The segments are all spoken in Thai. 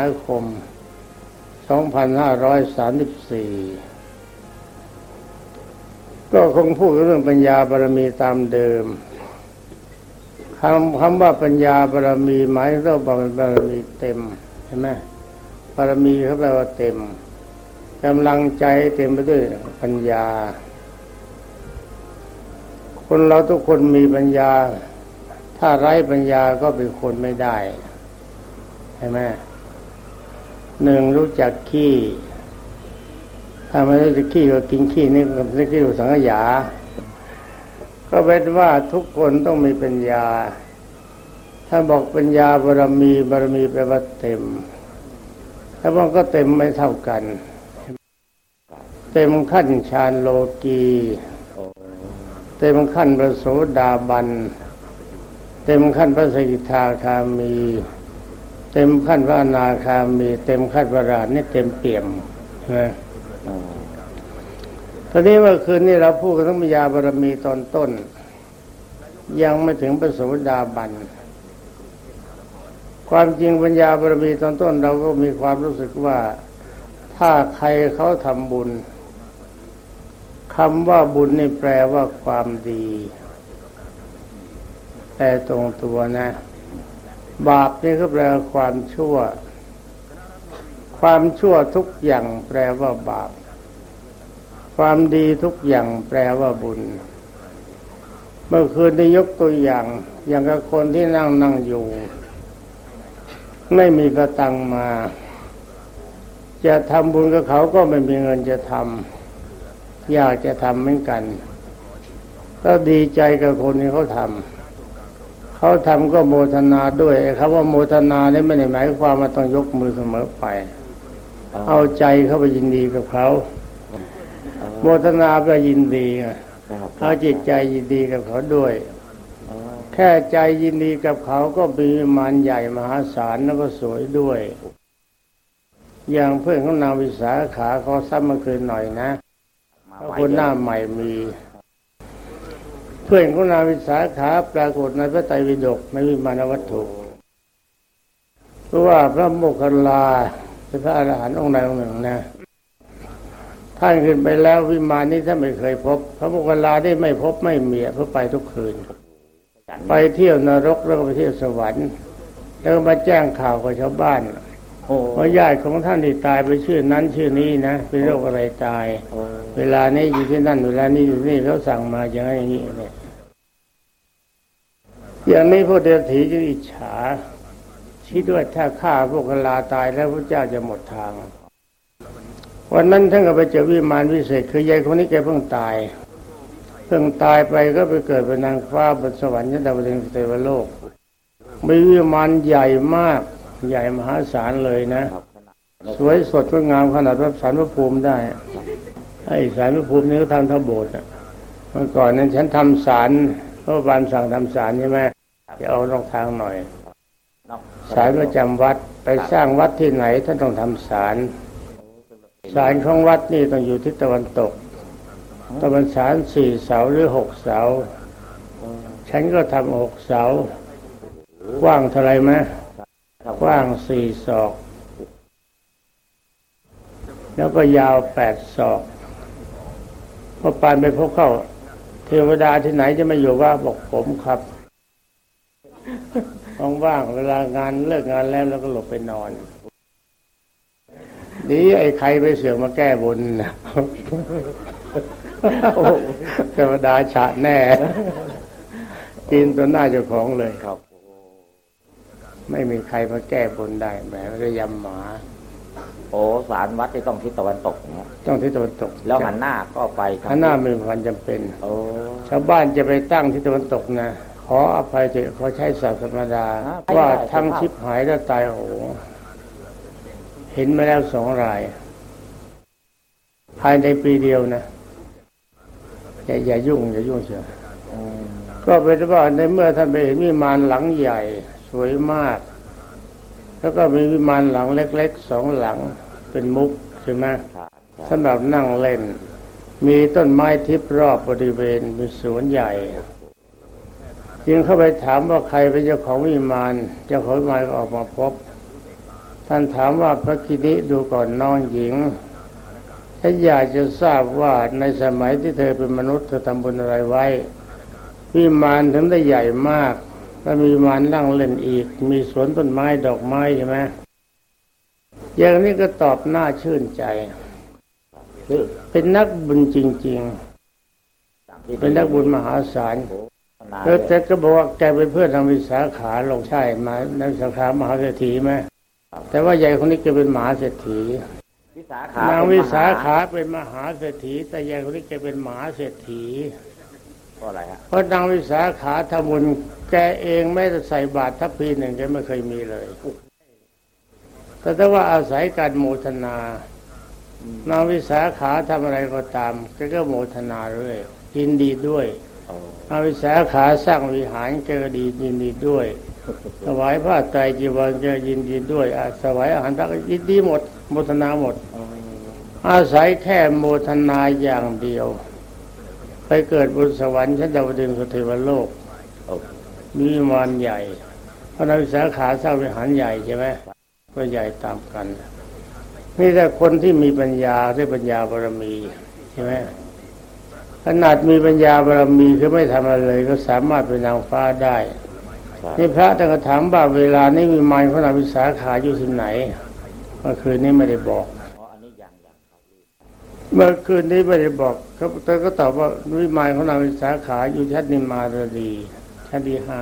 าคม 2534 ก็คงพูดเรื่องปัญญาบารมีตามเดิมคำคำว่าปัญญาบารมีหมายถึงว่าบารมีเต็มใช่ไหมบารมีเขาแปลว่าเต็มกำลังใจเต็มไปด้วยปัญญา คนเราทุกคนมีปัญญา ถ้าไร้ปัญญาก็เป็นคนไม่ได้ใช่ไหม หนึ่งรู้จักขี้ถ้าไม่รู้จักขี้ก็กินขี้นี่ก็ไม่ขี้สังขยา ก็เป็นว่าทุกคนต้องมีปัญญา ถ้าบอกปัญญาบารมีบารมีแปลว่าเต็ม ถ้ามันก็เต็มไม่เท่ากัน เต็มขั้นฌานโลกีเต็มขั้นพระโสดาบัน เต็มขั้นพระสกิทาคามี เต็มขั้นพระอนาคามีเต็มขั้นพระรานี่เต็มเปี่ยมนะตอนนี้เมื่อคืนนี้เราพูดกันทั้งมียาบารมีตอนต้น ยังไม่ถึงพระโสดาบัน ความจริงปัญญาบารมีตอนต้น เราก็มีความรู้สึกว่าถ้าใครเขาทำบุญคำว่าบุญนี่แปลว่าความดี แต่ตรงตัวนะ บาปนี่ก็แปลว่าความชั่ว ความชั่วทุกอย่างแปลว่าบาป ความดีทุกอย่างแปลว่าบุญ เมื่อคืนได้ยกตัวอย่าง อย่างกับคนที่นั่งนั่งอยู่ ไม่มีกระตังมา จะทำบุญกับเขาก็ไม่มีเงินจะทำอยากจะทำเหมือนกัน ก็ดีใจกับคนที่เขาทำ เขาทำก็โมทนาด้วยคำว่าโมทนานี่ไม่ได้หมายความว่าต้องยกมือเสมอไป เอาใจเข้าไปยินดีกับเขาโมทนาก็ยินดีเอาจิตใจยินดีกับเขาด้วย แค่ใจยินดีกับเขาก็มีมานใหญ่มหาศาลแล้วก็สวยด้วย อย่างเพื่อนของนางวิสาขาเขาซ้ำมาคืนหน่อยนะเพราะคนหน้าใหม่มีเพื่อนของนาวิสาขาปรากฏในพระไตรปิฎกในวิมานวัตถุเพราะว่าพระโมคคัลลาเป็นพระอรหันต์องค์ใดองค์หนึ่งนะท่านขึ้นไปแล้ววิมานนี้ท่านไม่เคยพบ พระโมคคัลลาได้ไม่พบไม่เมียเพราะไปทุกคืน ไปเที่ยวนรกแล้วก็ไปเที่ยวสวรรค์ แล้วมาแจ้งข่าวกับชาวบ้านว่าญาติของท่านที่ตายไปชื่อนั้นชื่อนี้นะเป็นโรคอะไรตาย เวลานี้อยู่ที่นั่นเวลานี้อยู่ที่นี่เขาสั่งมาอย่างนี้อย่างนี้เนี่ย อย่างนี้พวกเดรัจฉีจะอิจฉาคิดว่าถ้าฆ่าพวกกลาตายแล้วพระเจ้าจะหมดทาง วันนั้นท่านก็ไปเจอวิมานวิเศษคือยายคนนี้แกเพิ่งตาย เพิ่งตายไปก็ไปเกิดเป็นนางฟ้าบนสวรรค์ชั้นดาวดึงเทวโลกมีวิมานใหญ่มากใหญ่มหาศาลเลยนะ สวยสดงดงามขนาดว่าสารพระภูมิได้ไอ้สารพระภูมินี่ก็ทำท่าโบสถ์เมื่อก่อนนั้นฉันทำศาลพระบานสั่งทำศาลใช่ไหม จะเอานอกทางหน่อยศาลประจำวัดไปสร้างวัดที่ไหนท่านต้องทำศาลศาลของวัดนี่ต้องอยู่ทิศตะวันตก ตะวันศาลสี่เสาหรือหกเสา ฉันก็ทำหกเสา กว้างเท่าไรไหมกว้างสี่ศอก แล้วก็ยาวแปดศอกพอปานไปพบเข้า เทวดาที่ไหนจะมาอยู่ว่าบอกผมครับ ว่างๆเวลางานเลิกงานแล้วแล้วก็หลบไปนอนดีไอ้ใครไปเสือกมาแก้บนนะเทวดาฉะแน่ กินตัวหน้าเจ้าของเลยครับ ไม่มีใครมาแก้บนได้แหมก็ยำหมา โอ้สารวัดที่ต้องทิศตะวันตกนะต้องที่ตะวันตก แล้วหันหน้าก็ไปทงหันหน้าไม่มีความจำเป็นโอ้ชาวบ้านจะไปตั้งที่ตะวันตกนะข ออภัยเถอะขอใช้ศาสตร์ธรรมดา ว่าทั้งชิบหายและตายโหเห็นมาแล้วสองราย ภายในปีเดียวนะอย่าอย่ายุ่ง อย่ายุ่งเชียก็เป็นว่าในเมื่อท่านไปเห็นวิมานหลังใหญ่ สวยมาก แล้วก็มีวิมานหลังเล็กๆสองหลังเป็นมุกใช่ไหมสำหรับนั่งเล่น มีต้นไม้ทิพย์รอบบริเวณมีสวนใหญ่ จึงเข้าไปถามว่าใครเป็นเจ้าของวิมานเจ้าของวิมานก็ออกมาพบ ท่านถามว่าพระกินิดูก่อนน้องหญิงฉันอยากจะทราบว่าในสมัยที่เธอเป็นมนุษย์เธอทำบุญอะไรไว้ วิมานถึงได้ใหญ่มากแล้วมีวิมานนั่งเล่นอีก มีสวนต้นไม้ดอกไม้ใช่ไหมอย่างนี้ก็ตอบหน้าชื่นใจคือเป็นนักบุญจริง ๆ เป็นนักบุญมหาศาล โอ้นาแล้วแต่ก็บอกว่าแกเป็นเพื่อนทางวิสาขาลงใช่มานักสาขามหาเศรษฐีไหมแต่ว่าใหญ่คนนี้แกเป็นมหาเศรษฐีวิสาขานางวิสาขาเป็นมหาเศรษฐี แต่ยายคนนี้แกเป็นมหาเศรษฐีเพราะอะไรฮะเพราะนางวิสาขาทำบุญแกเองไม่ได้ใส่บาตรทัพพีหนึ่งแกไม่เคยมีเลย แต่ถ้าว่าอาศัยการโมทนา นางวิสาขาทำอะไรก็ตามแกก็โมทนาเรื่อยยินดีด้วยโอ้นางวิสาขาสร้างวิหารแกก็ดียินดีด้วยถวายผ้าไตรจีวรแกยินดีด้วยอาถวายอาหารพระก็ยินดีหมดโมทนาหมด อาศัยแค่โมทนาอย่างเดียว ไปเกิดบนสวรรค์ชั้นดาวดึงสเทวโลกโอ้มีวิมานใหญ่เพราะนักวิสาขาสร้างวิหารใหญ่ใช่ไหมก็ใหญ่ตามกันนี่แต่คนที่มีปัญญาได้ปัญญาบารมีใช่ไหม ขนาดมีปัญญาบารมีคือไม่ทำอะไรเลยก็สามารถเป็นนางฟ้าได้ครับนี่พระท่านก็ถามว่าเวลานี้วิมานของนางวิสาขาอยู่ที่ไหนเมื่อคืนนี้ไม่ได้บอกอ๋ออันนี้ยังยังครับเมื่อคืนนี้ไม่ได้บอกเขาเธอก็ตอบว่าวิมานของนางวิสาขาอยู่ชั้นนิมมารดีชั้นที่ห้า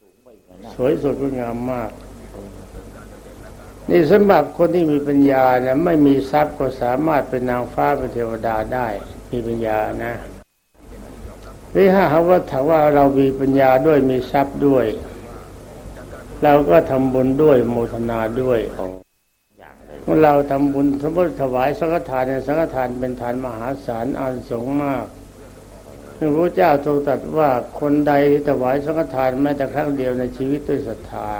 สูงไปอีกนะสวยสดงดงามมาก นี่สำหรับคนที่มีปัญญาเนี่ยไม่มีทรัพย์ก็สามารถเป็นนางฟ้าเป็นเทวดาได้ มีปัญญานะหรือถ้าหาว่าถามว่าเรามีปัญญาด้วยมีทรัพย์ด้วย เราก็ทำบุญด้วยโมทนาด้วยโอ้อย่างเมื่อเราทำบุญสมมติถวายสังฆทานเนี่ยสังฆทานเป็นทานมหาศาลอานสงมากพระพุทธเจ้าทรงตรัสว่าคนใดที่ถวายสังฆทานแม้แต่ครั้งเดียวในชีวิตด้วยศรัทธา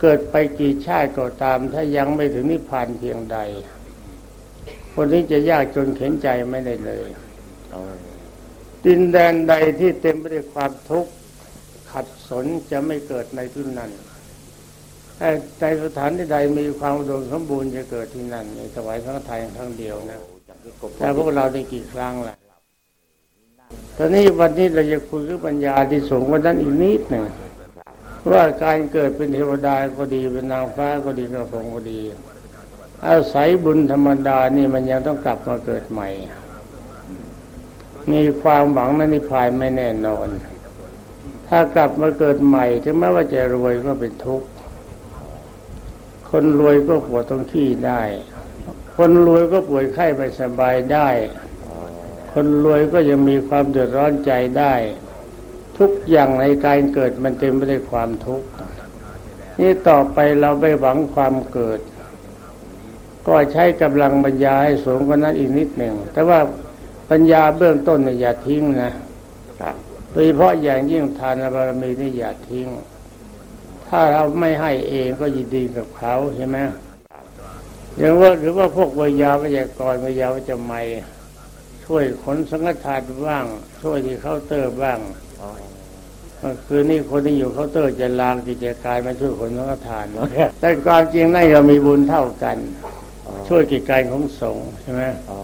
เกิดไปกี่ชาติก็ตามถ้ายังไม่ถึงนิพพานเพียงใด คนนี้จะยากจนเข็นใจไม่ได้เลยโอ้ดินแดนใดที่เต็มไปด้วยความทุกข์ขัดสนจะไม่เกิดในที่นั้นแต่ในสถานที่ใดมีความอุดมสมบูรณ์จะเกิดที่นั่นในถวายสังฆทานครั้งเดียวนะจากที่กบแต่พวกเราได้กี่ครั้งล่ะตอนนี้วันนี้เราจะคุยเรื่องปัญญาที่สูงกว่านั้นอีกนิดหนึ่งว่าการเกิดเป็นเทวดาก็ดีเป็นนางฟ้าก็ดีกระพงก็ดี อาศัยบุญธรรมดานี่มันยังต้องกลับมาเกิดใหม่ มีความหวังในนิพพานไม่แน่นอน ถ้ากลับมาเกิดใหม่ ถึงแม้ว่าจะรวยก็เป็นทุกข์ คนรวยก็ปวดท้องขี้ได้ คนรวยก็ป่วยไข้ไม่สบายได้ คนรวยก็ยังมีความเดือดร้อนใจได้ ทุกอย่างในการเกิดมันเต็มไปด้วยความทุกข์ นี่ต่อไปเราไม่หวังความเกิด ก็ใช้กำลังปัญญาให้สูงกว่านั้นอีกนิดหนึ่ง แต่ว่าปัญญาเบื้องต้นเนี่ยอย่าทิ้งนะครับโดยเฉพาะอย่างยิ่งทานบารมีนี่อย่าทิ้ง ถ้าเราไม่ให้เองก็ยินดีกับเขาใช่ไหมอย่างว่าหรือว่าพวกวิยาวิทยากรวิยาวิจไม่ช่วยขนสังฆทานบ้าง ช่วยที่เคาน์เตอร์บ้างอ๋อเมื่อคืนนี้คนที่อยู่เคาน์เตอร์จะลางกิจการมาช่วยขนสังฆทานแต่ความจริงนั่นเรามีบุญเท่ากันอ๋อ ช่วยกิจการของสงฆ์ใช่ไหมอ๋อ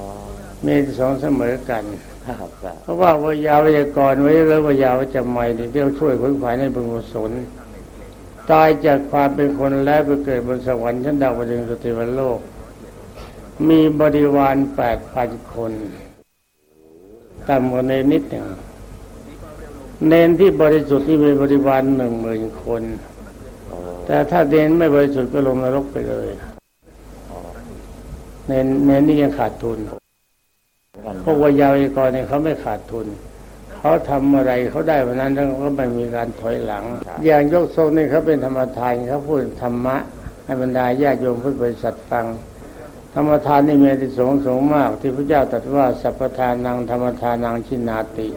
มีสองเสมอกันครับครับเพราะว่าวิยาวิทยากรไว้แล้ววิยาวิจไม่เนี่ยที่เราช่วยขนขวายในบุญกุศลตายจากความเป็นคนแล้วไปเกิดบนสวรรค์ชั้นดาวดึงสติวโลก มีบริวารแปดพันคนต่ำกว่าเนนนิดหนึ่งเนนที่บริสุทธิ์ที่มีบริวารหนึ่งหมื่นคนอ๋อแต่ถ้าเนนไม่บริสุทธิ์ก็ลงนรกไปเลยอ๋อ เนนเนนนี่ยังขาดทุนกันพวกวิยาวิกรเนี่ยเขาไม่ขาดทุน เขาทำอะไรเขาได้วันนั้นแล้วก็ไม่มีการถอยหลัง อย่างยกทรงนี่เขาเป็นธรรมทานเขาพูดธรรมะให้บรรดาญาติโยมพุทธบริษัทฟัง ธรรมทานนี่มีที่สงส์สูงมาก ที่พระเจ้าตรัสว่าสัพพทานังธรรมทานังชินาติ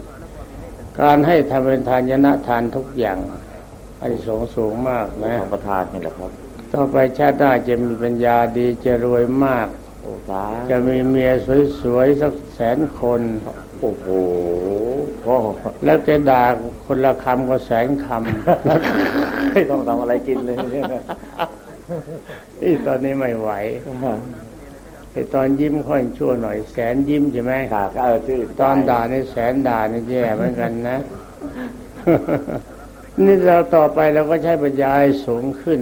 การให้ทำเป็นทานยนะทานทุกอย่างอันนี้สงส์สูงมากนะของประธานนี่แหละครับ ต่อไปชาติหน้าจะมีปัญญาดีจะรวยมากโอ้สา จะมีเมียสวยๆสักแสนคน โอ้โหพ่อแล้วจะด่าคนละคำก็แสนคไม่ต้องทำอะไรกินเลยเนี่ยำอีตอนนี้ไม่ไหวไอตอนยิ้มค่อยชั่วหน่อยแสนยิ้มใช่ไหมค่ะก็เออชื่อตอนด่าในแสนด่านี่แย่เหมือนกันนะ นี่เราต่อไปเราก็ใช้ปัญญาให้สูงขึ้น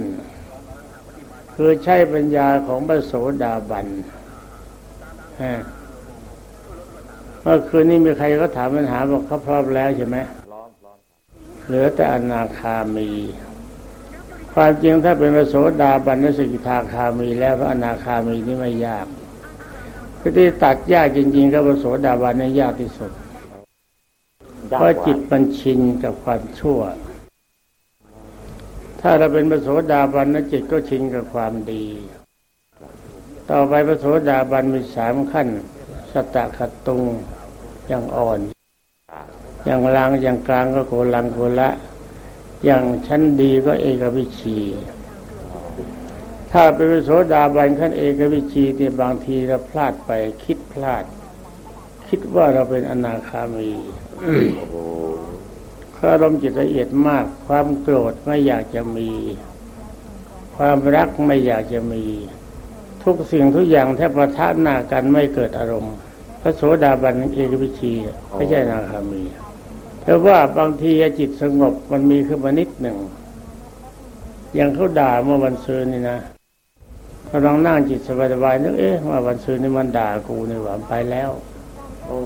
คือใช้ปัญญาของพระโสดาบันฮะเมื่อคืนนี้มีใครก็ถามปัญหาบอกเขาพร้อมแล้วใช่ไหมเหลือแต่อนาคามี ความจริงถ้าเป็นพระโสดาบันนสกิทาคามี แล้วพระอนาคามีนี่ไม่ยากคือที่ตัดยากจริง ๆ ก็พระโสดาบันนี่ยากที่สุดเพราะจิตมันชินกับความชั่ว ถ้าเราเป็นพระโสดาบันนะจิตก็ชินกับความดี ต่อไปพระโสดาบันมีสามขั้น สตตะขัดตุงอย่างอ่อน อย่างลางอย่างกลางก็โกลังโกละ อย่างชั้นดีก็เอกวิชี ถ้าเป็นพระโสดาบันขั้นเอกวิชีเนี่ยบางทีเราพลาดไปคิดพลาด คิดว่าเราเป็นอนาคามี โอ้โหอารมณ์จิตละเอียดมาก ความโกรธไม่อยากจะมี ความรักไม่อยากจะมี ทุกสิ่งทุกอย่างแทบประทะหน้ากันไม่เกิดอารมณ์ พระโสดาบันเอกวิชีไม่ใช่นาคามีแต่ว่าบางทีจิตสงบมันมีขึ้นมานิดหนึ่งอย่างเขาด่าเมื่อวันซืนนี่นะกำลังนั่งจิตสบายๆนึกเอ๊ะว่าวันซืนนี่มันด่ากูนี่หว่าไปแล้วโอ้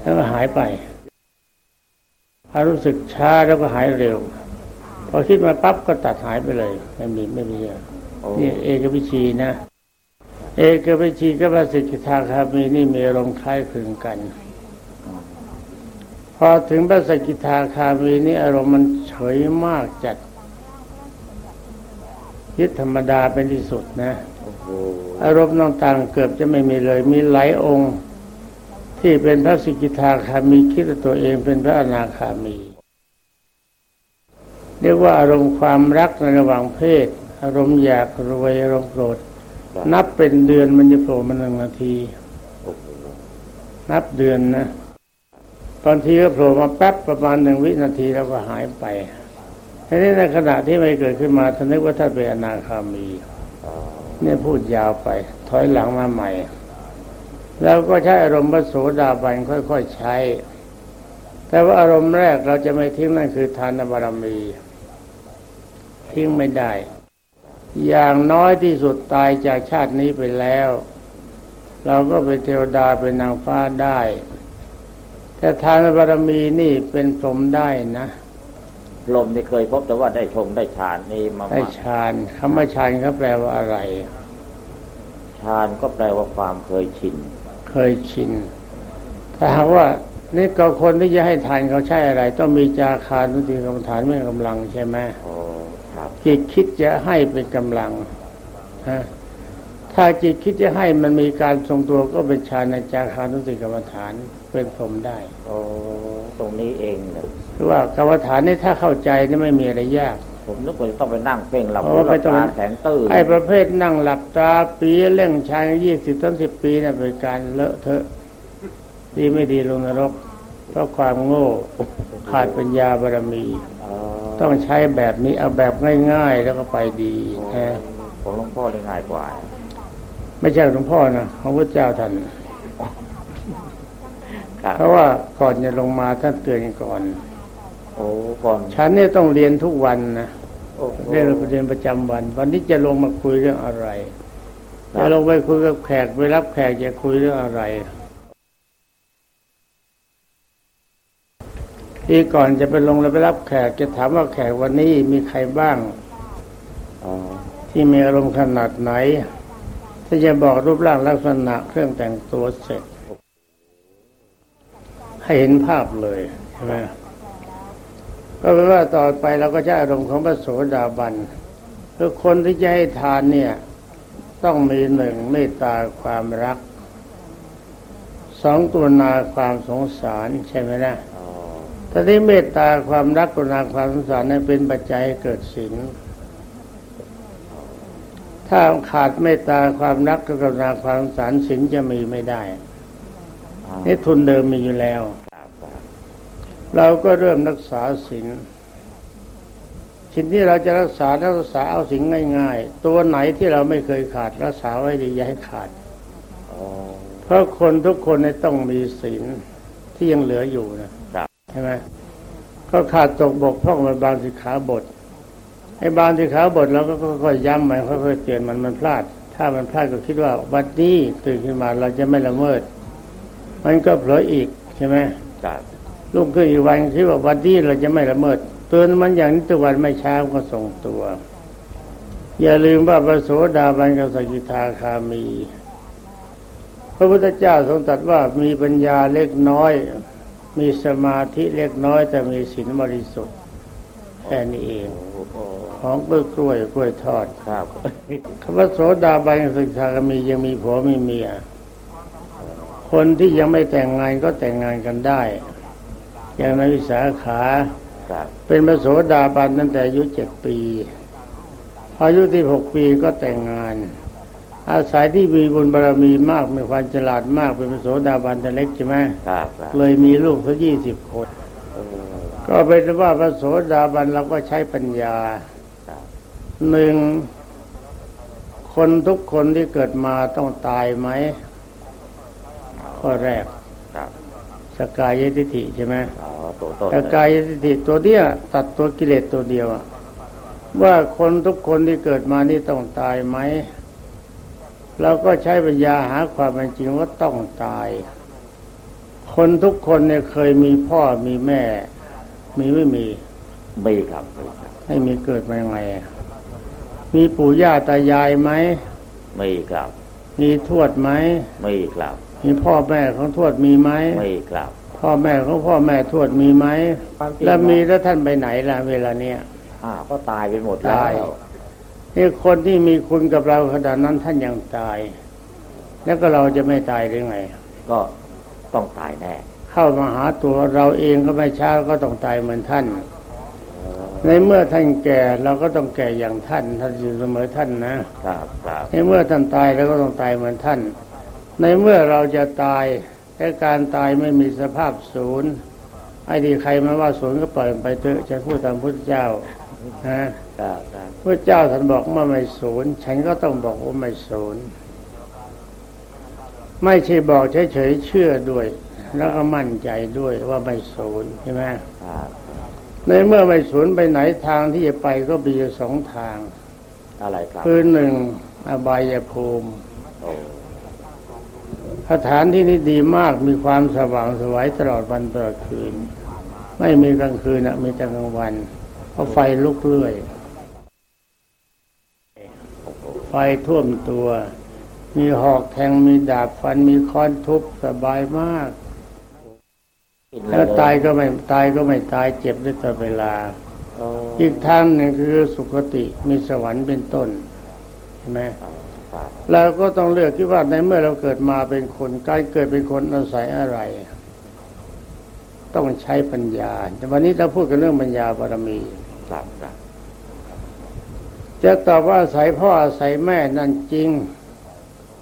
แล้วก็หายไป พอรู้สึกช้าแล้วก็หายเร็ว พอคิดมาปั๊บก็ตัดหายไปเลย ไม่มีไม่มีอะไรโอ้นี่เอกวิชีนะ เอกวิชีกับพระสิกขาคามีนี่มีอารมณ์คล้ายคลึงกัน พอถึงพระสกิทาคามีนี่อารมณ์มันเฉยมากจัดยึดธรรมดาเป็นที่สุดนะโอ้โหอารมณ์ต่างๆเกือบจะไม่มีเลย มีหลายองค์ ที่เป็นพระสิกขิทาคามีคิดตัวเองเป็นพระอนาคามี เรียกว่าอารมณ์ความรักในระหว่างเพศ อารมณ์อยากรวยอารมณ์โกรธ นับเป็นเดือนมันจะโผล่มาหนึ่งนาที นับเดือนนะบางทีก็โผล่มาแป๊บประมาณหนึ่งวินาทีแล้วก็หายไปทีนี้ในขณะที่ไม่เกิดขึ้นมาท่านนึกว่าท่านเป็นอนาคามีเนี่ยพูดยาวไป ถอยหลังมาใหม่ แล้วก็ใช้อารมณ์พระโสดาบันค่อยๆใช้ แต่ว่าอารมณ์แรกเราจะไม่ทิ้งนั่นคือทานบารมี ทิ้งไม่ได้ อย่างน้อยที่สุดตายจากชาตินี้ไปแล้ว เราก็เป็นเทวดาเป็นนางฟ้าได้ แต่ทานบารมีนี่เป็นสมได้นะลมนี่เคยพบแต่ว่าได้ชมได้ฌานนี่มาได้ฌานคำว่าฌานเขาแปลว่าอะไรฌานก็แปลว่าความเคยชินเค ยชินถ้าหากว่านี่ก็คนที่จะให้ทานเขาใช้อะไร ต้องมีจาคานุติกรรมฐานไม่กำลังใช่ไหมโอ้ครับจิตคิดจะให้เป็นกำลังฮะถ้าจิตคิดจะให้มันมีการทรงตัวก็เป็นฌานในจาคานุติกรรมฐานเป็นผมได้โอ้ตรงนี้เองเนี่ยคือว่ากรรมฐานนี่ถ้าเข้าใจนี่ไม่มีอะไรยาก ผมนึกว่าจะต้องไปนั่งเพ่งหลับโอ้หูหไม่ลับต้องตาแข็งตื้อไอ้ประเภทนั่งหลับตาปีเล่งชายยี่สิบต้นสิบปีน่ะเป็นการเลอะเทอะดีไม่ดีลงนรก เพราะความโง่ขาดปัญญาบารมีอ๋อต้องใช้แบบนี้เอาแบบง่าย ๆ แล้วก็ไปดีแท้ของหลวงพ่อได้ง่ายกว่า ไม่ใช่หลวงพ่อนะของพระเจ้าท่านครับเพราะว่าก่อนจะลงมาท่านเตือนก่อน โอ้ก่อนฉันเนี่ยต้องเรียนทุกวันนะโอ้โหเรียนประเด็นประจำวัน วันนี้จะลงมาคุยเรื่องอะไรครับจะลงไปคุยกับแขกไปรับแขกจะคุยเรื่องอะไรที่ก่อนจะไปลงแล้วไปรับแขกจะถามว่าแขกวันนี้มีใครบ้างอ๋อที่มีอารมณ์ขนาดไหน ถ้าจะบอกรูปร่างลักษณะเครื่องแต่งตัวเสร็จ ให้เห็นภาพเลยใช่ไหม ก็แปลว่าต่อไปเราก็จะอารมณ์ของพระโสดาบันคือคนที่จะให้ทานเนี่ย ต้องมีหนึ่งเมตตาความรักสองกรุณาความสงสารใช่ไหมนะอ๋อแต่ที่เมตตาความรักกรุณาความสงสารนั้นเป็นปัจจัยให้เกิดศีลถ้าขาดเมตตาความรักกรุณาความสงสารศีลจะมีไม่ได้นี่ทุนเดิมมีอยู่แล้ว เราก็เริ่มรักษาศีลสิ่งที่เราจะรักษารักษาเอาสิ่งง่าย ๆ ตัวไหนที่เราไม่เคยขาดรักษาไว้ดีอย่าให้ขาดอ๋อเพราะคนทุกคนเนี่ยต้องมีศีลที่ยังเหลืออยู่นะครับใช่ไหมก็ขาดตกบกพร่องไปบางสิกขาบทไอ้บางสิกขาบทเราก็ค่อยๆย้ำมันค่อยๆเตือนมันมันพลาด ถ้ามันพลาดก็คิดว่าวันนี้ตื่นขึ้นมาเราจะไม่ละเมิด มันก็เผลออีกใช่ไหมครับ ลุกขึ้นอีกวันคิดว่าวันนี้เราจะไม่ละเมิดเตือนมันอย่างนี้ทุกวันไม่ช้าก็ส่งตัว อย่าลืมว่าพระโสดาบันกับสกิทาคามี พระพุทธเจ้าทรงตรัสว่ามีปัญญาเล็กน้อย มีสมาธิเล็กน้อย แต่มีศีลบริสุทธิ์แค่นี้เองโอ้โหของกล้วยกล้วยกล้วยทอดครับคำว่าโสดาบันกับสกิทาคามียังมีผัวมีเมีย คนที่ยังไม่แต่งงานก็แต่งงานกันได้ อย่างนายวิสาขาครับเป็นพระโสดาบันตั้งแต่อายุเจ็ดปีพออายุที่หกปีก็แต่งงาน อาศัยที่มีบุญบารมีมากมีความฉลาดมากเป็นพระโสดาบันแต่เล็กใช่ไหมครับครับเลยมีลูกถึงยี่สิบคนเออก็เป็นว่าพระโสดาบันเราก็ใช้ปัญญาครับหนึ่งคนทุกคนที่เกิดมาต้องตายไหมข้อแรกครับ สกายทิฏฐิใช่ไหมอ๋อตัวต้นแต่เลยกายสติตัวเนี้ยตัดตัวกิเลสตัวเดียวอะว่าคนทุกคนที่เกิดมานี่ต้องตายไหมเราก็ใช้ปัญญาหาความเป็นจริงว่าต้องตาย คนทุกคนเนี่ยเคยมีพ่อมีแม่ มีไม่มีมีครับมีครับให้มีเกิดมายังไงอะมีปู่ย่าตายายไหมมีครับ มีทวดไหมมีครับ มีพ่อแม่ของทวดมีไหมมีครับ พ่อแม่ของพ่อแม่ทวดมีไหมแล้วมีแล้วท่านไปไหนล่ะเวลาเนี้ยอ่าก็ตายไปหมดแล้ตายวนี่คนที่มีคุณกับเราขนาดนั้นท่านยังตาย แล้วก็เราจะไม่ตายได้ไง ก็ต้องตายแน่ เข้ามาหาตัวเราเองก็ไม่ช้าก็ต้องตายเหมือนท่านเออในเมื่อท่านแก่เราก็ต้องแก่อย่างท่านท่านอยู่เสมอท่านนะครับครับในเมื่อท่านตายเราก็ต้องตายเหมือนท่าน ในเมื่อเราจะตายแต่การตายไม่มีสภาพศูนย์ไอ้ดีใครมาว่าศูนย์ก็ปล่อยมันไปเถอะฉันพูดตามพุทธเจ้านะครับครับพระเจ้าท่านบอกว่าไม่ศูนย์ฉันก็ต้องบอกว่าไม่ศูนย์ไม่ใช่บอกเฉยๆเชื่อด้วย แล้วก็มั่นใจด้วยว่าไม่ศูนย์ใช่ไหมครับในเมื่อไม่ศูนย์ไปไหนทางที่จะไปก็มีอยู่สองทาง อะไรครับคือหนึ่งอบายภูมิโอ้ สถานที่นี้ดีมากมีความสว่างสวยตลอดวันตลอดคืน ไม่มีกลางคืนนะมีแต่กลางวันเพราะไฟลุกเรื่อย ไฟท่วมตัว มีหอกแทงมีดาบฟันมีค้อนทุบสบายมาก แล้วตายก็ไม่ตายก็ไม่ตายเจ็บได้ตลอดเวลาอีกทางหนึ่งคือสุคติมีสวรรค์เป็นต้นใช่ไหม เราก็ต้องเลือกที่ว่าในเมื่อเราเกิดมาเป็นคนการเกิดเป็นคนอาศัยอะไร ต้องใช้ปัญญา แต่วันนี้เราพูดกันเรื่องปัญญาบารมีครับครับจะตอบว่าอาศัยพ่ออาศัยแม่นั่นจริง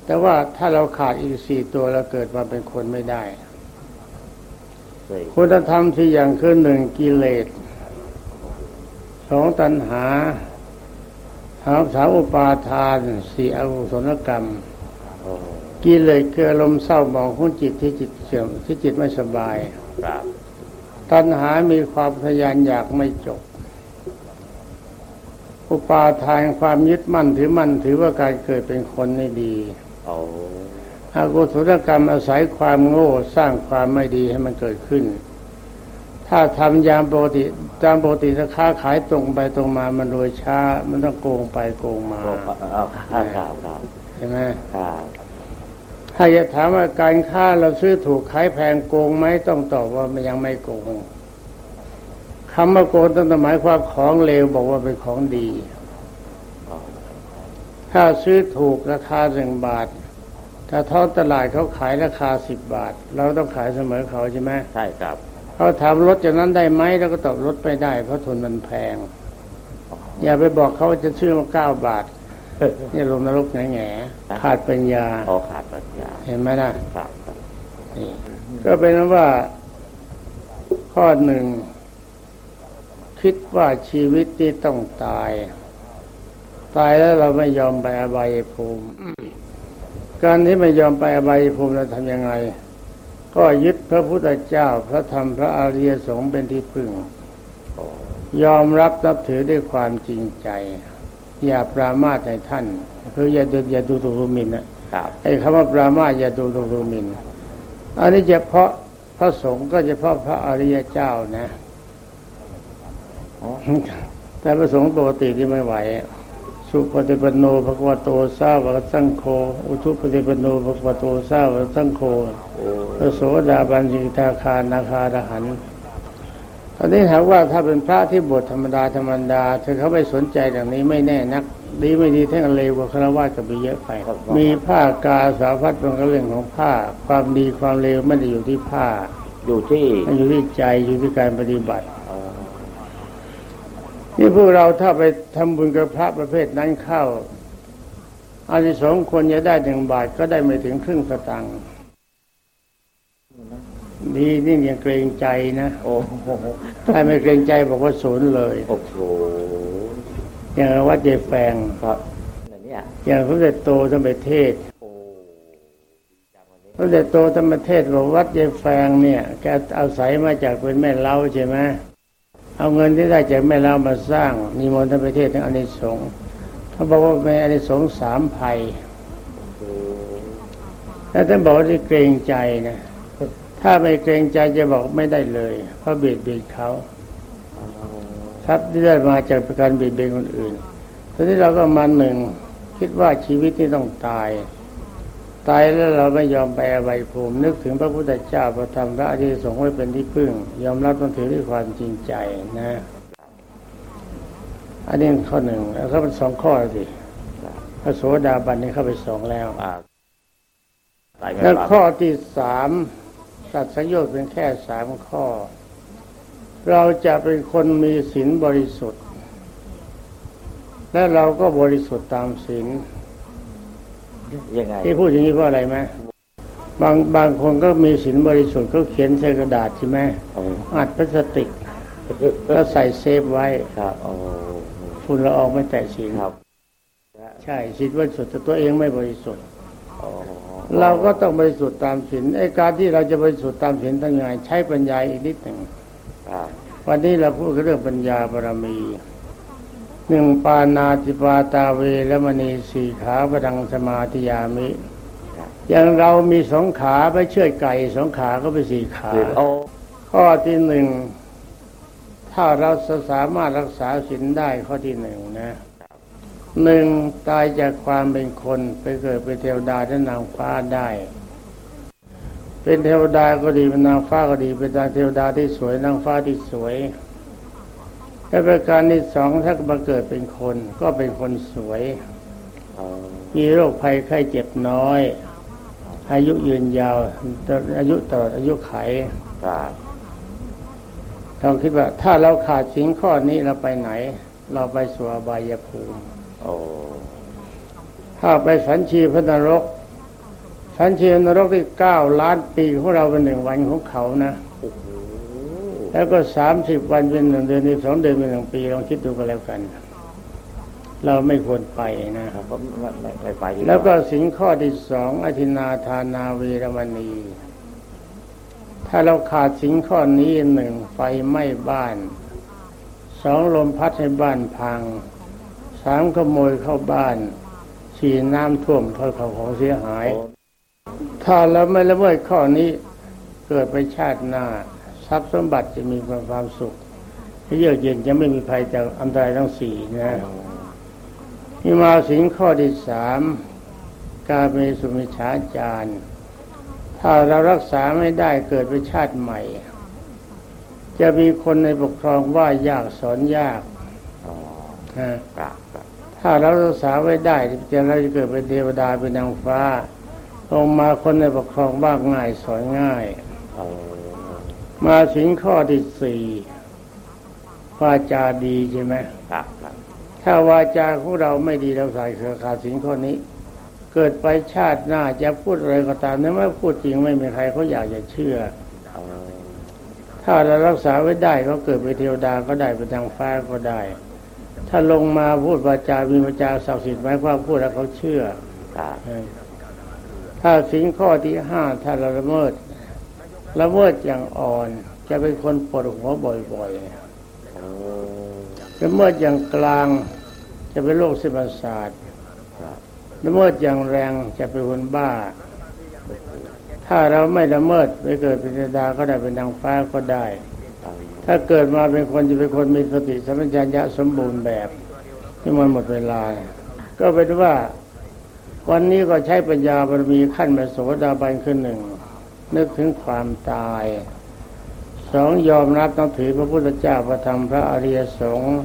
แต่ว่าถ้าเราขาดอีกสี่ตัวเราเกิดมาเป็นคนไม่ได้สี่คุณธรรมที่อย่างคือหนึ่งกิเลสสองตัณหา สามสามอุปาทานสี่อกุศลกรรมโอ้กิเลสคืออารมณ์เศร้าหมองของจิตที่จิตเสื่อมที่จิตไม่สบายครับตัณหามีความทะยานอยากไม่จบ อุปาทานความยึดมั่นถือมั่นถือว่าการเกิดเป็นคนไม่ดีโอ้อกุศลกรรมอาศัยความโง่สร้างความไม่ดีให้มันเกิดขึ้น ถ้าทำยามปกติตามปกติถ้าค้าขายตรงไปตรงมา มันรวยช้า มันต้องโกงไปโกงมาโอ้เอาครับครับครับใช่ไหมครับถ้าจะถามว่าการค้าเราซื้อถูกขายแพงโกงไหมต้องตอบว่ามันยังไม่โกงคำว่าโกงต้องหมายความของเลวบอกว่าเป็นของดีโอ้ถ้าซื้อถูกราคาหนึ่งบาท ถ้าท้องตลาดเขาขายราคาสิบบาท เราต้องขายเสมอเขาใช่ไหมใช่ครับ เขาถามลดจากนั้นได้ไหมเราก็ตอบลดไม่ได้ เพราะทุนมันแพง อย่าไปบอกเขาว่าจะซื้อมาเก้าบาทนี่ลงนรกแง่แง่ๆขาดปัญญาโอ้ขาดปัญญา เห็นไหมล่ะครับครับนี่ก็เป็นว่าข้อหนึ่งคคิดว่าชีวิตที่ต้องตาย ตายแล้วเราไม่ยอมไปอบายภูมิ การที่ไม่ยอมไปอบายภูมิเราทำยังไง ก็ยึดพระพุทธเจ้าพระธรรมพระอริยสงฆ์เป็นที่พึ่งโอ้ยอมรับนับถือด้วยความจริงใจ อย่าปรามาสในท่าน คืออย่าดูอย่าดูถูกดูหมิ่นนะครับไอ้คำว่าปรามาสอย่าดูถูกดูหมิ่นอันนี้เฉพาะพระสงฆ์ก็เฉพาะพระอริยเจ้านะอ๋อแต่พระสงฆ์ปกติที่ไม่ไหว สุปฏิปันโนภควโตสาวกสังโฆอุทุปฏิปันโนภควโตสาวกสังโฆโอ้พระโสดาบันสิกทาคานาคาดหันตอนนี้ถามว่าถ้าเป็นพระที่บวชธรรมดาธรรมดาถ้าเขาไม่สนใจอย่างนี้ไม่แน่นัก ดีไม่ดีทั้งเลวกว่าคารวะก็ไปเยอะไป มีผ้ากาสาวพัดเป็นก็เรื่องของผ้า ความดีความเลวไม่ได้อยู่ที่ผ้า อยู่ที่มันอยู่ที่ใจอยู่ที่การปฏิบัติเอ่อ นี่พวกเราถ้าไปทำบุญกับพระประเภทนั้นเข้าอานิสงส์คนจะได้หนึ่งบาทก็ได้ไม่ถึงครึ่งสตังค์ดีนี่ยังเกรงใจนะโอ้โหถ้าไม่เกรงใจบอกว่าศูนย์เลยโอ้โหอย่างวัดเยแฟงครับเนี่ยเนี่ยอย่างพระเดชโตธรรมเทศโอ้ดีจังวันนี้พระเดชโตธรรมเทศบอกวัดเยแฟงเนี่ยแกเอาศัยมาจากเป็นแม่เล้าใช่ไหม เอาเงินที่ได้จากแม่เล้ามาสร้างนิมนต์ธรรมเทศทั้งอานิสงส์เขาบอกว่าเป็นอานิสงส์สามภัยแล้วท่านบอกว่าที่เกรงใจนะถ้าไม่เกรงใจจะบอกไม่ได้เลย เพราะเบียดเบียนเขาทรัพย์ที่ได้มาจากการเบียดเบียนคนอื่นทีนี้เราก็มาหนึ่งคิดว่าชีวิตที่ต้องตาย ตายแล้วเราไม่ยอมไปอวัยภูมินึกถึงพระพุทธเจ้าพระธรรมพระอริยสงฆ์ไว้เป็นที่พึ่ง ยอมรับต้องถือด้วยความจริงใจนะ อันนี้ข้อหนึ่งแล้วก็เป็นสองข้อสิพระโสดาบันนี่เข้าไปสองแล้วอ่าตายไม่แล้วรับข้อที่สามตัดสัญญาเป็นแค่สามข้อ เราจะเป็นคนมีศีลบริสุทธิ์ และเราก็บริสุทธิ์ตามศีล ยังไง ที่พูดอย่างนี้เพราะอะไรไหมบางบางคนก็มีศีลบริสุทธิ์ก็เขียนใส่กระดาษใช่ไหมโอ้อัดพลาสติกแล้วใส่เซฟไว้ครับโอ้ฝุ่นละอองไม่แตะศีลครับ ใช่ศีลบริสุทธิ์แต่ตัวเองไม่บริสุทธิ์โอ้เราก็ต้องบริสุทธิ์ตามศีลไอ้การที่เราจะบริสุทธิ์ตามศีลทั้งไงใช้ปัญญาอีกนิดหนึ่งครับวันนี้เราพูดเรื่องปัญญาบารมี หนึ่งปานาติปาตาเวและมณีสี่ขาประดังสมาธิยามิอย่างเรามีสองขาไปเชือดไก่สองขาก็เป็นสี่ขาข้อที่หนึ่งถ้าเราสามารถรักษาศีลได้ข้อที่หนึ่งนะหนึ่งตายจากความเป็นคนไปเกิดเป็นเทวดาและนางฟ้าได้ เป็นเทวดาก็ดีเป็นนางฟ้าก็ดีเป็นนางเทวดาที่สวยนางฟ้าที่สวย และประการที่สองถ้ามาเกิดเป็นคนก็เป็นคนสวยโอ้มีโรคภัยไข้เจ็บน้อย อายุยืนยาว อายุตลอดอายุไขครับเราคิดว่า ถ้าเราขาดสิ่งข้อนี้เราไปไหน เราไปสู่อบายภูมิโอ้ถ้าไปสันชีพระนรกสันชีพนรกที่เก้าล้านปีของเราเป็นหนึ่งวันของเขานะโอ้โห แล้วก็สามสิบวันเป็นหนึ่งเดือนอีกสองเดือนเป็นหนึ่งปีลองคิดดูกันแล้วกัน เราไม่ควรไปนะครับผมไม่ไม่ไม่ไปดีาแล้วก็สิ่งข้อที่สองอธินาทานาเวรมณี ถ้าเราขาดสิ่งข้อนี้หนึ่งไฟไหม้บ้านสองลมพัดให้บ้านพังสามขโมยเข้าบ้านสี่น้ำท่วมเท่าเขาของเสียหายโอ้ถ้าเราไม่ละเมิดข้อนี้เกิดไปชาติหน้า ทรัพย์สมบัติจะมีความสุขเยือกเย็นจะไม่มีภัยจากอันตรายทั้งสี่นะมีมาสิงข้อที่สามการเมสุมิชาจารย์ถ้าเรารักษาไม่ได้เกิดไปชาติใหม่ จะมีคนในปกครองว่ายากสอนยากอ๋อนะถ้าเรารักษาไว้ได้จะเราจะเกิดเป็นเทวดาเป็นนางฟ้าลงมาคนในปกครองว่าง่ายสอนง่ายอ มาสิงข้อที่สี่วาจาดีใช่ไหมครับครับถ้าวาจาของเราไม่ดีเราใส่เครือขาดสิงข้อนี้ เกิดไปชาติหน้าจะพูดอะไรก็ตามนั้นไม่พูดจริงไม่มีใครเขาอยากจะเชื่อโอ้ถถ้าเรารักษาไว้ได้ก็เกิดเป็นเทวดาก็ได้เป็นทางฟ้าก็ได้ ถ้าลงมาพูดวาจามีวาจาศักดิ์สิทธิ์หมายความพูดแล้วเขาเชื่อครับถ้าสิ่งข้อที่ห้าถ้าเราละเมิด ละเมิดอย่างอ่อน จะเป็นคนปวดหัวบ่อยๆละเมิดอย่างกลางจะเป็นโรคเส้นประสาทครับละเมิดอย่างแรงจะเป็นคนบ้า ถ้าเราไม่ละเมิดไปเกิดเป็นดาก็ได้เป็นนางฟ้าก็ได้ ถ้าเกิดมาเป็นคนจะเป็นคนมีสติสัมปชัญญะสมบูรณ์แบบที่มันหมดเวลา ก็เป็นว่า วันนี้ก็ใช้ปัญญาบารมีขั้นมาโสดาบันขึ้นหนึ่ง นึกถึงความตายสองยอมรับต้องถือพระพุทธเจ้าพระธรรมพระอริยสงฆ์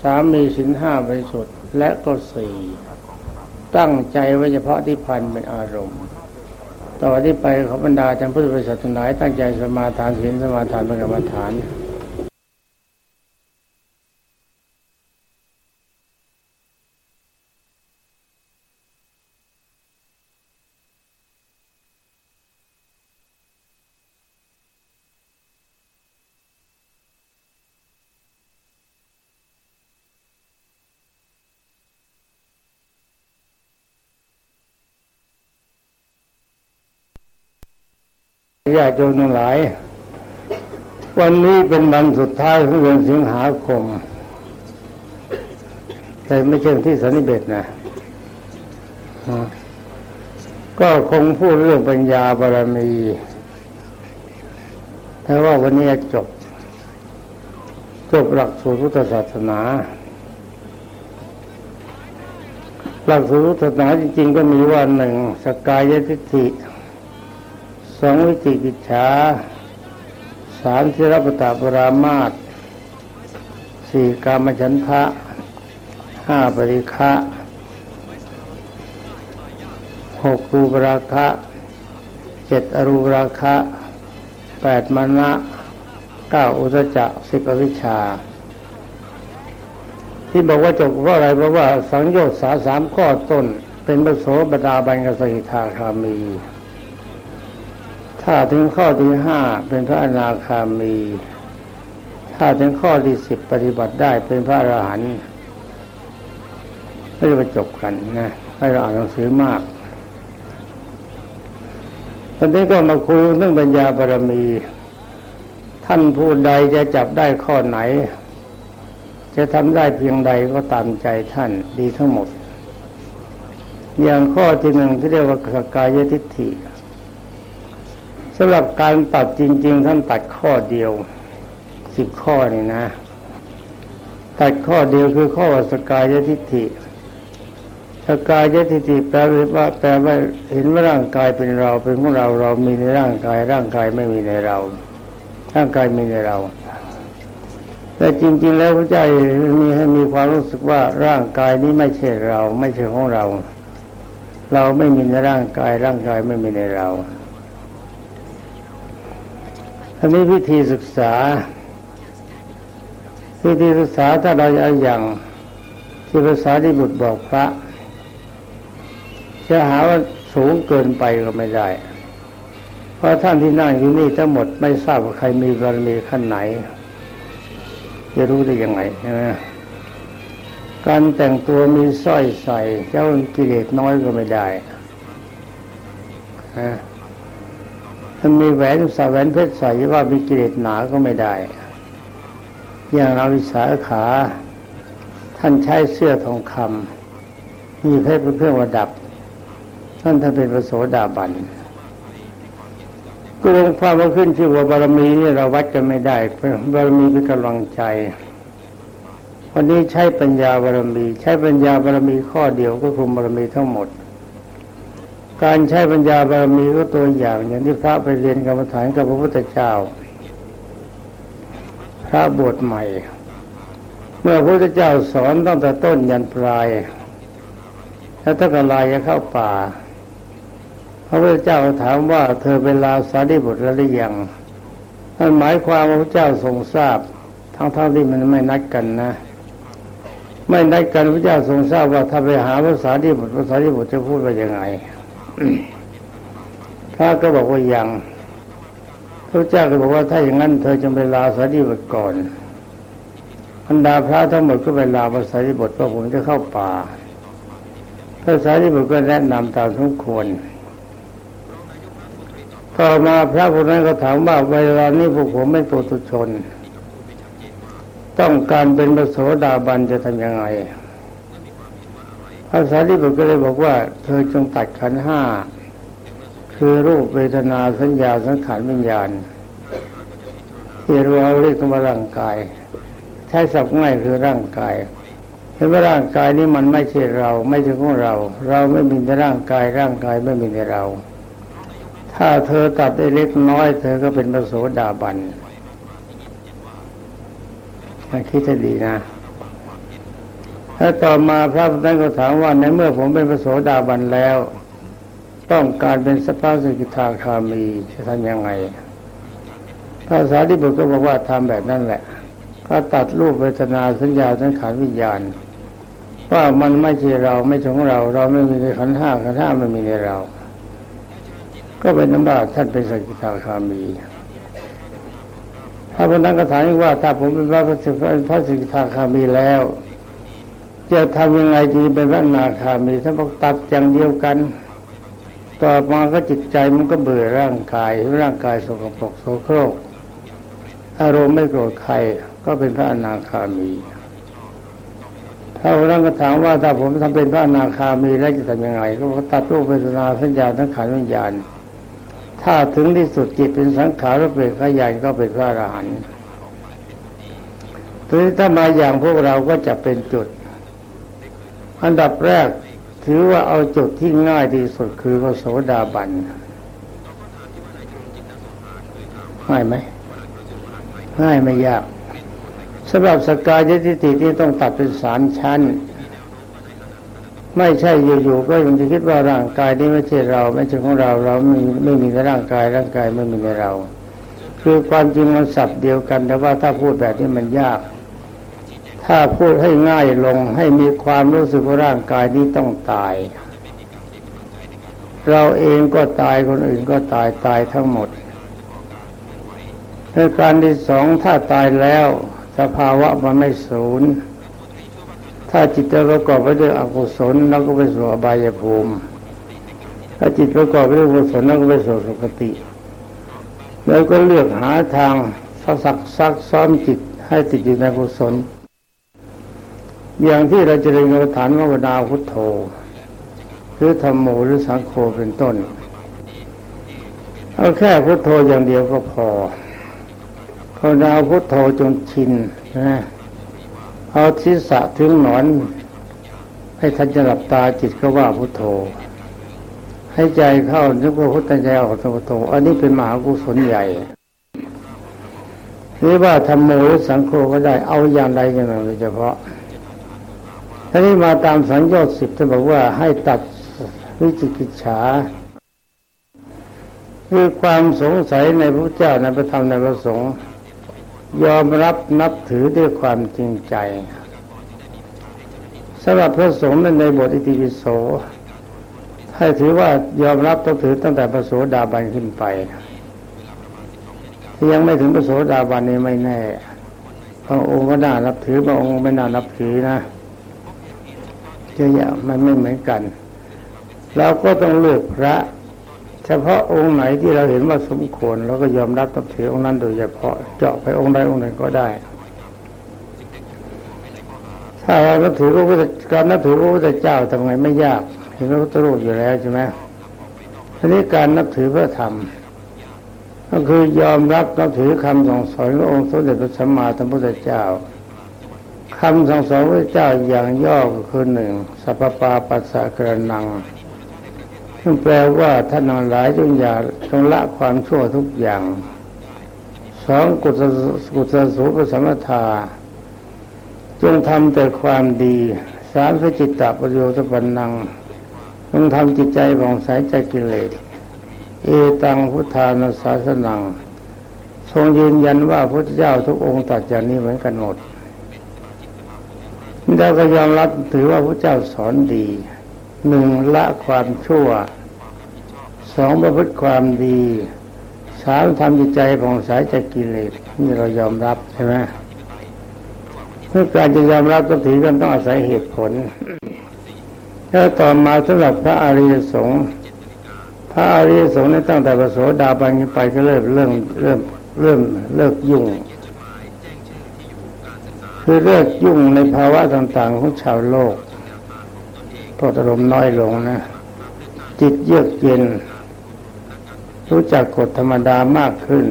สามมีสินห้าบริสุทธิ์และก็สี่ตั้งใจไว้เฉพาะที่พันเป็นอารมณ์ ต่อที่ไปขอบรรดาท่านพุทธบริษัททั้งหลายตั้งใจสมาทานศีลสมาทานเป็นกรรมฐาน ญาติโยมทั้งหลาย วันนี้เป็นวันสุดท้ายของเดือนสิงหาคม แต่ไม่ใช่ที่สันนิเบตนะ ก็คงพูดเรื่องปัญญาบารมี แต่ว่าวันนี้จบ จบหลักสูตรพุทธศาสนา หลักสูตรพุทธศาสนาจริงๆก็มีว่าหนึ่งสกายทิฏฐิ องวิจิกิจฉาสามศิรปตาปรามาตสี่กามฉันทะห้าปริฆะหกรูปราคะเจ็ดอรูปราคะแปดมณะเก้าอุตจักสิบวิชา ที่บอกว่าจบเพราะอะไรเพราะว่าสังโยชน์สาสามข้อต้นเป็นปโสบดาบันกสกิทาคามี ถ้าถึงข้อที่ห้าเป็นพระอนาคามี ถ้าถึงข้อที่สิบปฏิบัติได้เป็นพระอรหันต์ไม่ได้มาจบกันนะให้เราอ่านหนังสือมากตอนนี้ก็มาคุยเรื่องปัญญาบารมี ท่านผู้ใดจะจับได้ข้อไหน จะทำได้เพียงใดก็ตามใจท่านดีทั้งหมด อย่างข้อที่หนึ่งที่เรียกว่าสกายทิฏฐิ สำหรับการตัดจริง ๆ ท่านตัดข้อเดียวสิบข้อนี่นะ ตัดข้อเดียวคือข้อสกายทิฏฐิสกายยทิฏฐิแปลว่าแปลว่าเห็นว่าร่างกายเป็นเราเป็นของเราเรามีในร่างกาย ร่างกายไม่มีในเรา ร่างกายมีในเรา แต่จริง ๆ แล้วพระเจ้ามีให้มีความรู้สึกว่าร่างกายนี้ไม่ใช่เรา ไม่ใช่ของเรา เราไม่มีในร่างกาย ร่างกายไม่มีในเรา อันนี้วิธีศึกษา วิธีศึกษาถ้าเราเอาอย่างที่ภาษาที่บุตรบอกพระ จะหาว่าสูงเกินไปก็ไม่ได้ เพราะท่านที่นั่งอยู่นี่ทั้งหมดไม่ทราบว่าใครมีบารมีขั้นไหน จะรู้ได้ยังไงใช่ไหมการแต่งตัวมีสร้อยใส่เจ้ากิเลสน้อยก็ไม่ได้ฮะ ถ้ามีแหวนใส่แหวนเพชรใส่ว่ามีกิเลสหนาก็ไม่ได้ อย่างเราวิสาขา ท่านใช้เสื้อทองคำมีเพชรเป็นเครื่องประดับ ท่านถ้านเป็นพระโสดาบันก็ลงความว่าขึ้นชื่อว่าบารมีนี่เราวัดกันไม่ได้เพราะบารมีเป็นกำลังใจวันนี้ใช้ปัญญาบารมี ใช้ปัญญาบารมีข้อเดียวก็คุมบารมีทั้งหมด การใช้ปัญญาบารมีก็ตัวอย่างอย่างที่พระไปเรียนกรรมฐานกับพระพุทธเจ้า พระบวชใหม่ เมื่อพระพุทธเจ้าสอนตั้งแต่ต้นยันปลาย แล้วถ้ากลายจะเข้าป่า พระพุทธเจ้าถามว่าเธอเป็นลาสาดิบุตรแล้วหรือยังนั่นหมายความว่าพระเจ้าทรงทราบ ทั้งๆทที่มันไม่นัดกันนะ ไม่นัดกันพระเจ้าทรงทราบว่าถ้าไปหาภาษาดิบุตรภาษาดิบุตรจะพูดว่ายังไง พระก็บอกว่ายังพระเจ้าก็บอกว่าถ้าอย่างนั้น เธอจงไปลาสารีบุตรก่อนบรรดาพระทั้งหมดก็ไปลาพระสารีบุตรเพราะผมจะเข้าป่าพระสารีบุตรก็แนะนำตามสมควร ต่อมาพระผู้นั้นก็ถามว่าเวลานี้พวกผมไม่ปุถุชน ต้องการเป็นพระโสดาบันจะทำยังไง ระสารีบุตรก็เลยบอกว่า เธอจงตัดขันห้าคือรูปเวทนาสัญญาสังขารวิญญาณที่เราเรียกว่าร่างกายใช้สับง่ายคือร่างกายเห็นว่าร่างกายนี้มันไม่ใช่เรา ไม่ใช่ของเรา เราไม่มีในร่างกายร่างกายไม่มีในเรา ถ้าเธอตัดได้เล็กน้อย เธอก็เป็นพระโสดาบันคิดให้ดีนะ ถ้าต่อมาพระพุทธก็ถามว่าในเมื่อผมเป็นพระโสดาบันแล้ว ต้องการเป็นสัพพสกิทาคามีจะทำยังไงภาษาที่บุตรก็บอกว่าทำแบบนั้นแหละ ก็ตัดรูปเวทนาสัญญาสังขารวิญญาณ ว่ามันไม่ใช่เราไม่ของเรา เราไม่มีในขันห้าขันห้าไม่มีในเรา ก็เป็นน้ำบาท่านเป็นสกิทาคามีถ้าพนั้นก็ถามว่าถ้าผมเป็นพระพระสกิทาคามีแล้ว จะทำยังไงดีเป็นพระนาคามีถ้าบอกตัดอย่างเดียวกัน ต่อมาก็จิตใจมันก็เบื่อร่างกายร่างกายสกปรกโสโครก อารมณ์ไม่โกรธใครก็เป็นพระอนาคามี ถ้าพระก็ถามว่าถ้าผมทำเป็นพระอนาคามีแล้วจะทำยังไง ก็บอกตัดรูปเวทนาสัญญาทั้งขันวิญญาณ ถ้าถึงที่สุดจิตเป็นสังขารเปรตขยายก็เป็นพระอรหันต์ถ้ามาอย่างพวกเราก็จะเป็นจุด อันดับแรกถือว่าเอาจุดที่ง่ายที่สุดคือพระโสดาบันง่ายไหมง่ายไม่ยากสำหรับสกายทิฏฐิที่ต้องตัดเป็นสามชั้น ไม่ใช่อยู่ๆก็ยังจะคิดว่าร่างกายนี้ไม่ใช่เรา ไม่ใช่ของเราเราไม่ไม่มีในร่างกายร่างกายไม่มีในเรา คือความจริงมันสับเดียวกันแต่ว่าถ้าพูดแบบนี้มันยาก ถ้าพูดให้ง่ายลงให้มีความรู้สึกว่าร่างกายนี้ต้องตาย เราเองก็ตายคนอื่นก็ตายตายทั้งหมดในการที่สองถ้าตายแล้ว สภาวะมันไม่สูญถ้าจิตประกอบไปด้วยอกุศลเราก็ไปสู่อบายภูมิ ถ้าจิตประกอบไปด้วยกุศลเราก็ไปสู่สุคติ แล้วก็เลือกหาทางสักซักซ้อมจิตให้ติดอยู่ในกุศล อย่างที่เราจะเรียนกรรมฐานว่านาพุทโธหรือธรรมโมหรือสังโฆเป็นต้น เอาแค่พุทโธอย่างเดียวก็พอภาวนาพุทโธจนชินนะเอาทิศะถึงหนอน ให้ท่านจะหลับตาจิตก็ว่าพุทโธ ให้ใจเข้านึกว่าพุทธใจออกพุทโธ อันนี้เป็นมหากุศลใหญ่หรือว่าทำโมหรือสังโฆก็ได้เอาอย่างใดอย่างหนึ่งโดยเฉพาะ ท่านี้มาตามสังโยชน์สิบท่านบอกว่าให้ตัดวิจิกิจฉาคือความสงสัยในพระเจ้าในพระธรรมในพระสงฆ์ยอมรับนับถือด้วยความจริงใจสำหรับพระสงฆ์นั้นในบทอิติปิโสให้ถือว่ายอมรับต้องถือตั้งแต่พระโสดาบันขึ้นไปที่ยังไม่ถึงพระโสดาบันนี้ไม่แน่บางองค์ก็น่านับถือบางองค์ไม่น่านับถือนะ เยอะแยะมันไม่เหมือนกัน เราก็ต้องเลือกพระ เฉพาะองค์ไหนที่เราเห็นว่าสมควรเราก็ยอมรับตับถือองค์นั้นโดยเฉพาะเจาะไปองค์ใดองค์หนึ่งก็ได้ ถ้าเราถือพระพุทธการนับถือพระพุทธเจ้าทำไงไม่ยาก เห็นพระพุทธรูปอยู่แล้วใช่ไหมทีนี้การนับถือพระธรรมก็คือยอมรับนับถือคำสั่งสอนขององค์สมเด็จพระสัมมาสัมพุทธเจ้า คำสั่งสอนพระเจ้าอย่างย่อคือหนึ่งสัพพาปัสสะกระนัง ซึ่งแปลว่าท่านหลายจงอย่าจงละความชั่วทุกอย่างสองกุศลกุศลสูปสมถาจงทำแต่ความดีสามพจิตตประโยชน์ปันนังจงทำจิตใจผ่องใสใจกิเลสเอตังพุทธานาสาสนัง ทรงยืนยันว่าพระเจ้าทุกองค์ตัดอย่างนี้เหมือนกันหมด เราก็ยอมรับถือว่าพระเจ้าสอนดีหนึ่งละความชั่วสองประพฤติความดีสามทำจิตใจผ่องใสจากกิเลสนี่เรายอมรับใช่ไหมเพื่อการจะยอมรับต้องถือกันต้องอาศัยเหตุผลแล้วต่อมาสำหรับพระอริยสงฆ์พระอริยสงฆ์ในตั้งแต่พระโสดาบันไปก็เริ่มเริ่มเริ่มเริ่มเลิกยุ่ง คือเลิกยุ่งในภาวะต่างๆของชาวโลกพออารมณ์น้อยลงนะ จิตเยือกเย็น รู้จักกฎธรรมดามากขึ้น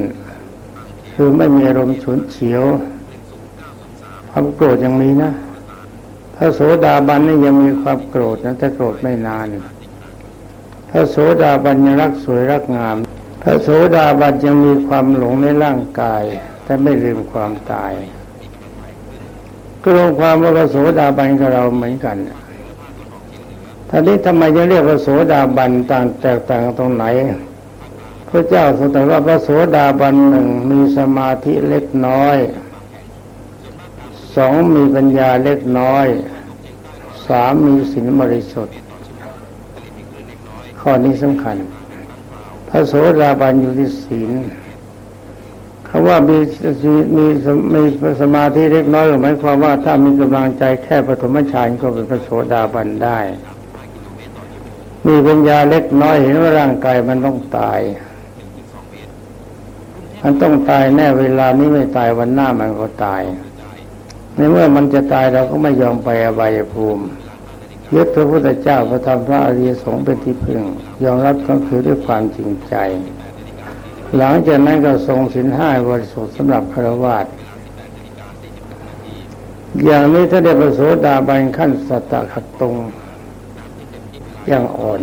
คือไม่มีอารมณ์ฉุนเฉียวความโกรธยังมีนะพระโสดาบันนี่ยังมีความโกรธนะแต่โกรธไม่นานพระโสดาบันยังรักสวยรักงาม พระโสดาบันยังมีความหลงในร่างกาย แต่ไม่ลืมความตาย ก็รวมความว่าพระโสดาบันกับเราเหมือนกันท่านี้ทำไมยังเรียกพระโสดาบันต่างแตกต่างตรงไหน พระเจ้าทรงตรัสว่าพระโสดาบันหนึ่งมีสมาธิเล็กน้อยสองมีปัญญาเล็กน้อยสามมีศีลบริสุทธิ์ข้อนี้สำคัญ พระโสดาบันอยู่ที่ศีล คำว่ามีมีมีสมาธิเล็กน้อยหมายความว่าถ้ามีกำลังใจแค่ปฐมฌานก็เป็นพระโสดาบันได้ มีปัญญาเล็กน้อยเห็นว่าร่างกายมันต้องตาย มันต้องตายแน่เวลานี้ไม่ตายวันหน้ามันก็ตาย ในเมื่อมันจะตายเราก็ไม่ยอมไปอบายภูมิยึดพระพุทธเจ้าพระธรรมพระอริยสงฆ์เป็นที่พึ่ง ยอมรับก็คือด้วยความจริงใจ หลังจากนั้นก็ทรงสินห้าบริสุทธิ์สำหรับคารวะอย่างนี้ถ้าได้ประโสดาบันขั้นสัตตะขัดตรงยังอ่อน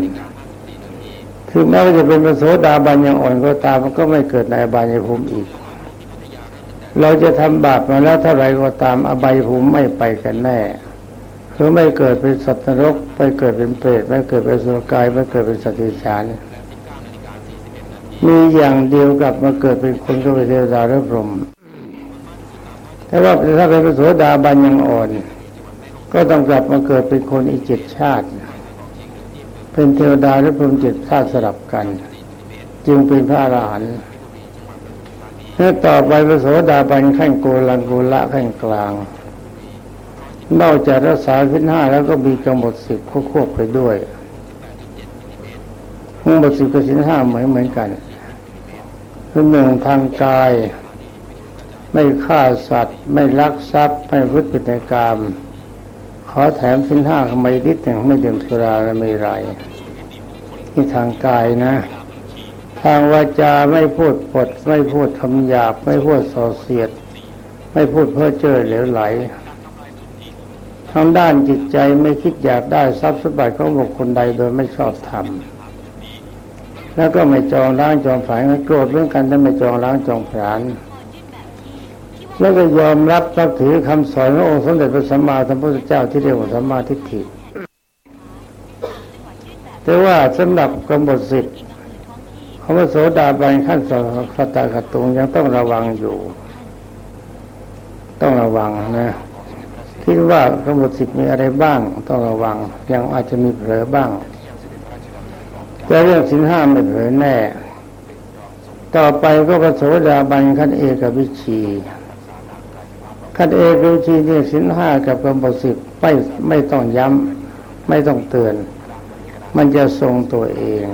ถึงแม้ว่าจะเป็นประโสดาบันยังอ่อนก็ตามมันก็ไม่เกิดในอบายภูมิอีก เราจะทำบาปมาแล้วเท่าไรก็ตามอบายภูมิไม่ไปกันแน่คือไม่เกิดเป็นสัตว์นรก ไปเกิดเป็นเปรตไม่เกิดเป็นสุรกายไม่เกิดเป็นสัตว์ดิฉาน มีอย่างเดียวกับมาเกิดเป็นคนก็เป็นเทวดาหรือพรหมแต่ว่าถ้าเป็นพระโสดาบันยังอ่อน ก็ต้องกลับมาเกิดเป็นคนอีกเจ็ดชาติ เป็นเทวดาหรือพรหมเจ็ดชาติสลับกัน จึงเป็นพระอรหันต์แล้วต่อไปพระโสดาบันขั้นโกลังโกละขั้นกลางนอกจากรักษาพิษห้าแล้วก็มีกำหนดสิบควบไปด้วยกำหนดสิบกับสินห้าเหมือนเหมือนกัน คือหนึ่งทางกาย ไม่ฆ่าสัตว์ ไม่ลักทรัพย์ ไม่พุทธิในกรรมขอแถมสินห้าทำไมนิดหนึ่งไม่ดื่มสุราและไม่ไรที่ทางกายนะ ทางวาจาไม่พูดปด ไม่พูดคำหยาบ ไม่พูดส่อเสียด ไม่พูดเพ้อเจ้อเหลวไหลทางด้านจิตใจไม่คิดอยากได้ทรัพย์สมบัติของบุคคลใดโดยไม่ชอบธรรม แล้วก็ไม่จองล้างจองผลาญโกรธเรื่องกันแต่ไม่จองล้างจองผลาญแล้วก็ยอมรับนับถือคำสอนขององค์สมเด็จพระสัมมาสัมพุทธเจ้าที่เรียกว่าสัมมาทิฏฐิ แต่ว่าสำหรับกำหนดสิทธิคำว่าโสดาบันขั้นสสตากตุงยังต้องระวังอยู่ ต้องระวังนะคิดว่ากำหนดสิทธิ์มีอะไรบ้าง ต้องระวัง ยังอาจจะมีเผลอบ้าง แต่เรื่องสินห้าไม่เผลอแน่ ต่อไปก็พระโสดาบันขั้นเอกวิชีขั้นเอกวิชีนี่สินห้ากับกำหนดสิทธิ์ไม่ไม่ต้องย้ำไม่ต้องเตือน มันจะทรงตัวเอง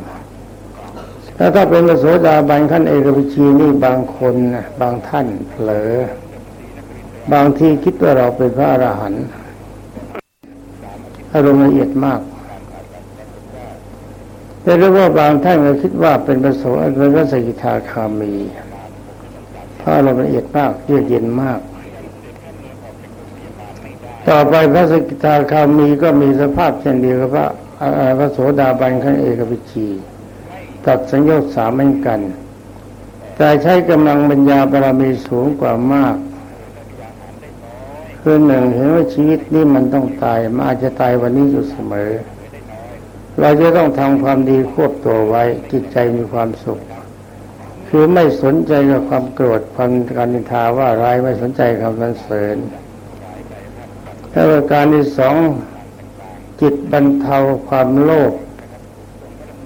แล้วถ้าเป็นพระโสดาบันขั้นเอกวิชีนี่บางคนนะบางท่านเผลอบางทีคิดว่าเราเป็นพระอรหันต์อารมณ์ละเอียดมาก แต่เรื่องว่าบางท่านก็คิดว่าเป็นพระโสเป็นพระสกิทาคามีพระอารมณ์ละเอียดมากเยือกเย็นมาก ต่อไปพระสกิทาคามีก็มีสภาพเช่นเดียวกับพระพระโสดาบันขั้นเอกวิชีตัดสัญญาสามเหมือนกัน แต่ใช้กำลังปัญญาบารมีสูงกว่ามากคือหนึ่งเห็นว่าชีวิตนี้มันต้องตายมันอาจจะตายวันนี้อยู่เสมอ เราจะต้องทำความดีควบตัวไว้จิตใจมีความสุข คือไม่สนใจกับความโกรธความการนินทาว่าร้ายไม่สนใจคำสรรเสริญแล้วการที่สองจิตบรรเทาความโลภ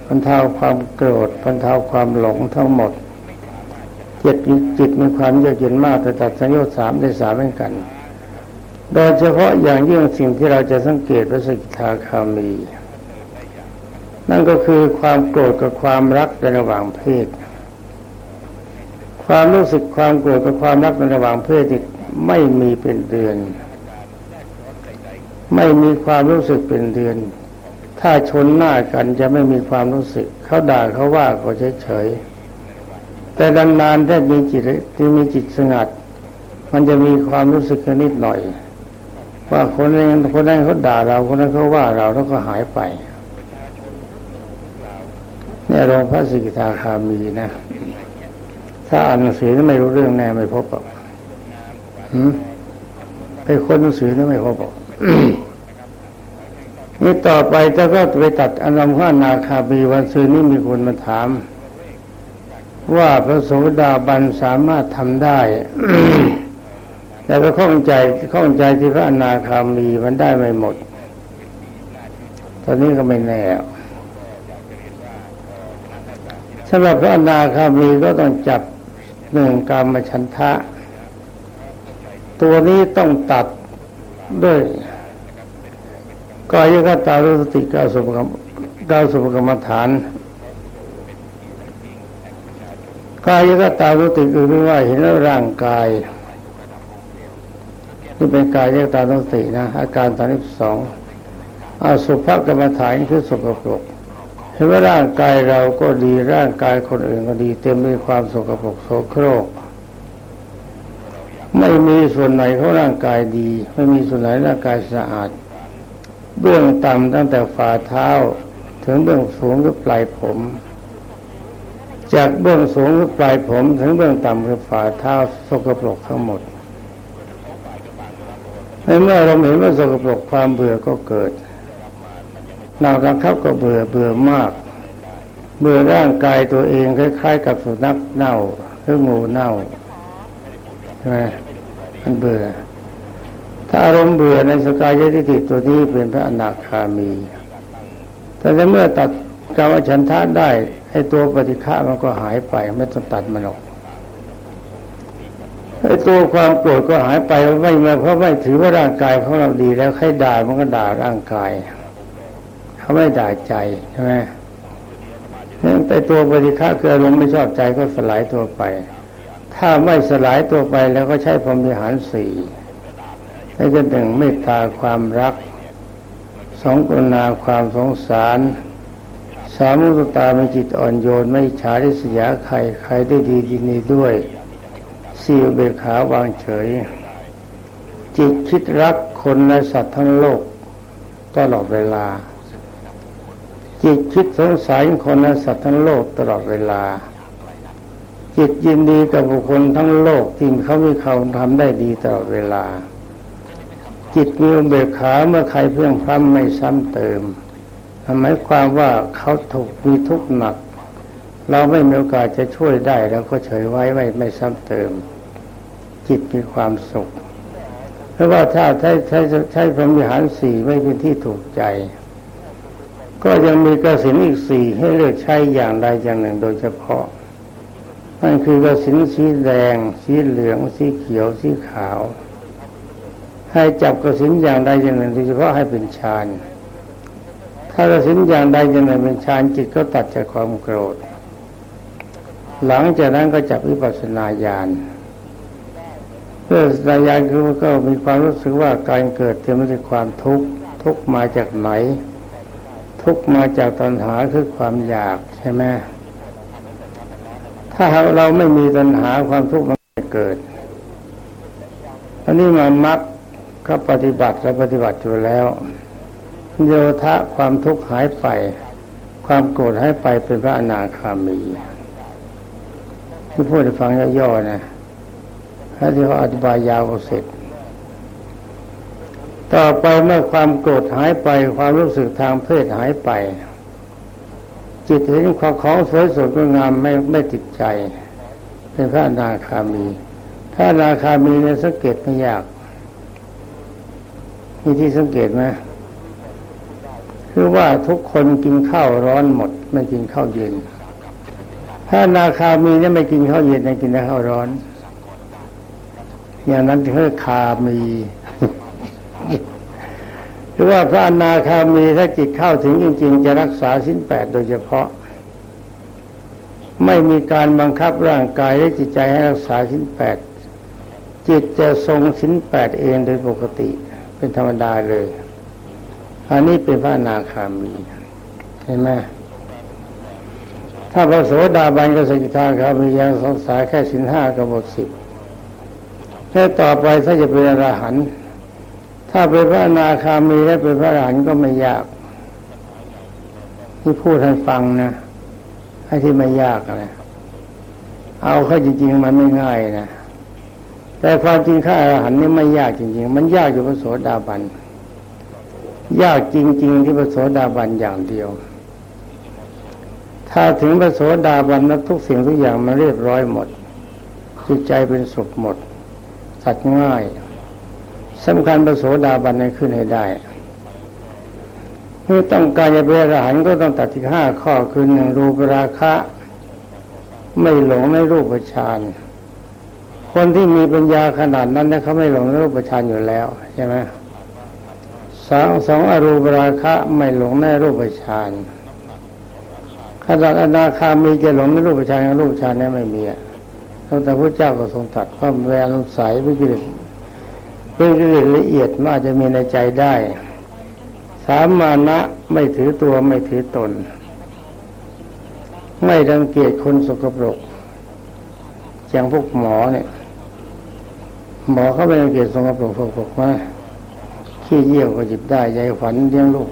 บรรเทาความโกรธบรรเทาความหลงทั้งหมดจิตจิตมีความเยือกเย็นมากแต่ตัดสัญญาสามได้สามเหมือนกัน โดยเฉพาะอย่างยิ่งสิ่งที่เราจะสังเกตพระสกิทาคามี นั่นก็คือความโกรธกับความรักในระหว่างเพศ ความรู้สึกความโกรธกับความรักในระหว่างเพศไม่มีเป็นเดือน ไม่มีความรู้สึกเป็นเดือน ถ้าชนหน้ากันจะไม่มีความรู้สึก เขาด่าเขาว่าก็เฉยๆแต่นานๆถ้ามีจิตที่มีจิตสงัด มันจะมีความรู้สึกนิดหน่อย ว่าคนนั้นคนนั้นเขาด่าเราคนนั้นเขาว่าเราแล้วก็หายไป เนี่ยรองพระสิกขาคามีนะ ถ้าอ่านหนังสือไม่รู้เรื่องแน่ไม่พบหรอกไปค้นหนังสือไม่พบหรอกนี่ต่อไปถ้าก็ไปตัดอารมณ์ว่านาคาบีวันซืนนี้มีคนมาถาม ว่าพระโสดาบันสามารถทำได้แต่ก็ข้องใจข้องใจที่พระอนาคามีมันได้ไม่หมด ตอนนี้ก็ไม่แน่ สำหรับพระอนาคามีก็ต้องจับหนึ่งกรรมฉันทะ ตัวนี้ต้องตัดด้วยกายกตารุสติกาสุภกรรมกาสุภกรรมฐานกายกตารุติคือว่าเห็นร่างกายนี่เป็นกายยกตารุตินะอาการสามสิบสองอาสุภกรรมฐานคือสกปรก เห็นว่าร่างกายเราก็ดีร่างกายคนอื่นก็ดี เต็มด้วยความสกปรกโสโครก ไม่มีส่วนไหนของร่างกายดี ไม่มีส่วนไหนร่างกายสะอาด เบื้องต่ำตั้งแต่ฝ่าเท้า ถึงเบื้องสูงคือปลายผม จากเบื้องสูงคือปลายผม ถึงเบื้องต่ำคือฝ่าเท้าสกปรกทั้งหมดในเมื่อเราเห็นว่าสกปรกความเบื่อก็เกิด หนักรังคับก็เบื่อเบื่อมาก เบื่อร่างกายตัวเองคล้ายๆ กับสุนัขเน่าหรืองูเน่าใช่ไหมมันเบื่อ ถ้าอารมณ์เบื่อในสกายทิฏฐิตัวนี้เป็นพระอนาคามี แต่เมื่อตัดกรรมฉันทะได้ไอ้ตัวปฏิฆะมันก็หายไปไม่ต้องตัดมันออกไอ้ตัวความโกรธก็หายไปไม่มาเพราะไม่ถือว่าร่างกายของเราดีแล้วใครด่ามันก็ด่าร่างกาย เขาไม่ด่าใจใช่ไหมนั่นไอ้ตัวปฏิฆะคืออารมณ์ไม่ชอบใจก็สลายตัวไป ถ้าไม่สลายตัวไปแล้วก็ใช้พรหมิหารสี่ให้ก็หนึ่งเมตตาความรักสองกรุณาความสงสารสามมุตตามีจิตอ่อนโยนไม่ฉาริษยาใครใครได้ดีดีนี้ด้วยสี่เบขาวางเฉย จิตคิดรักคนในสัตว์ทั้งโลกตลอดเวลา จิตคิดสงสารคนในสัตว์ทั้งโลกตลอดเวลา จิตยินดีกับบุคคลทั้งโลกที่เขามีเขาทำได้ดีตลอดเวลา จิตมีอุเบกขาเมื่อใครเพื่องพร้ำไม่ซ้ำเติมหมายความว่าเขาถูกมีทุกข์หนัก เราไม่มีโอกาสจะช่วยได้แล้วก็เฉยไว้ไม่ไม่ซ้ำเติม จิตมีความสุข เพราะว่าถ้าใช้ใช้ใช้พรหมิหารสี่ไม่เป็นที่ถูกใจ ก็ยังมีกระสินอีกสี่ให้เลือกใช้อย่างใดอย่างหนึ่งโดยเฉพาะ นั่นคือกระสินสีแดง สีเหลือง สีเขียว สีขาว ให้จับกระสินอย่างใดอย่างหนึ่งโดยเฉพาะให้เป็นฌาน ถ้ากระสินอย่างใดอย่างหนึ่งเป็นฌานจิตก็ตัดจากความโกรธ หลังจากนั้นก็จับวิปัสสนาญาณเพื่อสาญาณคือก็มีความรู้สึกว่าการเกิดเต็มไปด้วยความทุกข์ทุกข์มาจากไหน ทุกมาจากตัณหาคือความอยากใช่ไหมถ้าเราไม่มีตัณหาความทุกข์มันจะเกิดอันนี้มันมักก็ปฏิบัติและปฏิบัติอยู่แล้วโยธะความทุกข์หายไป ความโกรธหายไปเป็นพระอนาคามีที่พูดให้ฟังย่อๆนะถ้าที่เขาอธิบายยาวเสร็จ ต่อไปเมื่อความโกรธหายไปความรู้สึกทางเพศหายไป จิตเห็นความของสวยสดงามไม่ไม่ติดใจ เป็นพระนาคามีพระนาคามีเนี่ยสังเกตไม่ยากมีที่สังเกตไหมคือว่าทุกคนกินข้าวร้อนหมด ไม่กินข้าวเย็นพถ้านาคามีเนี่ยไม่กินข้าวเย็นนะกินแต่ข้าวร้อน อย่างนั้นเรียกคามี รือว่าพระอนาคามีถ้าจิตเข้าถึงจริง ๆ จะรักษาสิ้นแปดโดยเฉพาะ ไม่มีการบังคับร่างกายและจิตใจให้รักษาสิ้นแปดจิตจะทรงสิ้นแปดเองโดยปกติ เป็นธรรมดาเลย อันนี้เป็นพระอนาคามีเห็นไหมถ้าพระโสดาบันกับสกิทาคามียังสงสาแค่สินห้ากับหมดสิบแค่ต่อไปถ้าจะเป็นอรหันต์ ถ้าเป็นพระอนาคามีและเป็นพระอรหันต์ก็ไม่ยากที่พูดให้ฟังนะให้ที่ไม่ยากนะเอาเข้าจริง ๆ มันไม่ง่ายนะแต่ความจริงข้าอรหันต์นี่ไม่ยากจริง ๆ มันยากอยู่พระโสดาบันยากจริง ๆ ที่พระโสดาบันอย่างเดียว ถ้าถึงพระโสดาบันนั้นทุกสิ่งทุกอย่างมันเรียบร้อยหมดจิตใจเป็นสุขหมดสัตว์ง่าย สำคัญพระโสดาบันนั้นขึ้นให้ได้เมื่อต้องการจะเป็นอรหันต์ก็ต้องตัดที่ห้าข้อคือหนึ่งรูปราคะ ไม่หลงในรูปฌานคนที่มีปัญญาขนาดนั้นนะเขาไม่หลงในรูปฌานอยู่แล้วใช่ไหมสองสองอรูปราคะไม่หลงในรูปฌานขนาดอนาคามีจะหลงในรูปฌานรูปฌานนี่ไม่มีอะแต่พระเจ้าก็ทรงตัดว่าแววสายวิกิเล สวิกิเลสละเอียดมันอาจจะมีในใจได้ สามานะไม่ถือตัวไม่ถือตน ไม่รังเกียจคนสกปรกอย่างพวกหมอเนี่ย หมอเขาไม่รังเกียจสกปรกสกปรกมาขี้เยี่ยวก็จิบได้ใหญ่ฝันเลี้ยงลูก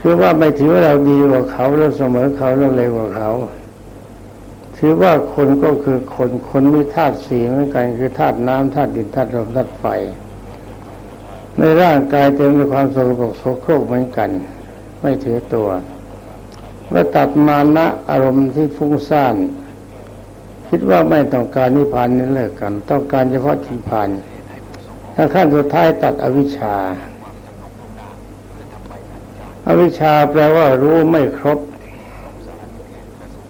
คือว่าไม่ถือว่าเราดีกว่าเขาเราเสมอเขาเราเลวกว่าเขา ถือว่าคนก็คือคนคนมีธาตุสีเหมือนกันคือธาตุน้ำธาตุดินธาตุลมธาตุไฟ ในร่างกายเต็มด้วยความสกปรกโสโครกเหมือนกัน ไม่ถือตัวเมื่อตัดมานะอารมณ์ที่ฟุ้งซ่านคิดว่าไม่ต้องการนิพพานนี่เลิกกัน ต้องการเฉพาะนิพพานถ้าขั้นสุดท้ายตัดอวิชชา อวิชชาแปลว่ารู้ไม่ครบ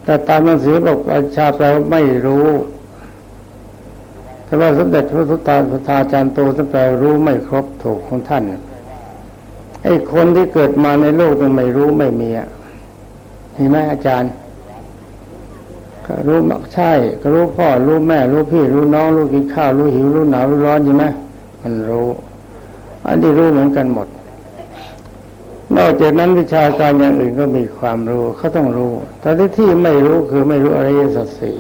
แต่ตามหนังสือบอกอวิชาแปลว่าไม่รู้ แต่ว่าสมเด็จพระสุตตานพุทธาจารย์โตท่านแปลรู้ไม่ครบถูกของท่านไอ้คนที่เกิดมาในโลกมันไม่รู้ไม่มีอะเห็นไหมอาจารย์ก็รู้มักใช่ ก็รู้พ่อ รู้แม่ รู้พี่ รู้น้อง รู้กินข้าว รู้หิว รู้หนาว รู้ร้อนใช่ไหมมันรู้ อันนี้รู้เหมือนกันหมด นอกจากนั้นวิชาการอย่างอื่นก็มีความรู้เขาต้องรู้ แต่ที่ที่ไม่รู้คือไม่รู้อริยสัจสี่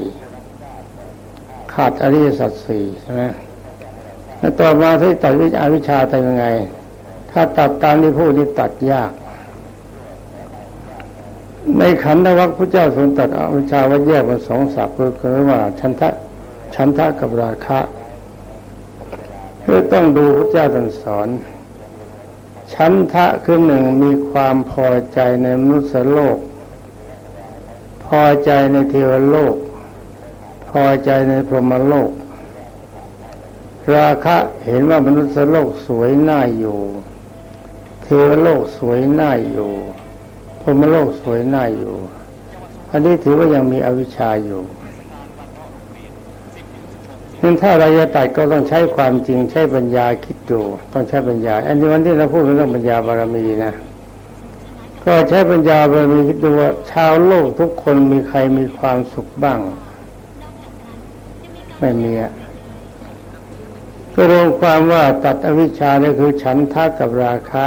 ขาดอริยสัจสี่ใช่ไหมแล้วต่อมาที่ตัดวิชาวิชาทำยังไง ถ้าตัดตามที่พูดนี่ตัดยาก ในขันธวัคพระเจ้าทรงตัดอวิชาว่าแยกเป็นสองสับคือคือว่าชันทะชันทะกับราคะเพื่อต้องดูพระเจ้าตรัสสอน ชั้นทะคือหนึ่งมีความพอใจในมนุษย์โลก พอใจในเทวโลก พอใจในพรหมโลก ราคะเห็นว่ามนุษย์โลกสวยน่าอยู่ เทวโลกสวยน่าอยู่พรหมโลกสวยน่าอยู่ อันนี้ถือว่ายังมีอวิชชาอยู่ นั้นถ้าเราจะตัดก็ต้องใช้ความจริงใช้ปัญญาคิดดูต้องใช้ปัญญา อันนี้วันที่เราพูดเรื่องปัญญาบารมีนะก็ใช้ปัญญาบารมีคิดดูว่าชาวโลกทุกคนมีใครมีความสุขบ้าง ไม่มีอะก็รวมความว่าตัดอวิชชานี่คือฉันทะกับราคะ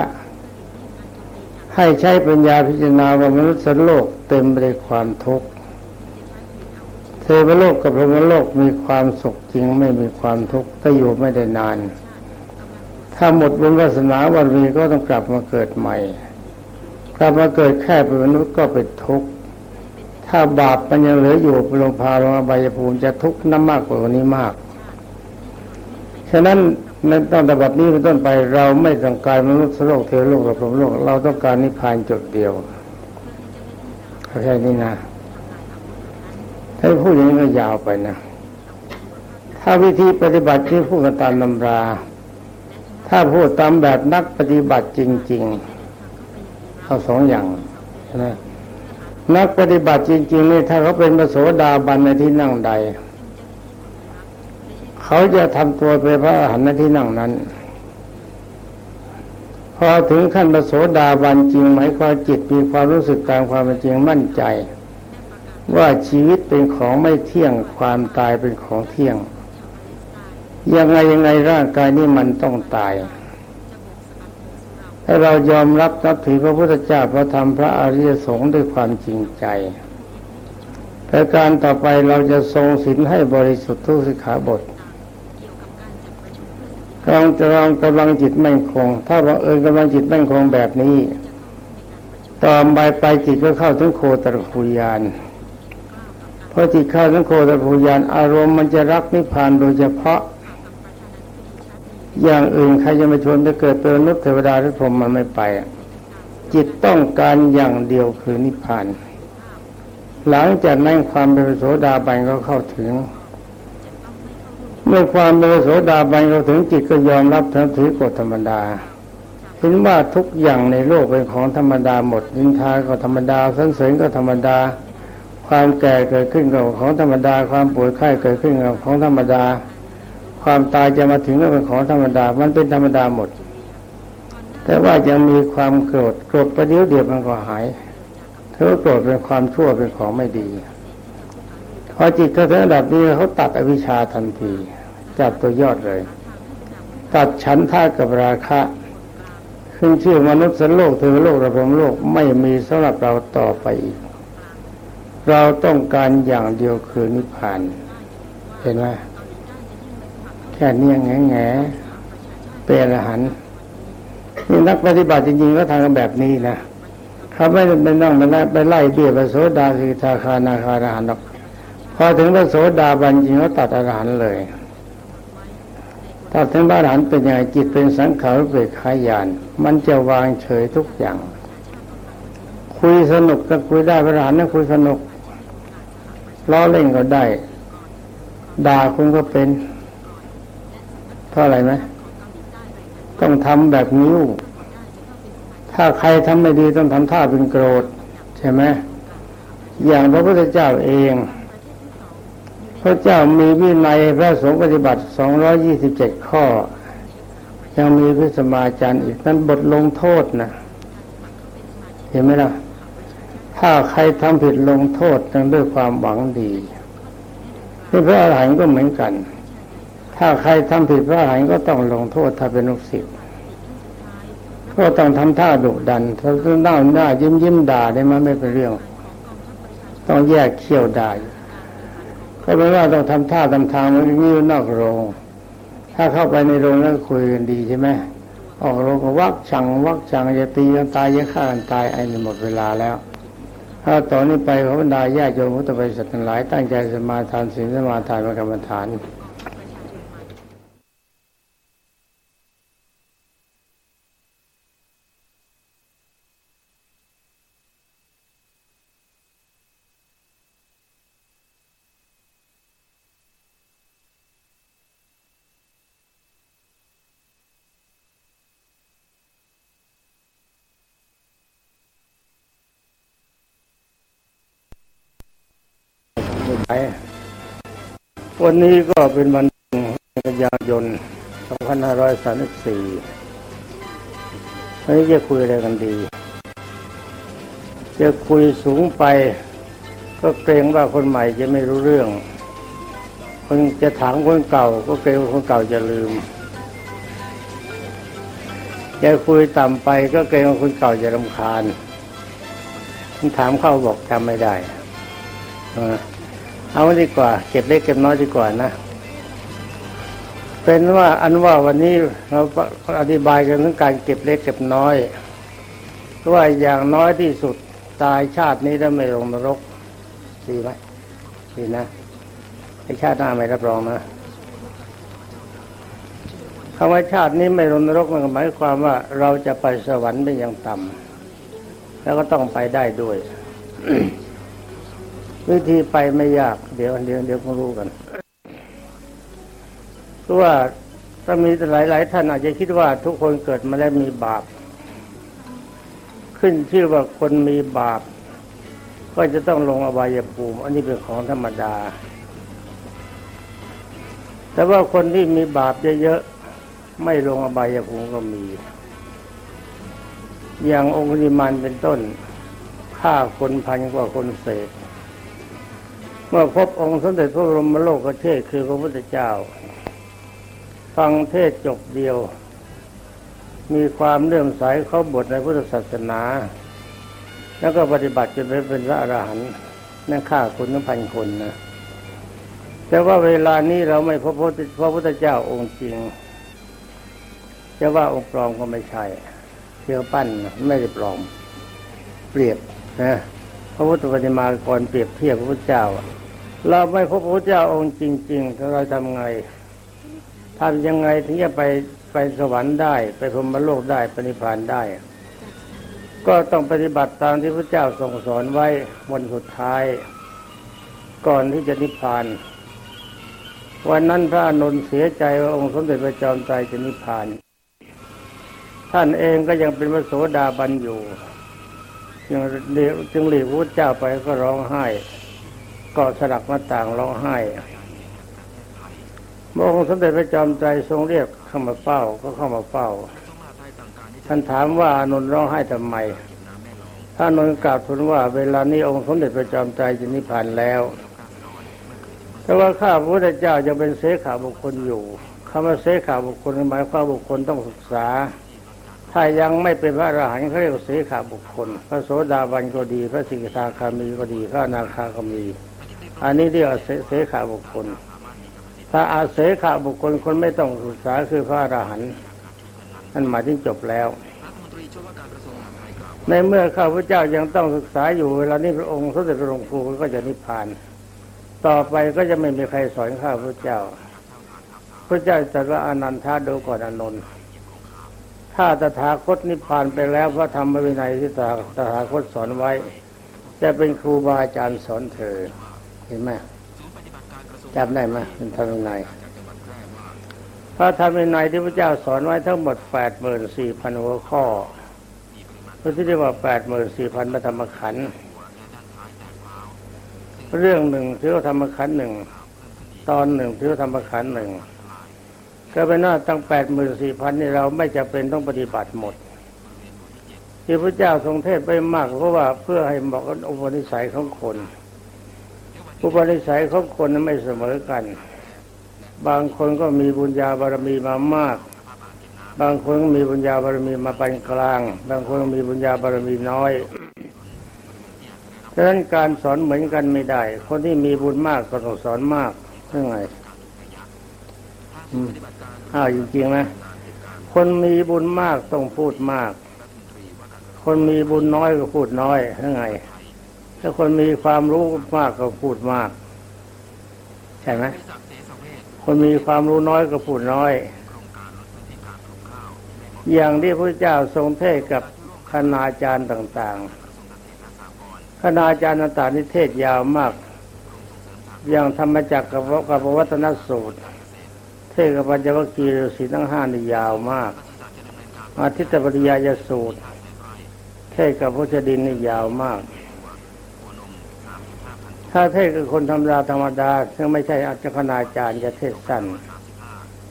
ให้ใช้ปัญญาพิจารณาว่ามนุษย์โลกเต็มไปด้วยความทุกข์ ทวโลกกับพรหมโลกมีความสุขจริงไม่มีความทุกข์ถ้าอยู่ไม่ได้นาน ถ้าหมดบุญวาสนาวันนี้ก็ต้องกลับมาเกิดใหม่กลับมาเกิดแค่เป็นมนุษย์ก็เป็นทุกข์ถ้าบาปมันยังเหลืออยู่ลงพาลงอบายภูมิจะทุกข์น้ำมากกว่านี้มากฉะนั้นในตั้งแต่บัดนี้เป็นต้นไปเราไม่ต้องการมนุษย์โลกเทวโลกกับพรหมโลก เราต้องการนิพพานจุดเดียวแค่นี้นะ ถ้าพูดอย่างนี้ก็ยาวไปนะ ถ้าวิธีปฏิบัติที่พูดกันตามตำรา ถ้าพูดตามแบบนักปฏิบัติจริง ๆ เอาสองอย่างนะนักปฏิบัติจริง ๆ นี่ถ้าเขาเป็นพระโสดาบันในที่นั่งใด เขาจะทำตัวเป็นพระอรหันต์ในที่นั่งนั้น พอถึงขั้นพระโสดาบันจริงหมายความจิตมีความรู้สึกตามความเป็นจริงมั่นใจ ว่าชีวิตเป็นของไม่เที่ยงความตายเป็นของเที่ยง ยังไงยังไงร่างกายนี้มันต้องตายให้เรายอมรับนับถือพระพุทธเจ้าพระธรรมพระอริยสงฆ์ด้วยความจริงใจแต่การต่อไปเราจะทรงศีลให้บริสุทธิ์ทุกสิกขาบทกำลังจะลองกำลังจิตมั่นคง ถ้าบังเอิญกำลังจิตมั่นคงแบบนี้ ต่อไปไปจิตก็เข้าถึงโคตรภูยาน พอจิตเข้าถึงโคตรภูยานอารมณ์มันจะรักนิพพานโดยเฉพาะ อย่างอื่นใครจะมาชวนจะเกิดเป็นมนุษย์เทวดาหรือพรหมมันไม่ไป จิตต้องการอย่างเดียวคือนิพพาน หลังจากนั้นความเป็นโสดาบันก็เข้าถึง เมื่อความเป็นโสดาบันเข้าถึงจิตก็ยอมรับทั้งถือกฎธรรมดาเห็นว่าทุกอย่างในโลกเป็นของธรรมดาหมดนินทาก็ธรรมดาสันเสริญก็ธรรมดา ความแก่เกิดขึ้นก็ของธรรมดา ความป่วยไข้เกิดขึ้นก็ของธรรมดา ความตายจะมาถึงก็เป็นของธรรมดา มันเป็นธรรมดาหมด แต่ว่ายังมีความโกรธโกรธประเดี๋ยวเดียวมันก็หายเธอโกรธเป็นความชั่วเป็นของไม่ดีพอจิตเขาถึงระดับนี้เขาตัดอวิชชาทันทีจับตัวยอดเลย ตัดฉันท่ากับราคะขึ้นชื่อมนุษย์สันโลกเทวโลกระพรมโลกไม่มีสำหรับเราต่อไปอีก เราต้องการอย่างเดียวคือนิพพาน เห็นไหมแค่นี้แง่แง่เป็นอรหันนี่นักปฏิบัติจริงๆก็ทำกันแบบนี้นะเขาไม่ได้ไปนั่งไปไล่ไปไล่เบี้ยพระโสดาสิทาคานาคาอรหันต์หรอกพอถึงพระโสดาบันจริงเขาตัดอรหันต์เลยตัดถึงพระอรหันต์เป็นยังไงจิตเป็นสังขารเปรกขายาน มันจะวางเฉยทุกอย่าง คุยสนุกก็คุยได้พระอรหันต์นั่นคุยสนุก ล้อเล่นก็ได้ ด่าคุณก็เป็นเพราะอะไรไหมต้องทำแบบนิ้ว ถ้าใครทำไม่ดีต้องทำท่าเป็นโกรธ ใช่ไหมอย่างพระพุทธเจ้าเองพระเจ้ามีวินัยพระสงฆ์ปฏิบัติ 227 ข้อ ยังมีพิสมาจารย์อีกนั้นบทลงโทษนะ เห็นไหมล่ะ ถ้าใครทำผิดลงโทษต้งด้วยความหวังดีนี่พระอรหันต์ก็เหมือนกัน ถ้าใครทำผิดพระอรหันต์ก็ต้องลงโทษถ้าเป็นลูกศิษย์ก็ต้องทำท่าดุดันถ้าต้องหน้าหน้ายิ้มยิ้มด่าได้มันไม่เป็นเรื่อง ต้องแยกเขี้ยวด่าก็แปลว่าต้องทำท่าทำทางมันนี่นอกโรง ถ้าเข้าไปในโรงแล้วคุยกันดีใช่ไหมออกโรงก็วักชังวักชังจะตีกันตายจะฆ่ากันตายไอ้นี่หมดเวลาแล้ว ถ้าต่อนนี้ไปขบรรดาญาโยมพุทธบริษัททั้งหลายตั้งใจสมาทานศีลสมาทานกรรมฐาน ไป วันนี้ก็เป็นวันกันยายน 2534วันนี้จะคุยอะไรกันดี จะคุยสูงไป ก็เกรงว่าคนใหม่จะไม่รู้เรื่อง คนจะถามคนเก่า ก็เกรงว่าคนเก่าจะลืม จะคุยต่ำไปก็เกรงว่าคนเก่าจะรำคาญถามเข้าบอกจำไม่ได้ เอาดีกว่า เก็บเล็กเก็บน้อยดีกว่านะ เป็นว่าอันว่าวันนี้เราอธิบายกันเรื่องการเก็บเล็กเก็บน้อยว่าอย่างน้อยที่สุดตายชาตินี้แล้วไม่ลงนรกดีไหมดีนะไอชาติหน้าไม่รับรองนะคำว่าชาตินี้ไม่ลงนรกมันหมายความว่าเราจะไปสวรรค์เป็นอย่างต่ำแล้วก็ต้องไปได้ด้วย วิธีไปไม่ยาก เดี๋ยวเดี๋ยวเดี๋ยวคงรู้กันเพราะว่าถ้ามีหลายหลายท่านอาจจะคิดว่าทุกคนเกิดมาแล้วมีบาป ขึ้นชื่อว่าคนมีบาป ก็จะต้องลงอบายภูมิ อันนี้เป็นของธรรมดา แต่ว่าคนที่มีบาปเยอะๆไม่ลงอบายภูมิก็มี อย่างองคุลิมานเป็นต้นฆ่าคนพันกว่าคนเศษ เมื่อพบองค์สมเด็จพระบรมโลกเทศคือพระพุทธเจ้า ฟังเทศจบเดียว มีความเลื่อมใสเข้าบทในพุทธศาสนา แล้วก็ปฏิบัติจนเป็นพระอรหันต์นั่นฆ่าคนทั้งพันคนนะแต่ว่าเวลานี้เราไม่พบพระพุทธเจ้าองค์จริงจะว่าองค์ปลอมก็ไม่ใช่เชื่อปั้นไม่ได้ปลอม เปรียบนะพระพุทธปฏิมากรเปรียบเทียบพระพุทธเจ้า เราไม่พบพระเจ้าองค์จริง ๆ เราทำไงทำยังไงถึงจะไปไปสวรรค์ได้ ไปพรมโลกได้ปณิพานได้ ก็ต้องปฏิบัติตามที่พระเจ้าทรงสอนไว้วันสุดท้าย ก่อนที่จะนิพพาน วันนั้นพระอนุนเสียใจว่าองค์สมเด็จพระจอมไตรจะนิพพาน ท่านเองก็ยังเป็นพระโสดาบันอยู่ จึงเดียวจึงหลีกพระเจ้าไปก็ร้องไห้ ก็สลักมาต่างร้องไห้เมื่องค์สมเด็จพระจอมไตรทรงเรียกเข้ามาเฝ้าก็เข้ามาเฝ้า ท่านถามว่าอานนท์ร้องไห้ทำไมท่านนนท์กล่าวทูลว่าเวลานี้องค์สมเด็จพระจอมไตรจะนิพพานแล้วแต่ว่าข้าพระพุทธเจ้ายังเป็นเสขาบุคคลอยู่คำว่าเสขาบุคคลหมายความบุคคลต้องศึกษา ถ้ายังไม่เป็นพระอรหันต์เขาเรียกเสขาบุคคล พระโสดาบันก็ดี พระสิกขาคามีก็ดี พระนาคาก็มี อันนี้เรียกเสขาบุคคล ถ้าอาเสขาบุคคลคนไม่ต้องศึกษาคือพระอรหันต์นั่นหมายถึงจบแล้ว ในเมื่อข้าพเจ้ายังต้องศึกษาอยู่เวลานี้พระองค์สมเด็จพระองค์ครูก็จะนิพพาน ต่อไปก็จะไม่มีใครสอนข้าพเจ้า พระเจ้าตรัสว่าอนันทาดูก่อนอนนท์ถ้าตถาคตนิพพานไปแล้วพระธรรมวินัยที่ตถาคตสอนไว้ จะเป็นครูบาอาจารย์สอนเธอ เห็นไหมจำได้ไหมเป็นธรรมวินัยพระธรรมวินัยที่พระเจ้าสอนไว้ทั้งหมดแปดหมื่นสี่พันหัวข้อพระที่เรียกว่าแปดหมื่นสี่พันพระธรรมขันธ์เรื่องหนึ่งถือว่าธรรมขันธ์หนึ่งตอนหนึ่งถือว่าธรรมขันธ์หนึ่งก็เป็นว่าตั้งแปดหมื่นสี่พันนี่เราไม่จะเป็นต้องปฏิบัติหมด ที่พระเจ้าทรงเทศไปมากเพราะว่าเพื่อให้เหมาะกับอุปนิสัยของคน อุปนิสัยของคนนั้นไม่เสมอกัน บางคนก็มีบุญญาบารมีมามาก บางคนก็มีบุญญาบารมีมาปานกลาง บางคนก็มีบุญญาบารมีน้อยดังนั้นการสอนเหมือนกันไม่ได้ คนที่มีบุญมากก็ต้องสอนมากเรื่องไงอ้าวจริงๆนะ คนมีบุญมากต้องพูดมาก คนมีบุญน้อยก็พูดน้อยเรื่องไง ถ้าคนมีความรู้มากก็พูดมาก ใช่ไหมคนมีความรู้น้อยก็พูดน้อย อย่างที่พระเจ้าทรงเทศกับคณาจารย์ต่าง ๆ คณาจารย์ต่างๆนี่เทศยาวมาก อย่างธรรมจักรกับกวัฒนสูตร เทศกับปัญจวัคคีย์ฤาษีทั้งห้านี่ยาวมาก อาทิตตปริยายสูตร เทศกับพระเจดินนี่ยาวมาก ถ้าเทศกับคนธรรมดาธรรมดา ซึ่งไม่ใช่อาจารย์คณาจารย์จะเทศสั้น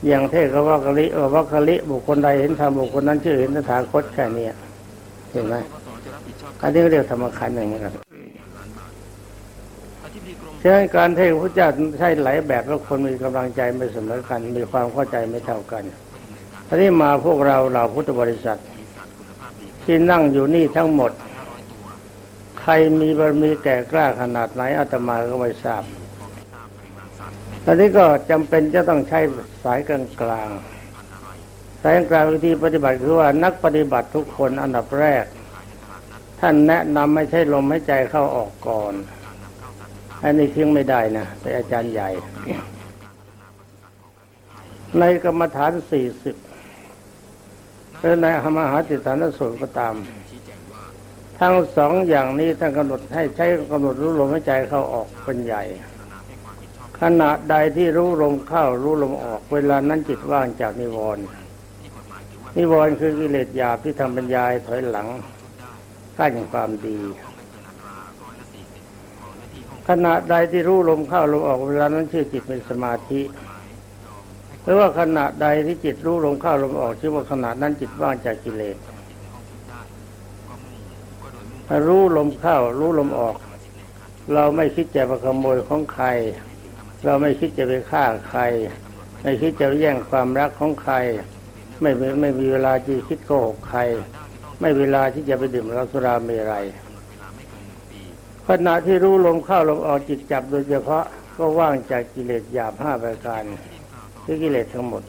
อย่างเทศกับวัคลิวัคลิบุคคลใดเห็นธรรมบุคคลนั้นชื่อเห็นสถาคตแค่นี้เห็นไหมอันนี้เรียกธรรมขันธ์หนึ่งครับฉะนั้นการเทศพระเจ้าใช้หลายแบบแล้วคนมีกำลังใจไม่เสมอกัน มีความเข้าใจไม่เท่ากันทีนี้มาพวกเราเราพุทธบริษัท ที่นั่งอยู่นี่ทั้งหมด ใครมีบารมีแก่กล้าขนาดไหนอาตมาก็ไม่ทราบ ตอนนี้ก็จำเป็นจะต้องใช้สายกลางกลางสายกลางวิธีปฏิบัติคือว่านักปฏิบัติทุกคนอันดับแรก ท่านแนะนำไม่ใช่ลมหายใจเข้าออกก่อน อันนี้ทิ้งไม่ได้นะแต่อาจารย์ใหญ่ ในกรรมฐานสี่สิบหรือในธรรมหาติฐานสูตรก็ตาม ทั้งสองอย่างนี้ท่านกำหนดให้ใช้กำหนดรู้ลมหายใจเข้าออกเป็นใหญ่ ขณะใดที่รู้ลมเข้ารู้ลมออก เวลานั้นจิตว่างจากนิวรณ์นิวรณ์คือกิเลสหยาบที่ทำบรรยายถอยหลังกั้นความดี ขณะใดที่รู้ลมเข้าลมออกเวลานั้นชื่อจิตเป็นสมาธิหรือว่าขณะใดที่จิตรู้ลมเข้าลมออกชื่อว่าขณะนั้นจิตว่างจากกิเลส รู้ลมเข้า รู้ลมออก เราไม่คิดจะไปขโมยของใคร เราไม่คิดจะไปฆ่าใคร ไม่คิดจะแย่งความรักของใคร ไม่ไม่มีเวลาที่คิดโกหกใคร ไม่เวลาที่จะไปดื่มเหล้าสุราเมรัยขณะที่รู้ลมเข้าลมออกจิตจับโดยเฉพาะก็ว่างจากกิเลสหยาบห้าประการคือกิเลสทั้งหมด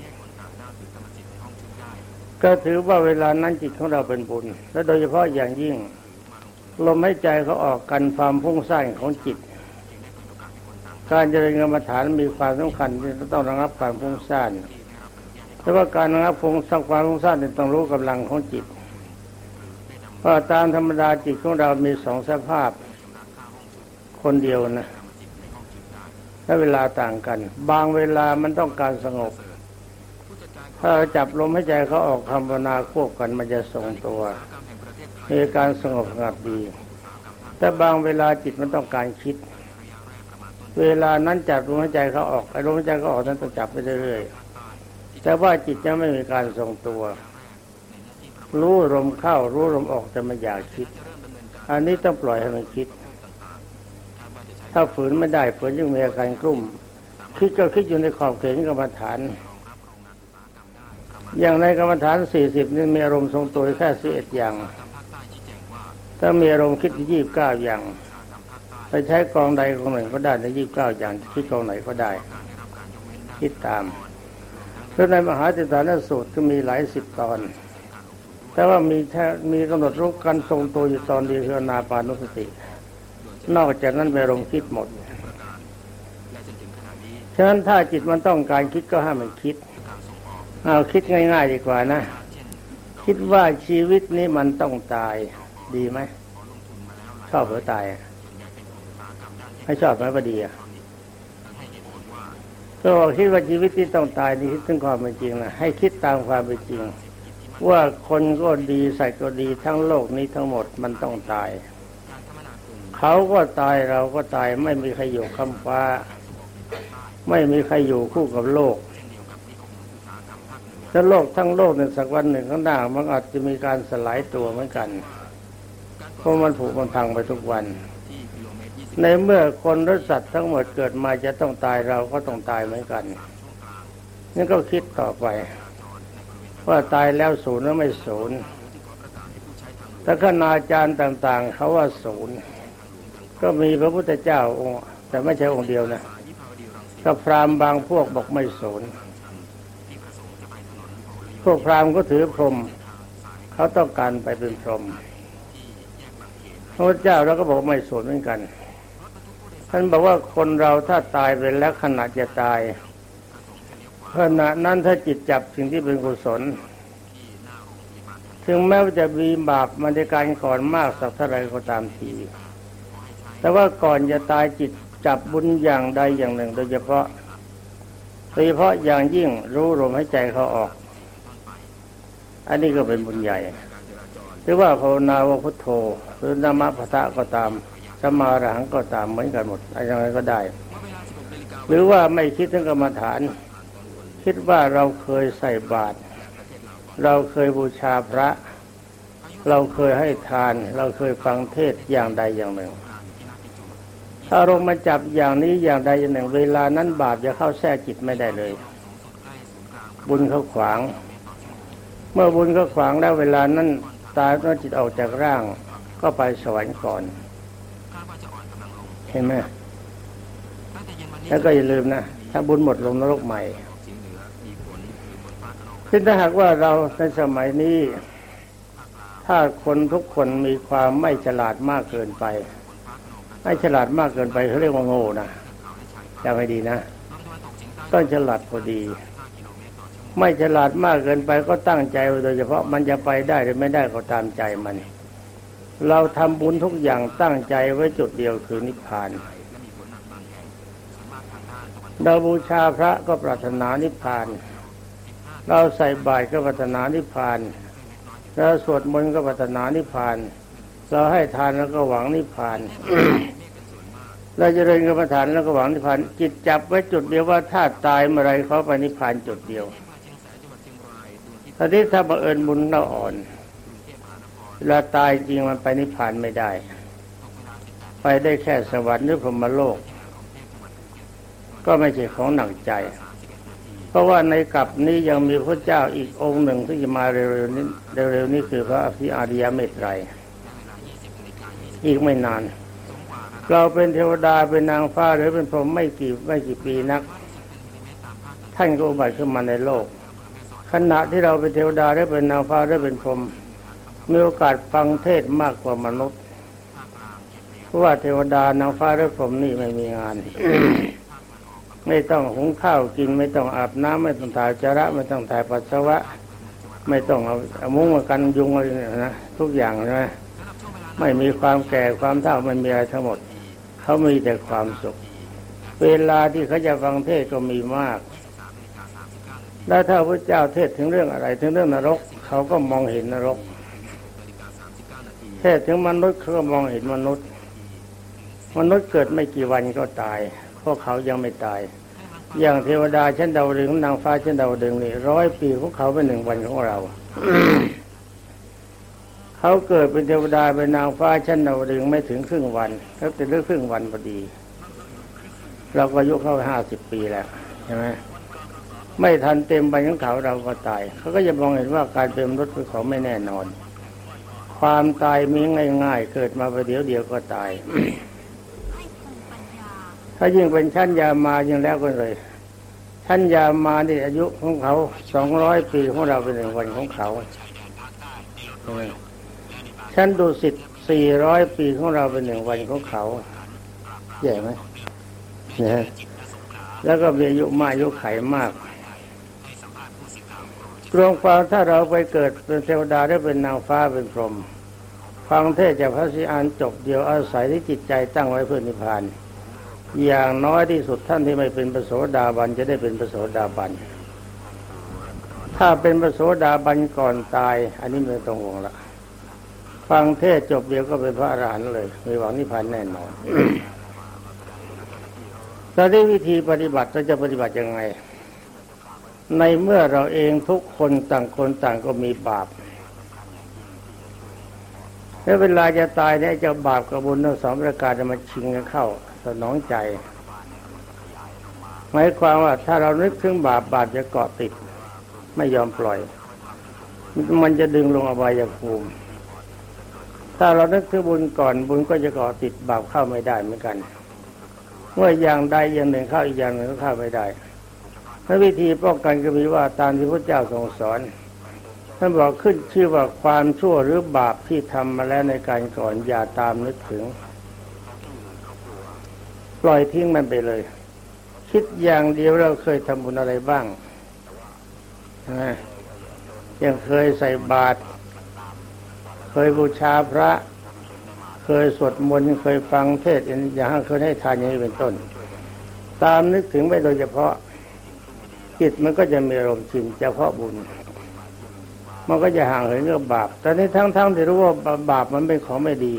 ก็ถือว่าเวลานั้นจิตของเราเป็นบุญ และโดยเฉพาะอย่างยิ่ง ลมหายใจเขาออกกันความพุ่งสร้างของจิต การเจริญกรรมฐานมีความสำคัญที่ต้องระงับความพุ่งสร้างแต่ว่าการระงับพุ่งสร้างความพุ่งสร้างต้องรู้กำลังของจิตเพราะตามธรรมดาจิตของเรามีสองสภาพ คนเดียวนะและเวลาต่างกัน บางเวลามันต้องการสงบ ถ้าจับลมหายใจเขาออกคำวนาควบกันมันจะทรงตัว มีการสงบสงัดดี แต่บางเวลาจิตมันต้องการคิด เวลานั้นจับลมหายใจเขาออกไอ้ลมหายใจเขาออกนั้นต้องจับไปเรื่อยๆแต่ว่าจิตจะไม่มีการทรงตัว รู้ลมเข้ารู้ลมออกจะไม่อยากคิด อันนี้ต้องปล่อยให้มันคิด ถ้าฝืนไม่ได้ฝืนยังมีอาการกลุ่ม คิดก็คิดอยู่ในขอบเขตกรรมฐานอย่างในกรรมฐานสี่สิบนี่มีอารมณ์ทรงตัวแค่สิบเอ็ดอย่าง ถ้ามีอารมณ์คิดยี่บเก้าอย่าง ไปใช้กองใดกองหนึ่งก็ได้ในยี่บเก้าอย่างคิดกองไหนก็ได้ คิดตามเพราะในมหาจิตานสูตรก็มีหลายสิบตอน แต่ว่ามีแค่มีกำหนดรูปการทรงตัวอยู่ตอนเดียวคือนาปานุสติ นอกจากนั้นไปลงคิดหมดฉะนั้นถ้าจิตมันต้องการคิดก็ให้มันคิด เอาคิดง่าย ๆ ดีกว่านะ คิดว่าชีวิตนี้มันต้องตาย ดีไหมชอบหรือตายไม่ชอบไหมก็ดีอะก็คิดว่าชีวิตที่ต้องตายนี่คิดถึงความเป็นจริงนะให้คิดตามความเป็นจริง ว่าคนก็ดีสัตว์ก็ดีทั้งโลกนี้ทั้งหมดมันต้องตาย เขาก็ตายเราก็ตายไม่มีใครอยู่คำฟ้า ไม่มีใครอยู่คู่กับโลกถ้าโลกทั้งโลกในสักวันหนึ่งข้างหน้ามันอาจจะมีการสลายตัวเหมือนกัน เพราะมันผูกมันพังไปทุกวัน ในเมื่อคนและสัตว์ทั้งหมดเกิดมาจะต้องตายเราก็ต้องตายเหมือนกันนี่ก็คิดต่อไป ว่าตายแล้วศูนย์หรือไม่ศูนย์ถ้าคณาจารย์ต่าง ๆเขาว่าศูนย์ก็มีพระพุทธเจ้าองค์แต่ไม่ใช่องค์เดียวนะก็พราหมณ์บางพวกบอกไม่สนพวกพราหมณ์ก็ถือพรหมเขาต้องการไปเป็นพรหม พระเจ้าเราก็บอกไม่สนเหมือนกัน ท่านบอกว่าคนเราถ้าตายไปแล้วขณะจะตายขณะนั้นถ้าจิตจับสิ่งที่เป็นกุศล ถึงแม้ว่าจะมีบาปมันในการก่อนมากสักเท่าไรก็ตามที แต่ว่าก่อนจะตายจิตจับบุญอย่างใดอย่างหนึ่ง โดยเฉพาะโดยเฉพาะอย่างยิ่งรู้ลมหายใจเขาออก อันนี้ก็เป็นบุญใหญ่หรือว่าภาวนาว่าพุทโธ หรือนามะพะทะก็ตามสมาหังก็ตามเหมือนกันหมดอะไรยังไรก็ได้ หรือว่าไม่คิดถึงกรรมฐาน คิดว่าเราเคยใส่บาตรเราเคยบูชาพระ เราเคยให้ทาน เราเคยฟังเทศอย่างใดอย่างหนึ่งอารมณ์มาจับอย่างนี้อย่างใดอย่างหนึ่ง เวลานั้นบาปจะเข้าแทรกจิตไม่ได้เลย บุญเขาขวาง เมื่อบุญเขาขวางแล้วเวลานั้นตายเมื่อจิตออกจากร่าง ก็ไปสวรรค์ก่อนเห็นไหมแล้วก็อย่าลืมนะถ้าบุญหมดลงนรกใหม่ซึ่งถ้าหากว่าเราในสมัยนี้ ถ้าคนทุกคนมีความไม่ฉลาดมากเกินไป ไม่ฉลาดมากเกินไปเขาเรียกว่าโง่นะจำให้ดีนะต้องฉลาดพอดี ไม่ฉลาดมากเกินไปก็ตั้งใจโดยเฉพาะมันจะไปได้หรือไม่ได้ก็ตามใจมัน เราทำบุญทุกอย่างตั้งใจไว้จุดเดียวคือนิพพาน เราบูชาพระก็ปรารถนานิพพาน เราใส่บาตรก็ปรารถนานิพพาน เราสวดมนต์ก็ปรารถนานิพพาน เราให้ทานแล้วก็หวังนิพพาน เราจะเริญกรรมฐานแล้วก็หวังนิพพาน จิตจับไว้จุดเดียวว่าถ้าตายเมื่อไรเขาไปนิพพานจุดเดียวทีนี้ถ้าบังเอิญบุญเราอ่อน เวลาตายจริงมันไปนิพพานไม่ได้ ไปได้แค่สวรรค์หรือพรหมโลก ก็ไม่ใช่ของหนักใจ เพราะว่าในกลับนี้ยังมีพระเจ้าอีกองค์หนึ่งที่จะมาเร็วๆนี้เร็วๆนี้คือพระอภิอาริยเมตไตรอีกไม่นาน เราเป็นเทวดาเป็นนางฟ้าหรือเป็นพรหมไม่กี่ไม่กี่ปีนัก ท่านก็อุบัติขึ้นมาในโลกขณะที่เราเป็นเทวดาหรือเป็นนางฟ้าหรือเป็นพรหม มีโอกาสฟังเทศมากกว่ามนุษย์ เพราะว่าเทวดานางฟ้าหรือพรหมนี่ไม่มีงาน ไม่ต้องหุงข้าวกิน ไม่ต้องอาบน้ำไม่ต้องถ่ายจาระ ไม่ต้องถ่ายปัสสาวะ ไม่ต้องเอาเอามุ้งมากันยุงอะไรเนี่ยนะทุกอย่างใช่ไหมไม่มีความแก่ความเฒ่าไม่มีอะไรทั้งหมด เขามีแต่ความสุข เวลาที่เขาจะฟังเทศก็มีมากแล้วถ้าพระเจ้าเทศถึงเรื่องอะไร ถึงเรื่องนรก เขาก็มองเห็นนรก เทศถึงมนุษย์เขามองเห็นมนุษย์ มนุษย์เกิดไม่กี่วันก็ตายพวกเขายังไม่ตาย อย่างเทวดาเชั้นดาวดึงนางฟ้าเชั้นดาวดึงนี่ร้อยปีของเขาเป็นหนึ่งวันของเราเขาเกิดเป็นเทวดาเป็นนางฟ้าชั้นดาวดึงไม่ถึงครึ่งวันเขาติดเรื่องครึ่งวันพอดี เราก็อายุเข้าห้าสิบปีแล้วใช่ไหมไม่ทันเต็มไปของเขาเราก็ตาย เขาก็จะมองเห็นว่าการเป็นมนุษย์เป็นของไม่แน่นอน ความตายมีง่าย ๆ เกิดมาประเดี๋ยวเดียวก็ตาย ถ้ายิ่งเป็นชั้นยามายิ่งแล้วก็เลยชั้นยามานี่อายุของเขาสองร้อยปีของเราเป็นหนึ่งวันของเขาชั้นดุสิตสี่ร้อยปีของเราเป็นหนึ่งวันของเขาใหญ่ไหมนะแล้วก็มีอายุมากอายุไขมาก รวมความถ้าเราไปเกิดเป็นเทวดาได้เป็นนางฟ้าเป็นพรหมฟังเทศจากพระสิอานจบเดียวอาศัยที่จิตใจตั้งไว้เพื่อนิพพาน อย่างน้อยที่สุดท่านที่ไม่เป็นประโสดาบันจะได้เป็นประโสดาบัน ถ้าเป็นประโสดาบันก่อนตาย อันนี้ไม่ต้องห่วงละฟังเทศจบเดียวก็เป็นพระอรหันต์เลยมีหวังนิพพานแน่นอนเราได้วิธีปฏิบัติเราจะปฏิบัติยังไง ในเมื่อเราเองทุกคนต่างคนต่างก็มีบาปแล้วเวลาจะตายเนี่ยจะบาปกับบุญทั้งสองประการจะมาชิงกันเข้าสนองใจหมายความว่าถ้าเรานึกถึงบาปบาปจะเกาะติด ไม่ยอมปล่อย มันจะดึงลงอบายภูมิ ถ้าเรานึกถึงบุญก่อนบุญก็จะเกาะติดบาปเข้าไม่ได้เหมือนกัน เมื่ออย่างใดอย่างหนึ่งเข้าอีกอย่างหนึ่งก็เข้าไม่ได้ พระวิธีป้องกันก็มีว่าตามที่พระเจ้าทรงสอนท่านบอกขึ้นชื่อว่าความชั่วหรือบาปที่ทำมาแล้วในการก่อนอย่าตามนึกถึง ปล่อยทิ้งมันไปเลย คิดอย่างเดียวเราเคยทำบุญอะไรบ้างยังเคยใส่บาตรเคยบูชาพระ เคยสวดมนต์เคยฟังเทศน์อย่างเคยให้ทานอย่างนี้เป็นต้น ตามนึกถึงไปโดยเฉพาะ จิตมันก็จะมีอารมณ์ชินเฉพาะบุญ มันก็จะห่างเหินกับบาปแต่ในทั้งๆทที่รู้ว่าบาปมันเป็นของไม่ดี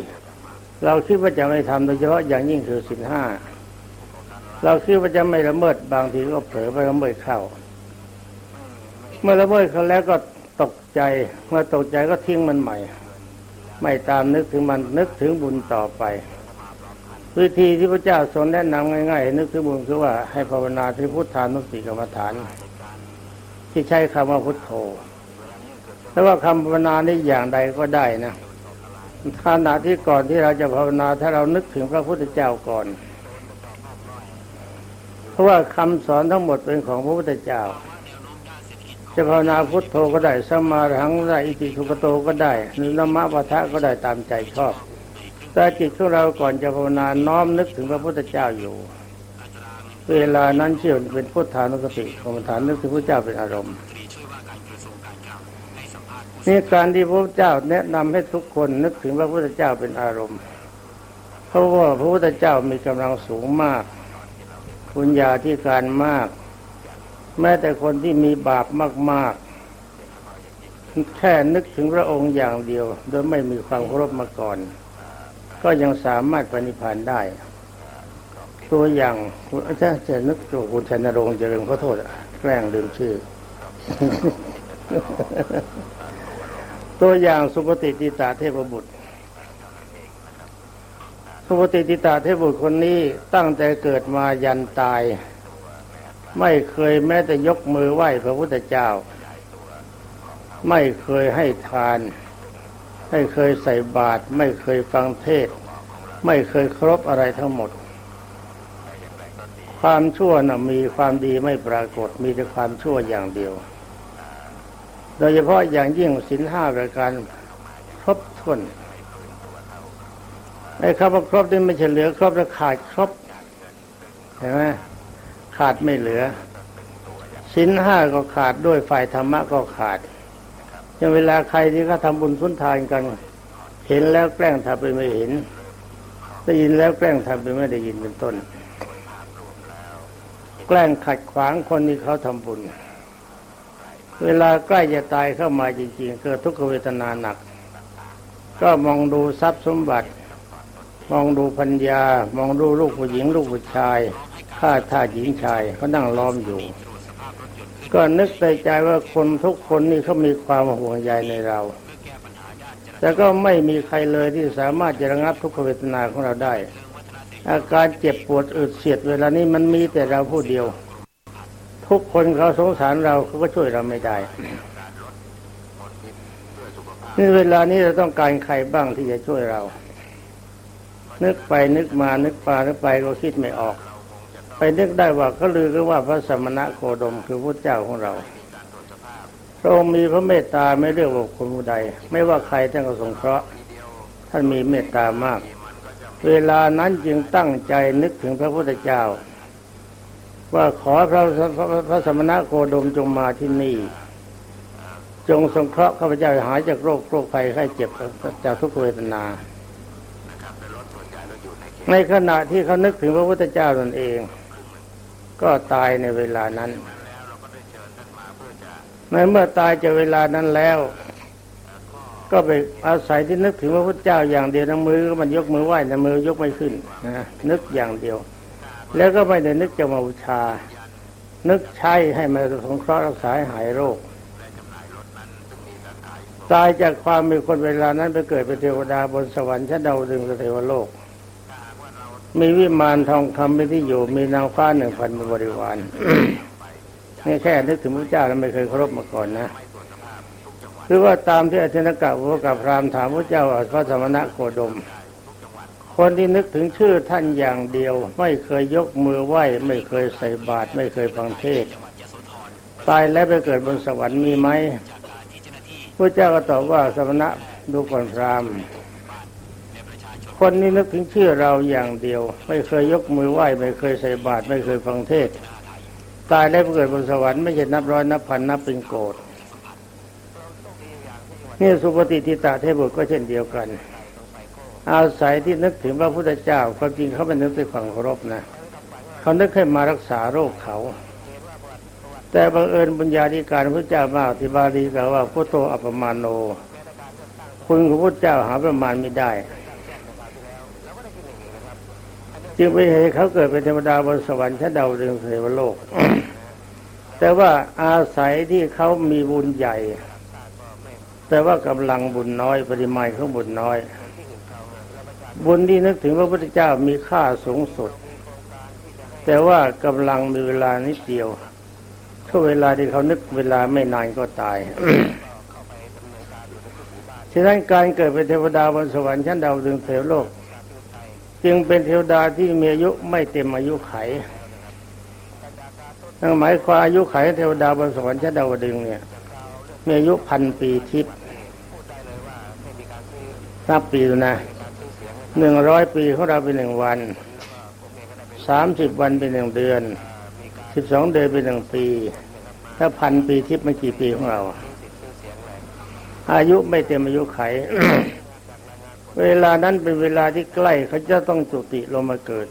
เราคิดว่าจะไม่ทำโดยเฉพาะอย่างยิ่งคือสินห้าเราคิดว่าจะไม่ละเมิดบางทีก็เผลอไปละเมิดเข้าเมื่อละเมิดเขาแล้วก็ตกใจเมื่อตกใจก็ทิ้งมันใหม่ ไม่ตามนึกถึงมันนึกถึงบุญต่อไป วิธีที่พระเจ้าทรงแนะนำง่ายๆนึกถึงบุญคือว่าให้ภาวนาที่พุทธานุสติกรรมฐาน ที่ใช้คำว่าพุทโธแต่ว่าคำภาวนานี้อย่างใดก็ได้นะขณะที่ก่อนที่เราจะภาวนาถ้าเรานึกถึงพระพุทธเจ้าก่อน เพราะว่าคำสอนทั้งหมดเป็นของพระพุทธเจ้า จะภาวนาพุทโธก็ได้สมาหังได้อิติสุปโตก็ได้นมะปะทะก็ได้ตามใจชอบ แต่จิตของเราก่อนจะภาวนาน้อมนึกถึงพระพุทธเจ้าอยู่ เวลานั้นเชื่อเป็นพุทธานุสติกรรมฐานนึกถึงพระเจ้าเป็นอารมณ์นี่การที่พระเจ้าแนะนำให้ทุกคนนึกถึงพระพุทธเจ้าเป็นอารมณ์ เพราะว่าพระพุทธเจ้ามีกำลังสูงมากบุญญาธิการมาก แม้แต่คนที่มีบาปมาก ๆ แค่นึกถึงพระองค์อย่างเดียว โดยไม่มีความเคารพมาก่อน ก็ยังสามารถปณิพานได้ ตัวอย่างอาจารย์จะนึกตัวคุณชัยนรงค์เจริญขอโทษแกล้งลืมชื่อ ตัวอย่างสุปฏิติตาเทพบุตร สุปฏิติตาเทพบุตรคนนี้ตั้งแต่เกิดมายันตาย ไม่เคยแม้แต่ยกมือไหว้พระพุทธเจ้า ไม่เคยให้ทาน ไม่เคยใส่บาตรไม่เคยฟังเทศ ไม่เคยครบอะไรทั้งหมด ความชั่วนะมีความดีไม่ปรากฏมีแต่ความชั่วอย่างเดียว โดยเฉพาะอย่างยิ่งสินห้าประการครบถ้วนไอ้คำว่าครบนี่ไม่ใช่เหลือครบแล้วขาดครบเห็นไหมขาดไม่เหลือสินห้าก็ขาดด้วยฝ่ายธรรมะก็ขาด อย่างเวลาใครที่เขาทำบุญสุนทานกัน เห็นแล้วแกล้งทำไปไม่เห็น ได้ยินแล้วแกล้งทำไปไม่ได้ยินเป็นต้น แกล้งขัดขวางคนที่เขาทำบุญ เวลาใกล้จะตายเข้ามาจริงๆเกิดทุกขเวทนาหนัก ก็มองดูทรัพย์สมบัติ มองดูพัญญามองดูลูกผู้หญิง ลูกผู้ชายข้าทาสหญิงชายเขานั่งล้อมอยู่ ก็นึกในใจว่าคนทุกคนนี่เขามีความห่วงใยในเรา แต่ก็ไม่มีใครเลยที่สามารถจะระงับทุกขเวทนาของเราได้ อาการเจ็บปวดอึดเสียดเวลานี้มันมีแต่เราผู้เดียว ทุกคนเขาสงสารเราเขาก็ช่วยเราไม่ได้นี่เวลานี้เราต้องการใครบ้างที่จะช่วยเรา นึกไปนึกมานึกไปนึกไปก็คิดไม่ออก ไปนึกได้ว่าก็ลือกันว่าพระสมณะโคดมคือพระเจ้าของเราพระองค์มีพระเมตตาไม่เลือกบุคคลผู้ใด ไม่ว่าใครท่านก็สงเคราะห์ท่านมีเมตตามาก เวลานั้นจึงตั้งใจนึกถึงพระพุทธเจ้า ว่าขอพระพระสมณะโคดมจงมาที่นี่ จงสงเคราะห์ข้าพเจ้าหายจากโรคโรคภัยไข้เจ็บจากทุกขเวทนาในขณะที่เขานึกถึงพระพุทธเจ้าตนเอง ก็ตายในเวลานั้นในเมื่อตายจากเวลานั้นแล้ว ก็ไปอาศัยที่นึกถึงพระพุทธเจ้าอย่างเดียวนะมือมันยกมือไหว้นะมือยกไม่ขึ้นนะนึกอย่างเดียว แล้วก็ไม่ได้นึกจะมาบูชา นึกใช้ให้มาสงเคราะห์รักษาหายโรค ตายจากความมีคนเวลานั้นไปเกิดเป็นเทวดาบนสวรรค์ชั้นดาวดึงสเทวโลก มีวิมานทองคำเป็นที่อยู่มีนางฟ้าหนึ่งพันบริวารนี่แค่นึกถึงพระเจ้าแล้วไม่เคยเคารพมาก่อนนะคือว่าตามที่อธินกะพระกับพรามถามพระเจ้าพระสมณะโคดม คนที่นึกถึงชื่อท่านอย่างเดียว ไม่เคยยกมือไหว้ไม่เคยใส่บาตรไม่เคยฟังเทศตายแล้วไปเกิดบนสวรรค์มีไหมพระเจ้าก็ตอบว่าสมณะดูก่อนพราม คนนี้นึกถึงชื่อเราอย่างเดียว ไม่เคยยกมือไหว้ไม่เคยใส่บาตรไม่เคยฟังเทศ ตายแล้วเกิดบนสวรรค์ไม่ใช่นับร้อยนับพันนับเป็นโกรธนี่สุปฏิทิตาเทพบุตรก็เช่นเดียวกัน อาศัยที่นึกถึงพระพุทธเจ้าความจริงเขาเป็นนึกด้วยความเคารพนะเขานึกให้มารักษาโรคเขา แต่บังเอิญบุญญาธิการพระเจ้ามากที่บาลีกล่าวว่าพุทโธอัปมาโน คุณของพระเจ้าหาประมาณไม่ได้ จึงไปเห็นเขาเกิดเป็นเทวดาบนสวรรค์ชั้นดาวดึงเทวโลก แต่ว่าอาศัยที่เขามีบุญใหญ่ แต่ว่ากำลังบุญน้อย ปริมาณของบุญน้อย บุญที่นึกถึงพระพุทธเจ้ามีค่าสูงสุด แต่ว่ากำลังมีเวลานิดเดียวก็เวลาที่เขานึกเวลาไม่นานก็ตายฉะนั้นการเกิดเป็นเทวดาบนสวรรค์ชั้นดาวดึงเทวโลก จึงเป็นเทวดาที่มีอายุไม่เต็มอายุไขนั่นหมายความอายุไขเทวดาบนสวรรค์ชั้นดาวดึงเนี่ยมีอายุพันปีทิพย์นับปีนะหนึ่งร้อยปีของเราเป็นหนึ่งวันสามสิบวันเป็นหนึ่งเดือนสิบสองเดือนเป็นหนึ่งปี ถ้าพันปีทิพย์ไม่กี่ปีของเรา อายุไม่เต็มอายุไข เวลานั้นเป็นเวลาที่ใกล้เขาจะต้องจุติลงมาเกิด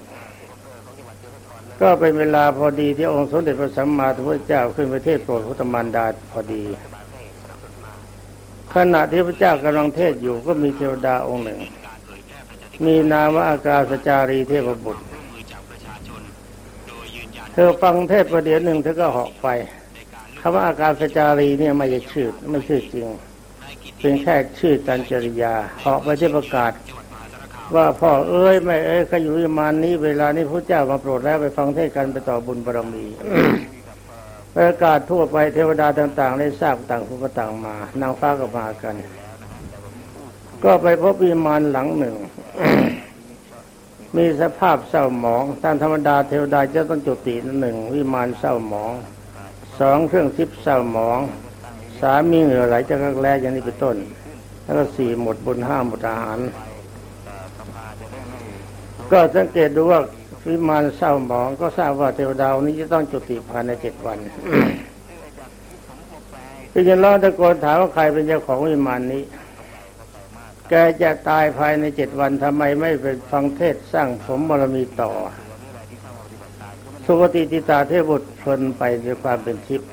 ก็เป็นเวลาพอดีที่องค์สมเด็จพระสัมมาสัมพุทธเจ้าขึ้นประเทศโปรดพุทธมารดาพอดี ขณะที่พระเจ้ากำลังเทศอยู่ก็มีเทวดาองค์หนึ่ง มีนามว่าอากาศจารีเทพบุตรเธอฟังเทศประเดี๋ยวหนึ่งเธอก็หาะไปคำว่าอาการสจารีเนี่ยไม่ใช่ชื่อไม่ชื่อจริง เป็นแค่ชื่อการจริยาเหาะไปที่ประกาศ ว่าพ่อเอ้ยไม่เอ้ยขยุยมานนี้เวลานี้พระเจ้ามาโปรดแล้วไปฟังเทศกันไปต่อบุญบารมีประกาศทั่วไปเทวดาต่างๆได้ทราบต่างผู้ต่างมานางฟ้าก็มากัน ก็ไปพบวิมานหลังหนึ่ง มีสภาพเศร้าหมองตามธรรมดาเทวดาจะต้องจุติหนึ่งวิมานเศร้าหมองสองเครื่องทิพย์เศร้าหมอง สามีเหงื่อไหลจากรักแร้อย่างนี้เป็นต้น แล้วก็สี่หมดบุญห้าหมดอาหาร ก็สังเกตดูว่าวิมานเศร้าหมองก็ทราบว่าเทวดาวนี้จะต้องจุติภายในเจ็ดวันพี่จะร้องตะโกนถามว่าใครเป็นเจ้าของวิมานนี้ แกจะตายภายในเจ็ดวันทำไมไม่ไปฟังเทศสร้างผมบารมีต่อ สุคติติตาเทพบุตรเพลินไปด้วยความเป็นทิพย์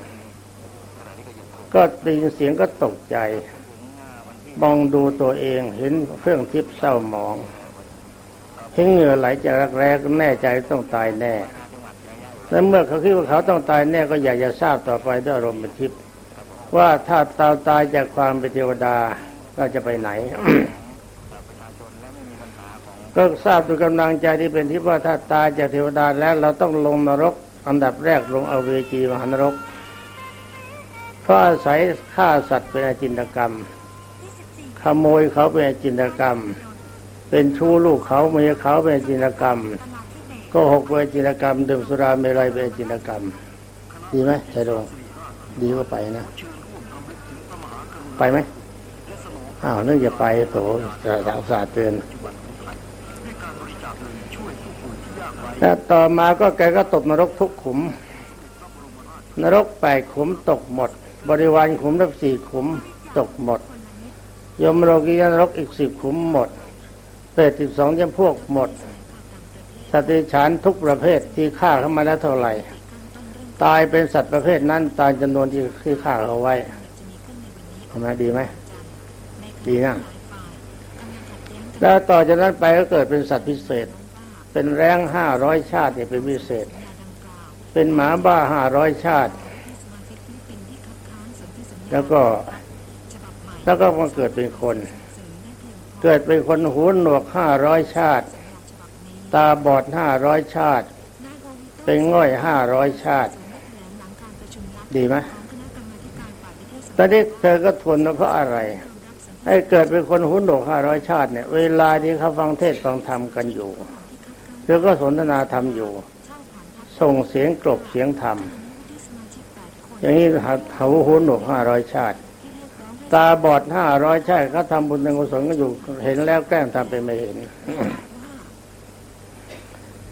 ก็ได้ยินเสียงก็ตกใจ มองดูตัวเองเห็นเครื่องทิพย์เศร้าหมองเห็นเหงื่อไหลจากรักแร้ก็แน่ใจต้องตายแน่และเมื่อเขาคิดว่าเขาต้องตายแน่ก็อยากจะทราบต่อไปด้วยอารมณ์เป็นทิพย์ว่าถ้าตาตายจากความเป็นเทวดาก็จะไปไหน ก็ทราบด้วยกำลังใจที่เป็นที่ว่าถ้าตายจากเทวดาแล้วเราต้องลงนรก อันดับแรกลงเอาเวจีมหานรกเพ ราะอาศัยฆ่าสัตว์เป็นอาจินตกรรม ขโมยเขาเป็นอาจินตกรรม เป็นชู้ลูกเขาเมียเขาเป็นอาจินตกรรม ก็หกเป็นอาจินตกรรมดื่มสุราเมรัยเป็นอาจินตกรรม ดีไหมใจดวงดีก็ไปนะ ไปไหมอ้าวนึกจะไปโถสาวสาเตือนแล้วต่อมาก็แกก็ตกนรกทุกขุม นรกแปดขุมตกหมด บริวารขุมทั้งสี่ขุมตกหมด ยมโลกียนรกอีกสิบขุมหมดเปรตสิบสองจำพวกหมดสตว์เดรัจฉานทุกประเภทที่ฆ่าเข้ามาแล้วเท่าไหร่ ตายเป็นสัตว์ประเภทนั้น ตายจำนวนที่ที่ฆ่าเขาไว้ทำไมดีไหมดีนะแล้วต่อจากนั้นไปก็เกิดเป็นสัตว์พิเศษ เป็นแรงห้าร้อยชาติเนี่ยเป็นพิเศษ เป็นหมาบ้าห้าร้อยชาติ แล้วก็ แล้วก็มาเกิดเป็นคน เกิดเป็นคนหูหนวกห้าร้อยชาติ ตาบอดห้าร้อยชาติ เป็นง่อยห้าร้อยชาติ ดีไหมตอนนี้เธอก็ทนเพราะอะไร ให้เกิดเป็นคนหุนโดกห้าร้อยชาติเนี่ย เวลาที่เขาฟังเทศฟังธรรมกันอยู่เธอก็สนทนาธรรมอยู่ ส่งเสียงกลบเสียงธรรม อย่างนี้เขาหุนโดกห้าร้อยชาติ ตาบอดห้าร้อยชาติเขาทำบุญทำกุศลกันอยู่เห็นแล้วแกล้งทำเป็นไม่เห็น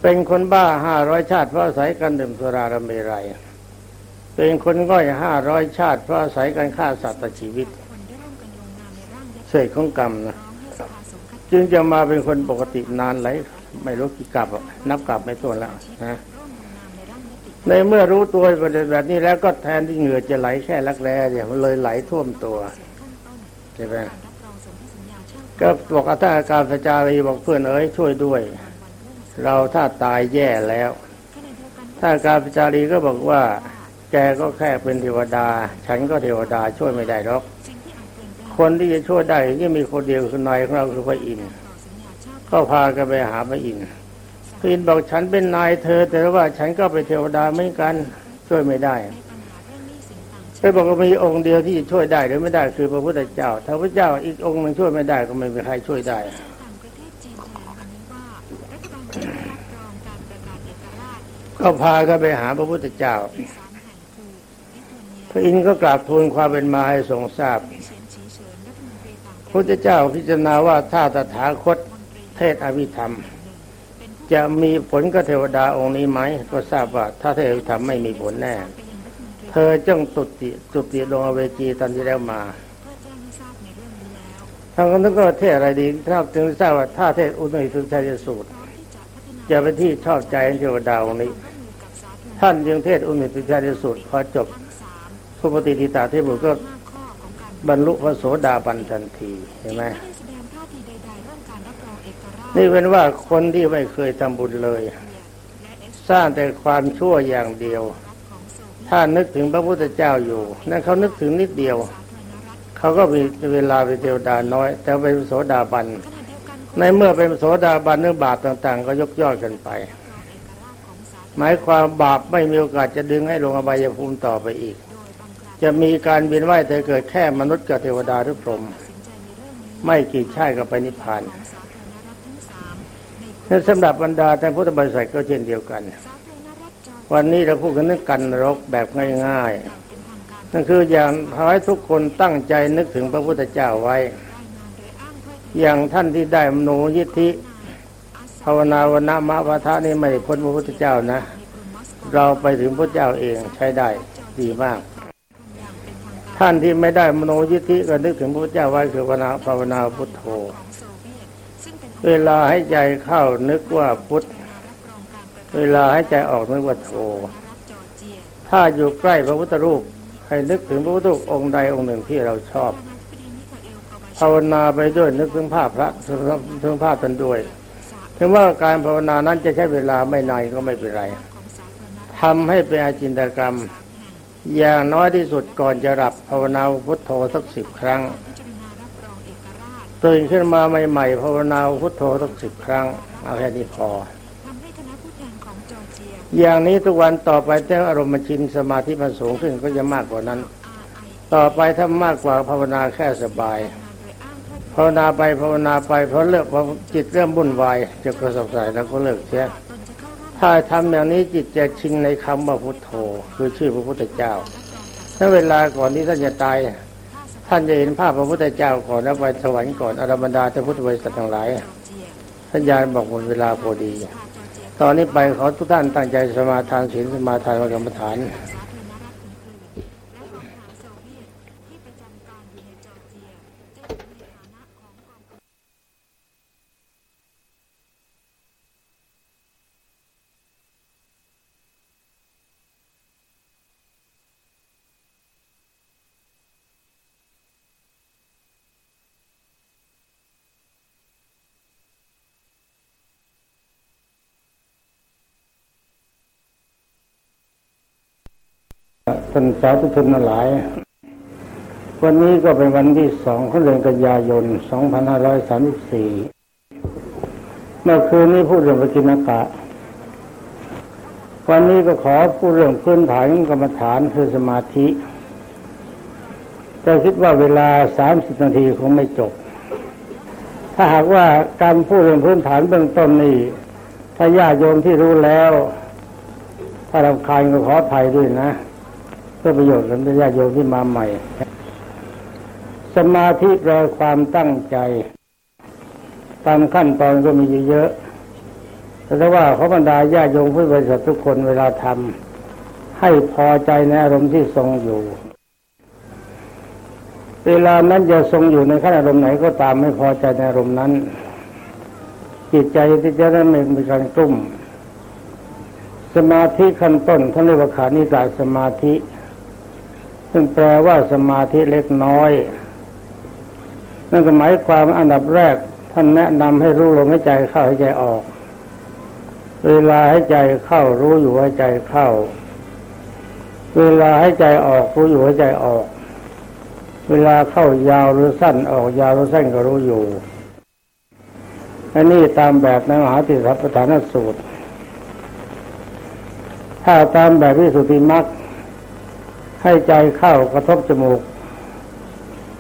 เป็นคนบ้าห้าร้อยชาติ เพราะอาศัยการดื่มสุราระเมรัยเป็นคนง่อยห้าร้อยชาติเพราะอาศัยการฆ่าสัตว์ตัดชีวิตเศษของกรรมนะจึงจะมาเป็นคนปกตินานไหลไม่รู้กี่กลับนับกลับไม่ตัวแล้วนะ ในเมื่อรู้ตัวประเด็นแบบนี้แล้วก็แทนที่เหงื่อจะไหลแค่รักแร้เนี่ยมันเลยไหลท่วมตัวใช่ไหมก็บอกว่าถ้าอาการสจารีบอกเพื่อนเอ๋ยช่วยด้วย เราถ้าตายแย่แล้ว ถ้าอาการสจารีก็บอกว่า แกก็แค่เป็นเทวดา ฉันก็เทวดาช่วยไม่ได้หรอก คนที่จะช่วยได้ยังมีคนเดียวคือนายของเราคือพระอินทร์ก็พากันไปหาพระอินทร์ พรินบอกฉันเป็นนายเธอ แต่ว่าฉันก็เป็นเทวดาเหมือนกันช่วยไม่ได้ไปบอกว่ามีองค์เดียวที่ช่วยได้หรือไม่ได้คือพระพุทธเจ้าถ้าพระเจ้าอีกองค์หนึงช่วยไม่ได้ก็ไม่มีใครช่วยได้ก็พากันไปหาพระพุทธเจ้า พระอินทร์ก็กราบทูลความเป็นมาให้ทรงทราบ พระพุทธเจ้าพิจารณาว่าถ้าตถาคตเทศอภิธรรม จะมีผลกับเทวดาองค์นี้ไหมก็ทราบว่าถ้าเทศอภิธรรมไม่มีผลแน่ เธอจงตุติตุติลงอเวจีตอนที่แล้วมาทางนั้นก็เทศอะไรดีถ้าถึงทราบว่าถ้าเทศอุณหิสุชัยสูตร จะเป็นที่ชอบใจเทวดาองค์นี้ ท่านจึงเทศอุณหิสุชัยสูตรพอจบสุปฏิทิตาเทพบุตรก็บรรลุพระโสดาบันทันทีเห็นไหม นี่เป็นว่าคนที่ไม่เคยทำบุญเลย สร้างแต่ความชั่วอย่างเดียว ถ้านึกถึงพระพุทธเจ้าอยู่ นั่นเขานึกถึงนิดเดียว เขาก็มีเวลาเป็นเทวดาน้อย แต่เป็นโสดาบัน ในเมื่อเป็นโสดาบันเรื่องบาปต่าง ๆ ก็ยกย่อกันไป หมายความบาปไม่มีโอกาสจะดึงให้ลงอบายภูมิต่อไปอีก จะมีการเวียนว่ายแต่เกิดแค่มนุษย์กับเทวดาหรือพรหมไม่กี่ชาติก็ไปนิพพาน นั่นสำหรับบรรดาแต่พุทธบริษัทก็เช่นเดียวกัน วันนี้เราพูดกันเรื่องกันรกแบบง่ายๆ นั่นคืออย่างขอให้ทุกคนตั้งใจนึกถึงพระพุทธเจ้าไว้ อย่างท่านที่ได้มโนยิทธิภาวนาวนามาพาทะนี่ไม่พ้นพระพุทธเจ้านะ เราไปถึงพระเจ้าเองใช้ได้ดีมาก ท่านที่ไม่ได้มโนยิทธิก็นึกถึงพระเจ้าไว้คือภาวนาภาวนาพุทโธ เวลาให้ใจเข้านึกว่าพุทธเวลาให้ใจออกนึกว่าโธถ้าอยู่ใกล้พระพุทธรูป ให้นึกถึงพระพุทธรูปองค์ใดองค์หนึ่งที่เราชอบภาวนาไปด้วยนึกถึงภาพพระถึงภาพท่านด้วยถึงว่าการภาวนานั้นจะใช้เวลาไม่นานก็ไม่เป็นไรทำให้เป็นอาจินตกรรม อย่างน้อยที่สุดก่อนจะหลับภาวนาพุทโธสักสิบครั้ง ตื่นขึ้นมาใหม่ๆภาวนาพุทโธสักสิบครั้ง เอาแค่นี้พออย่างนี้ทุกวันต่อไปแต่อารมณ์มันชินสมาธิมันสูงขึ้นก็จะมากกว่านั้น ต่อไปถ้ามากกว่าภาวนาแค่สบาย ภาวนาไปภาวนาไปเพราะเลิกพอจิตเริ่มวุ่นวายจะกระสับกระส่ายแล้วก็เลิกเสียถ้าทำอย่างนี้จิตจะชิงในคำว่าพุทโธ คือชื่อพระพุทธเจ้าถ้าเวลาก่อนที่ท่านจะตาย ท่านจะเห็นภาพพระพุทธเจ้าก่อนแล้วไปสวรรค์ก่อนอรบรรดาท่านพุทธบริษัททั้งหลายท่านยานบอกหมดเวลาพอดี ตอนนี้ไปขอทุกท่านตั้งใจสมาทานศีลสมาทานกรรมฐาน ท่านสาธุชนหลาย วันนี้ก็เป็นวันที่สองของเดือนกันยายน 2534 เมื่อคืนนี้พูดเรื่องปกิณกะ วันนี้ก็ขอพูดเรื่องพื้นฐานกรรมฐานคือสมาธิ แต่คิดว่าเวลา 30 นาทีคงไม่จบ ถ้าหากว่าการพูดเรื่องพื้นฐานเบื้องต้นนี่ถ้าญาติโยมที่รู้แล้ว ถ้ารำคาญก็ขออภัยด้วยนะ เพื่อประโยชน์กับญาติโยมที่มาใหม่ สมาธิแปลความตั้งใจตามขั้นตอนก็มีเยอะแต่ว่าขบรรดาญาติโยมผู้บริสุทธิ์ทุกคนเวลาทำให้พอใจในอารมณ์ที่ทรงอยู่ เวลานั้นจะทรงอยู่ในขั้นอารมณ์ไหนก็ตามไม่พอใจในอารมณ์นั้น จิตใจที่จะได้ไม่มีการกลุ้มสมาธิขั้นต้นท่านเรียกว่าขานิกายสมาธิ ซึ่งแปลว่าสมาธิเล็กน้อย นั่นหมายความอันดับแรก ท่านแนะนำให้รู้ลมหายใจเข้าหายใจออก เวลาให้ใจเข้ารู้อยู่หายใจเข้า เวลาให้ใจออกรู้อยู่หายใจออก เวลาเข้ายาวหรือสั้นออกยาวหรือสั้นก็รู้อยู่อันนี้ตามแบบในมหาติสัพพฐานสูตร ถ้าตามแบบวิสุทธิมรรค ให้ใจเข้ากระทบจมูก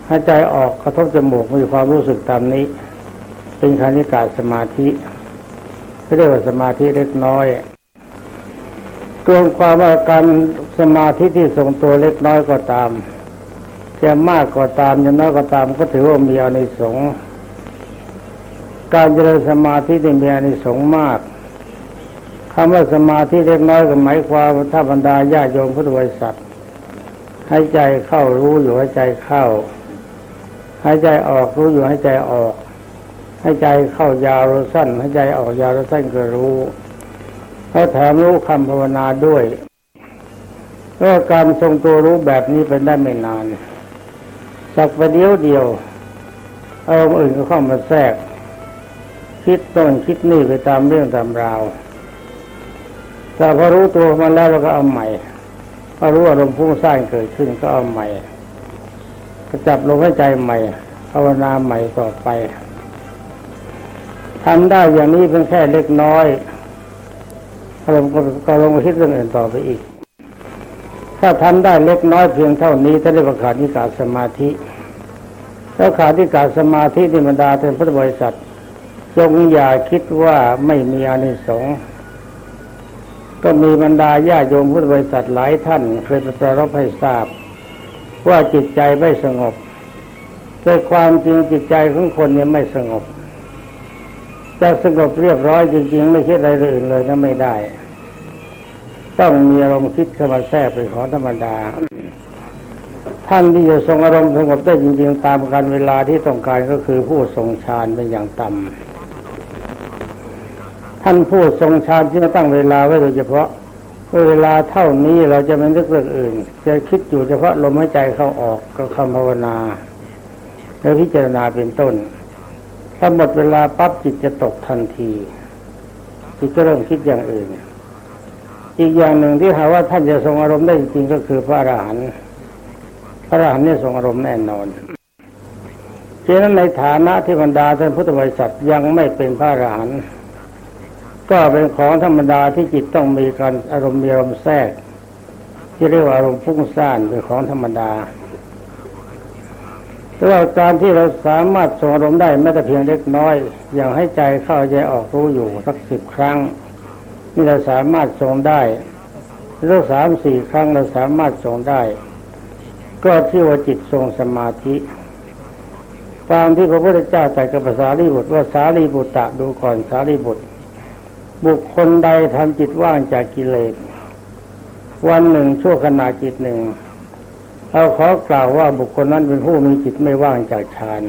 ให้ใจออกกระทบจมูกมีความรู้สึกตามนี้ เป็นคณิกาสมาธิเรียกว่าสมาธิเล็กน้อยรวมความว่าการสมาธิที่ทรงตัวเล็กน้อยก็ตามจะมากก็ตามจะน้อยก็ตามก็ถือว่ามีอานิสงส์การเจริญสมาธิที่มีอานิสงส์มากคำว่าสมาธิเล็กน้อยก็หมายความว่าถ้าบรรดาญาโยมพุทธบริษัท ให้ใจเข้ารู้อยู่ให้ใจเข้าให้ใจออกรู้อยู่ให้ใจออกให้ใจเข้ายาวรือสั้นให้ใจออกยาวรือสั้นก็รู้แล้วแถมรู้คำภาวนาด้วยเพราะการทรงตัวรู้แบบนี้เป็นได้ไม่นานสักประเดี๋ยวเดียว เอาอื่นก็เข้ามาแทรก คิดต้นคิดนี่ไปตามเรื่องตามราวแต่พอรู้ตัวมันแล้วเราก็เอาใหม่ พอรู้อารมณ์พุ่งสร้างเกิดขึ้นก็เอาใหม่ก็จับลมหายใจใหม่ภาวนาใหม่ต่อไปทำได้อย่างนี้เป็นแค่เล็กน้อยเราก็ลงมาคิดเรื่องอื่นต่อไปอีก ถ้าทำได้เล็กน้อยเพียงเท่านี้ถ้าเรียกว่าขาดนิกาสมาธิ แล้วขาดนิกาสมาธิที่บรรดาเป็นพุทธบริษัทจงอย่าคิดว่าไม่มีอานิสงส์ ก็มีบรรดาญาโยมพุทธบริษัทหลายท่านเคยประรบให้ทราบ ว่าจิตใจไม่สงบแต่ความจริงจิตใจของคนเนี่ยไม่สงบจะสงบเรียบร้อยจริงๆ ไม่คิดอะไรอื่นเลยนะไม่ได้ ต้องมีอารมณ์คิดเข้ามาแทรกเป็นของธรรมดา ท่านที่จะทรงอารมณ์สงบได้จริงๆ ตามการเวลาที่ต้องการก็คือผู้ทรงฌานเป็นอย่างต่ำ ท่านผู้ทรงฌานที่จะตั้งเวลาไว้โดยเฉพาะเวลาเท่านี้เราจะไม่นึกเรื่องอื่น จะคิดอยู่เฉพาะลมหายใจเข้าออกก็คำภาวนาแล้วพิจารณาเป็นต้น ถ้าหมดเวลาปั๊บจิตจะตกทันที จิตก็เริ่มคิดอย่างอื่น อีกอย่างหนึ่งที่หาว่าท่านจะทรงอารมณ์ได้จริงก็คือพระอรหันต์พระอรหันต์เนี่ยทรงอารมณ์แน่นอนฉะนั้นในฐานะที่บรรดาท่านพุทธบริษัทยังไม่เป็นพระอรหันต์ ก็เป็นของธรรมดาที่จิตต้องมีการอารมณ์มีอารมณ์แทรก ที่เรียกว่าอารมณ์ฟุ้งซ่านเป็นของธรรมดาแต่ว่าการที่เราสามารถทรงอารมณ์ได้แม้แต่เพียงเล็กน้อย อย่างให้ใจเข้าใจออกรู้อยู่สักสิบครั้งนี่เราสามารถทรงได้แล้สามสี่ครั้งเราสามารถทรงได้ ก็ที่ว่าจิตทรงสมาธิตามที่พระพุทธเจ้าแต่กับภาษาลีบุตรว่าสารีบุตรดูก่อนสารีบุตร บุคคลใดทำจิตว่างจากกิเลส วันหนึ่งชั่วขณะจิตหนึ่งเราขอกล่าวว่าบุคคลนั้นเป็นผู้มีจิตไม่ว่างจากฌาน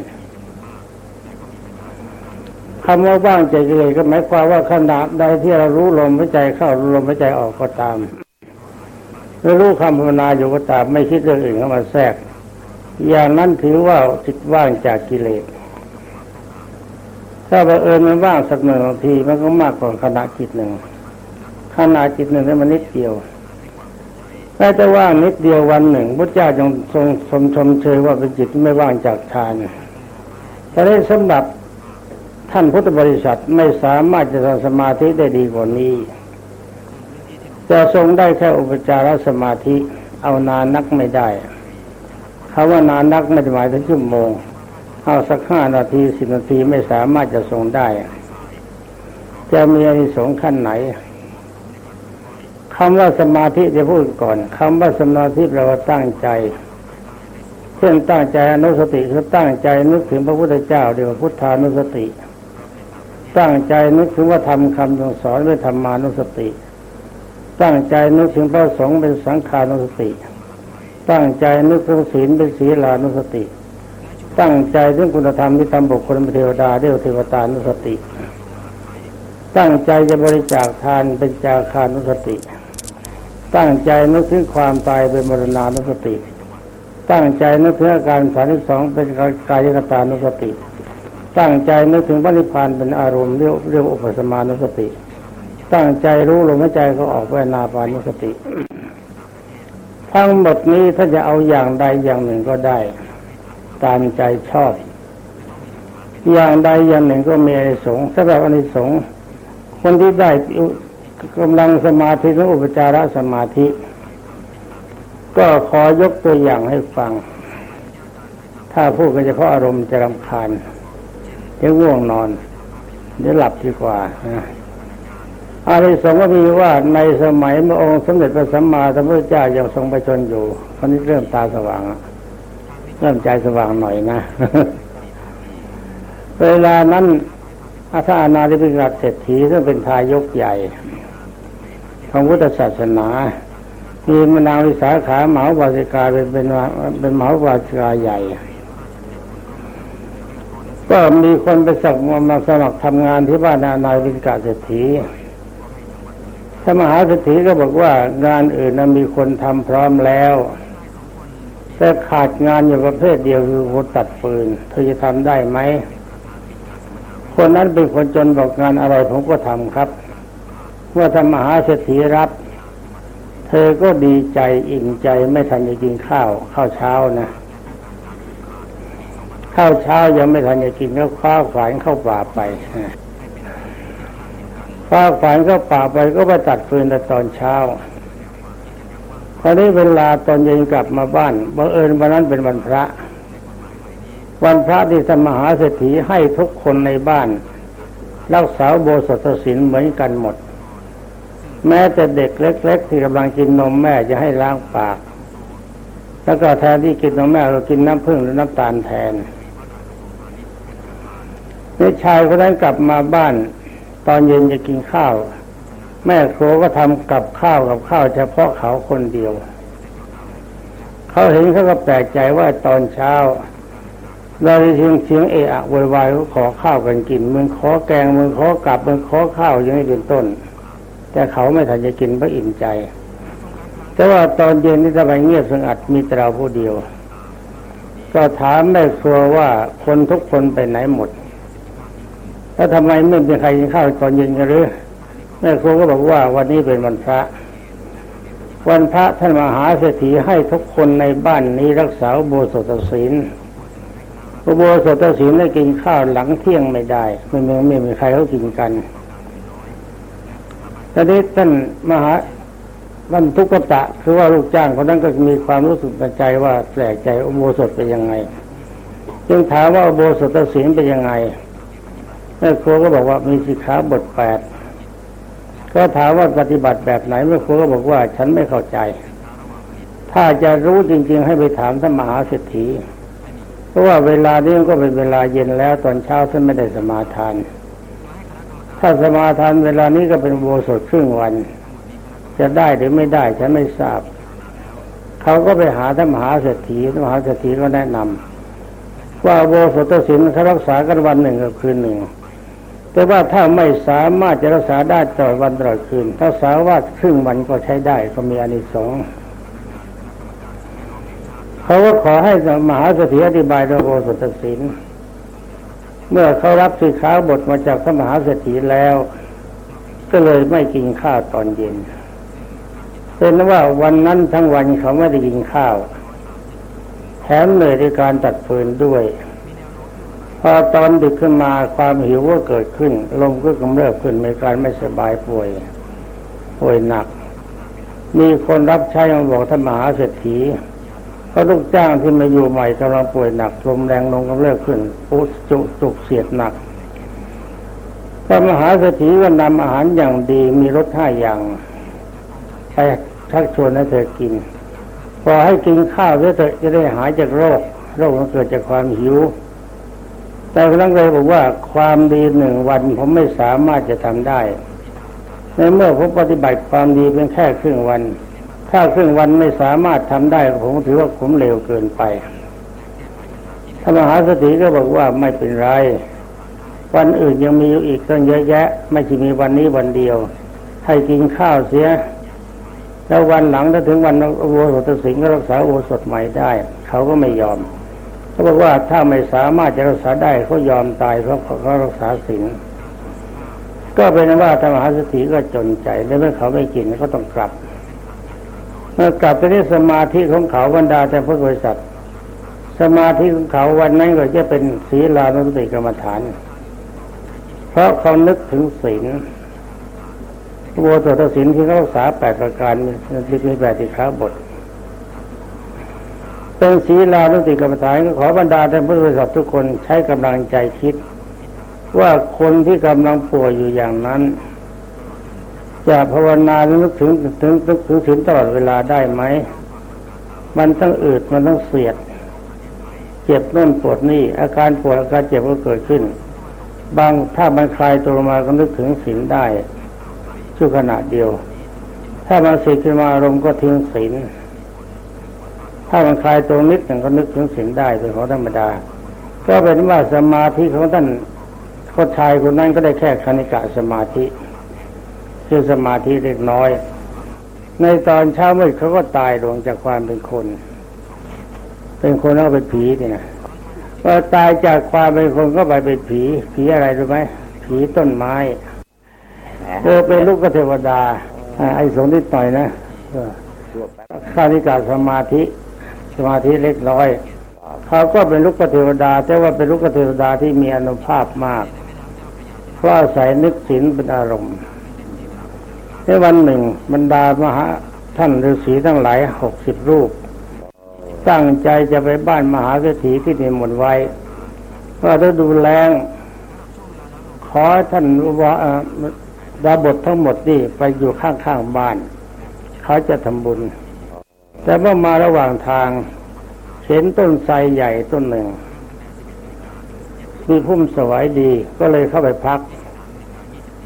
คำว่าว่างใจเลยก็หมายความว่าขณะใดที่เรารู้ลมหายใจเข้ารู้ลมหายใจออกก็ตามไม่รู้คำภาวนาอยู่ก็ตามไม่คิดเรื่องอื่นเข้ามาแทรก อย่างนั้นถือว่าจิตว่างจากกิเลส ถ้าบังเอิญมันว่างสักหนึ่งนาทีมันก็มากกว่าขณะจิตหนึ่งขณะจิตหนึ่งนี่มันนิดเดียวแม้แต่ว่างนิดเดียววันหนึ่งพระเจ้าจงทรงชมชมเชยว่าเป็นจิตไม่ว่างจากฌานแต่ได้สำหรับท่านพุทธบริษัทไม่สามารถจะทำสมาธิได้ดีกว่านี้จะทรงได้แค่อุปจารสมาธิ เอานานนักไม่ได้คาว่านานนักไม่ได้หมายถึงชั่วโมง เอาสักห้านาทีสิบนาทีไม่สามารถจะทรงได้ จะมีอนิสงส์ขั้นไหนคำว่าสมาธิจะพูดก่อนคำว่าสมาธิเราตั้งใจเช่นตั้งใจอนุสติคือตั้งใจนึกถึงพระพุทธเจ้าเดียวพุทธานุสติ ตั้งใจนึกถึงว่าทำคำสอนด้วยธรรมานุสติ ตั้งใจนึกถึงพระสงฆ์เป็นสังขานุสติ ตั้งใจนึกถึงศีลเป็นศีลานุสติ ตั้งใจถึงคุณธรรมที่ทำบุคคลเทวดาเรียกเทวตานุสติ ตั้งใจจะบริจาคทานเป็นจาคานุสติ ตั้งใจนึกถึงความตายเป็นมรณานุสติ ตั้งใจนึกถึงอาการสาที่สองเป็นกายกตานุสติ ตั้งใจนึกถึงพระนิพพานเป็นอารมณ์เรียกเรียกอุปสมานุสติ ตั้งใจรู้ลมหายใจเขาออกไว้นาปานุสติ ทั้งหมดนี้ถ้าจะเอาอย่างใดอย่างหนึ่งก็ได้ ตามใจชอบ อย่างใดอย่างหนึ่งก็มีอนิสงส์สำหรับอนิสงส์คนที่ได้กำลังสมาธิและอุปจารสมาธิ ก็ขอยกตัวอย่างให้ฟัง ถ้าพูดกันเฉพาะอารมณ์จะรำคาญเดี๋ยวง่วงนอน เดี๋ยวหลับดีกว่าอาริสงฆ์มีว่าในสมัยเมื่อองค์สมเด็จพระสัมมาสัมพุทธเจ้ายังทรงประชนอยู่คนนี้เริ่มตาสว่าง เริ่มใจสว่างหน่อยนะ เวลานั้นอาถานาธิปิกรเศรษฐีซึ่งเป็นทายกใหญ่ของพุทธศาสนา มีมนางวิสาขาเหมาวาสิกาเป็นเป็นเป็นเหมาวาสิกาใหญ่ ก็มีคนไปสักมาสมัครทำงานที่บ้านนายวิกาเศรษฐีถ้ามหาเศรษฐีก็บอกว่างานอื่นนั้นมีคนทำพร้อมแล้ว แต่ขาดงานอยู่ประเภทเดียวคือคนตัดปืนเธอจะทำได้ไหมคนนั้นเป็นคนจนบอกงานอะไรผมก็ทำครับเมื่อธรรมหาเศรษฐีรับ เธอก็ดีใจอิ่มใจไม่ทันจะกินข้าวข้าวเช้านะข้าวเช้ายังไม่ทันจะกินก็คว้าฝานเข้าป่าไปคว้าฝานเข้าป่าไปก็ไปตัดฟืนแต่ตอนเช้า คราวนี้เวลาตอนเย็นกลับมาบ้านบังเอิญวันนั้นเป็นวันพระ วันพระที่ธรรมหาเศรษฐีให้ทุกคนในบ้าน รักษาโบสถศีลเหมือนกันหมด แม้แต่เด็กเล็ก ๆ ที่กำลังกินนมแม่จะให้ล้างปาก แล้วก็แทนที่กินนมแม่เรากินน้ำผึ้งหรือน้ำตาลแทนนี่ชายคนนั้นกลับมาบ้าน ตอนเย็นจะกินข้าว แม่ครัวก็ทำกับข้าวกับข้าวเฉพาะเขาคนเดียว เขาเห็นเขาก็แปลกใจว่าตอนเช้า เราได้ยินเสียงเอะอะววายเขาขอข้าวกันกินมึงขอแกงมึงขอกลับมึงขอข้าวย่างนี้เป็นต้น แต่เขาไม่ทันจะกินเพราะอิ่มใจ แต่ว่าตอนเย็นนี่ทำไมเงียบสงัดมีแต่เราผู้เดียว ก็ถามแม่ครัวว่าคนทุกคนไปไหนหมดแล้วทำไมไม่มีใครกินข้าวตอนเย็นกันหรือ แม่ครูก็บอกว่าวันนี้เป็นวันพระ วันพระท่านมหาเศรษฐีให้ทุกคนในบ้านนี้รักษาโบสถศีลโบสถศีลได้กินข้าวหลังเที่ยงไม่ได้ไม่มีไม่มีใครเขากินกันตอนนี้ท่านมหาวันทุกตะคือว่าลูกจ้างคนนั้นก็มีความรู้สึกใจว่าแปลกใจโบสถเป็นยังไง จึงถามว่าโบสถศีลเป็นยังไงแม่ครูก็บอกว่ามีสิกขาบทแปด ก็ถามว่าปฏิบัติแบบไหนแม่ครูก็บอกว่าฉันไม่เข้าใจ ถ้าจะรู้จริง ๆ ให้ไปถามท่านมหาเศรษฐีเพราะว่าเวลานี้ก็เป็นเวลาเย็นแล้วตอนเช้าท่านไม่ได้สมาทาน ถ้าสมาทานเวลานี้ก็เป็นโบสถครึ่งวัน จะได้หรือไม่ได้ฉันไม่ทราบ เขาก็ไปหาท่านมหาเศรษฐีท่านมหาเศรษฐีก็แนะนำว่าโบสถศีลเขารักษากันวันหนึ่งกับคืนหนึ่ง แต่ว่าถ้าไม่สามารถจะรักษาได้ตลอดวันตลอดคืน ถ้าสามารถครึ่งวันก็ใช้ได้ก็มีอานิสงส์เขาก็ขอให้มหาเสถียรอธิบายพระโบสถศิลเมื่อเขารับสิขาบทมาจากพระมหาเศรษฐีแล้ว ก็เลยไม่กินข้าวตอนเย็นเป็นว่าวันนั้นทั้งวันเขาไม่ได้กินข้าว แถมเหนื่อยในการตัดฟืนด้วย พอตอนดึกขึ้นมาความหิวก็เกิดขึ้น ลมก็กำเริบขึ้นมีการไม่สบายป่วย ป่วยหนัก มีคนรับใช้มาบอกท่านมหาเศรษฐีเขาลูกจ้างที่มาอยู่ใหม่กำลังป่วยหนักลมแรงลงกำเริบขึ้นปุ๊จุจุกเสียดหนักพระมหาเศรษฐีก็นำอาหารอย่างดีมีรสห้าอย่างไปชักชวนให้เธอกิน พอให้กินข้าวเพื่อจะได้หายจากโรค โรคมันเกิดจากความหิว แต่ครั้งเลยบอกว่าความดีหนึ่งวันผมไม่สามารถจะทำได้ ในเมื่อผมปฏิบัติความดีเป็นแค่ครึ่งวัน ถ้าครึ่งวันไม่สามารถทำได้ ผมถือว่าผมเร็วเกินไปท่านมหาสติก็บอกว่าไม่เป็นไร วันอื่นยังมีอยู่อีกตั้งเยอะแยะ ไม่ใช่มีวันนี้วันเดียว ให้กินข้าวเสีย แล้ววันหลังถ้าถึงวันโอสถสิงก็รักษาโอสถใหม่ได้ เขาก็ไม่ยอม เขาบอกว่าถ้าไม่สามารถจะรักษาได้เขายอมตายเพราะเขารักษาศีลก็เป็นว่าธรรมหาสติก็จนใจแล้วเมื่อเขาไม่กินเขาต้องกลับ เมื่อกลับไปที่สมาธิของเขาบรรดาแต่พุทธบริษัท สมาธิของเขาวันนั้นก็จะเป็นศีลานุสติกรรมฐาน เพราะเขานึกถึงศีลโวตตศีลที่เขารักษาแปดประการมีแปดติขาบท เป็นศีลานุติกรรมฐานก็ขอบรรดาท่านผู้บริสุททุกคนใช้กำลังใจคิด ว่าคนที่กำลังป่วยอยู่อย่างนั้นจะภาวนาและนึกถึงถึงถึงถึงถึงตลอดเวลาได้ไหมมันต้องอืดมันต้องเสียด เจ็บน่นปวดนี่ อาการปวดอาการเจ็บก็เกิดขึ้น บางถ้ามันคลายตัวมาก็นึกถึงศีลได้ชั่วขณะเดียว ถ้ามันเสียขึ้นมาอารมณ์ก็ทิ้งศีล ถ้ามันคลายตัวนิดหนึ่งก็นึกถึงสิ่งได้เป็นของธรรมดา ก็เป็นว่าสมาธิของท่านก็ชายคนนั้นก็ได้แค่คณิกะสมาธิคือสมาธิเล็กน้อย ในตอนเช้ามืดเขาก็ตายลงจากความเป็นคน เป็นคนแล้วก็เป็นผีนี่นะพอตายจากความเป็นคนก็ไปเป็นผี ผีอะไรรู้ไหมผีต้นไม้เออเป็นลูกเทวดาไอ้สงนิดหน่อยนะเออข้านิกาสมาธิ สมาธิเล็กน้อยเขาก็เป็นลูกเทวดา แต่ว่าเป็นลูกเทวดาที่มีอนุภาพมากเพราะอาศัยนึกศีลเป็นอารมณ์ในวันหนึ่งบรรดามหาท่านฤาษีทั้งหลายหกสิบรูป ตั้งใจจะไปบ้านมหาเศรษฐีที่นิมนต์ไว้ว่าถ้าดูแลงขอท่านว่าดาบททั้งหมดนี่ไปอยู่ข้างๆบ้าน เขาจะทำบุญ แต่เมื่อมาระหว่างทาง เห็นต้นไทรใหญ่ต้นหนึ่ง มีพุ่มสวยดีก็เลยเข้าไปพัก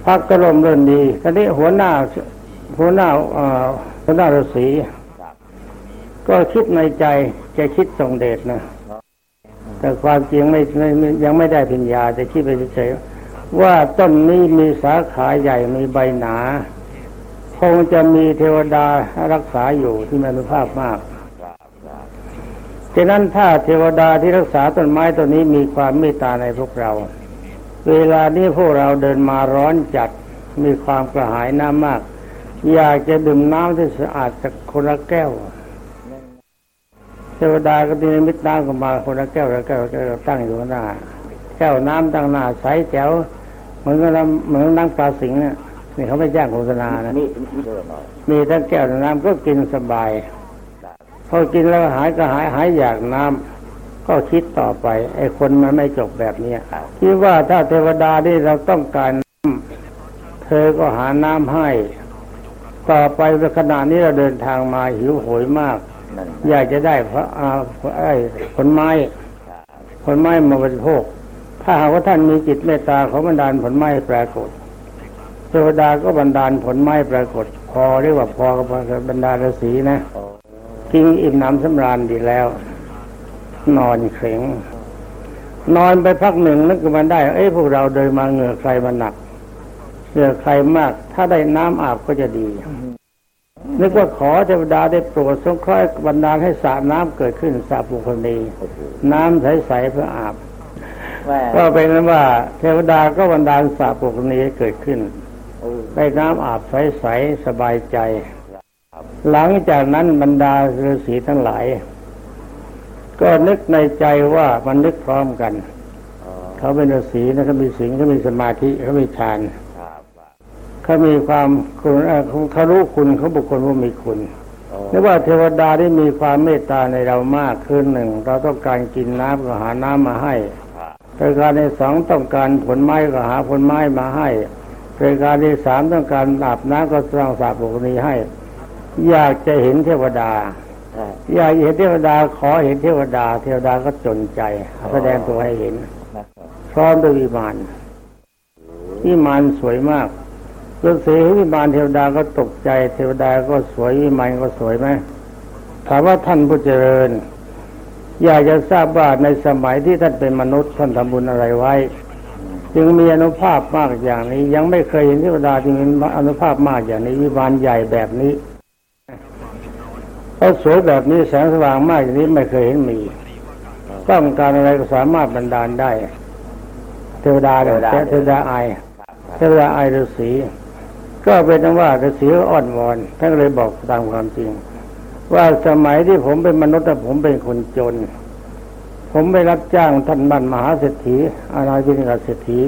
พักก็ลมเรื่นดีทีนี้หัวหน้าหัวหน้าหัวหน้าฤาษีก็คิดในใจจะคิดทรงเดชนะ แต่ความจริงไม่ไม่ยังไม่ได้พิญญาแต่คิดไปเฉยว่าต้นนี้มีสาขาใหญ่มีใบหนา คงจะมีเทวดารักษาอยู่ที่มีอนุภาพมากฉะนั้นถ้าเทวดาที่รักษาต้นไม้ต้นนี้มีความเมตตาในพวกเรา เวลานี้พวกเราเดินมาร้อนจัดมีความกระหายน้ำมาก อยากจะดื่มน้ำที่สะอาดจากคนละแก้ว เทวดาก็ตีมิตน้ำเข้ามาคนละแก้วละแก้วละแก้วตั้งอยู่หน้า แก้วน้ำตั้งหน้าใสแจ๋วเหมือนกับเหมือนนั่งปลาสิงห์ นี่ยนี่เขาไม่แจ้งโฆษณานะนี่นี่เดินหน่อยมีทั้งแก้วและน้ำก็กินสบายพอกินแล้วหายก็หายหายอยากน้ำก็คิดต่อไป ไอ้คนมันไม่จบแบบเนี้ยคิดว่าถ้าเทวดาที่เราต้องการน้ำเธอก็หาน้ำให้ ต่อไปในขณะนี้เราเดินทางมาหิวโหยมากนั่นอยากจะได้พระอาไอ้ผลไม้ผลไม้มาบริโภค ถ้าหากว่าท่านมีจิตเมตตาขอบันดาลผลไม้ให้ปรากฏ เทวดาก็บันดาลผลไม้ปรากฏพอเรียกว่าพอกับบรรดาฤาษีนะโอ้กินอิ่มหน้ำสำราญดีแล้ว นอนเข็งนอนไปพักหนึ่งนึกขึ้นมาได้ เอ้ยพวกเราเดินมาเหงื่อใครมาหนักเหงื่อใครมาก ถ้าได้น้ำอาบก็จะดี นึกว่าขอเทวดาได้โปรดสงเคราะห์บันดาลให้สระน้ำเกิดขึ้นสระบุคคลนีน้ำใสๆเพื่ออาบแม่ก็เป็นนั้นว่า เทวดาก็บันดาลสระบุคคลนีให้เกิดขึ้นโอ้ ได้น้ำอาบใสๆสบายใจ หลังจากนั้นบรรดาฤาษีทั้งหลาย ก็นึกในใจว่ามันนึกพร้อมกันอ๋อเขาเป็นฤาษีนะเขามีศีลเขามีสมาธิเขามีฌานครับเขามีความคุณเอ่อเขารู้คุณเขาบุคคลว่ามีคุณโอ้นึกว่าเทวดาที่มีความเมตตาในเรามากขึ้นหนึ่ง เราต้องการกินน้ำก็หาน้ำมาให้ครับประการที่สองต้องการผลไม้ก็หาผลไม้มาให้ ประการที่สามต้องการอาบน้ำก็สร้างสระบุคคลให้ อยากจะเห็นเทวดาอยากเห็นเทวดาขอเห็นเทวดา เทวดาก็จนใจแสดงตัวให้เห็นพร้อมด้วยวิมานวิมานสวยมากฤาษีเห็นวิมานเทวดาก็ตกใจ เทวดาก็สวยวิมานก็สวยไหมถามว่าท่านผู้เจริญ อยากจะทราบว่าในสมัยที่ท่านเป็นมนุษย์ท่านทำบุญอะไรไว้ จึงมีอนุภาพมากอย่างนี้ ยังไม่เคยเห็นเทวดาที่มีอนุภาพมากอย่างนี้วิมานใหญ่แบบนี้เขาสวยแบบนี้แสงสว่างมากอย่างนี้ไม่เคยเห็นมี ต้องการอะไรก็สามารถบันดาลได้ เทวดาเนี่ยเทวดาไอายครับเทวดาไอายฤาษีก็เป็นนั้นว่าฤาษีก็อ้อนวอนท่านก็เลยบอกตามความจริง ว่าสมัยที่ผมเป็นมนุษย์แต่ผมเป็นคนจน ผมไปรับจ้างท่านบันมหาเศรษฐีอาณาจินกเศรษฐี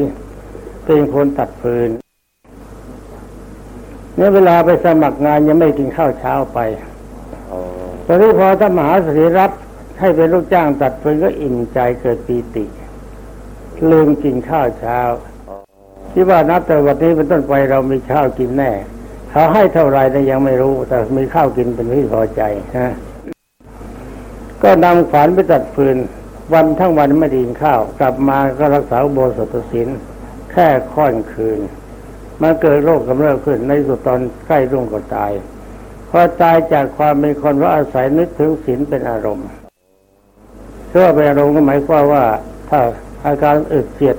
เป็นคนตัดฟืนเนี่ยเวลาไปสมัครงานยังไม่กินข้าวเช้าไปตอนนี้พอท่านมหาเศรษฐีรับให้เป็นลูกจ้างตัดฟืนก็อิ่มใจเกิดปีติ ลืมกินข้าวเช้าโอ้ที่ว่านับแต่วันนี้เป็นต้นไปเรามีข้าวกินแน่เขาให้เท่าไรแต่ยังไม่รู้ แต่มีข้าวกินเป็นที่พอใจนะก็นำขวานไปตัดฟืน วันทั้งวันไม่ได้กินข้าว กลับมาก็รักษาโบสถศีลแค่ค่อนคืนมาเกิดโรคกำเริบขึ้นในสุดตอนใกล้รุ่งก็ตายพอตายจากความเป็นคนเพราะอาศัยนึกถึงศีลเป็นอารมณ์เพื่อเป็นอารมณ์ก็หมายความว่า ถ้าอาการอึดเสียด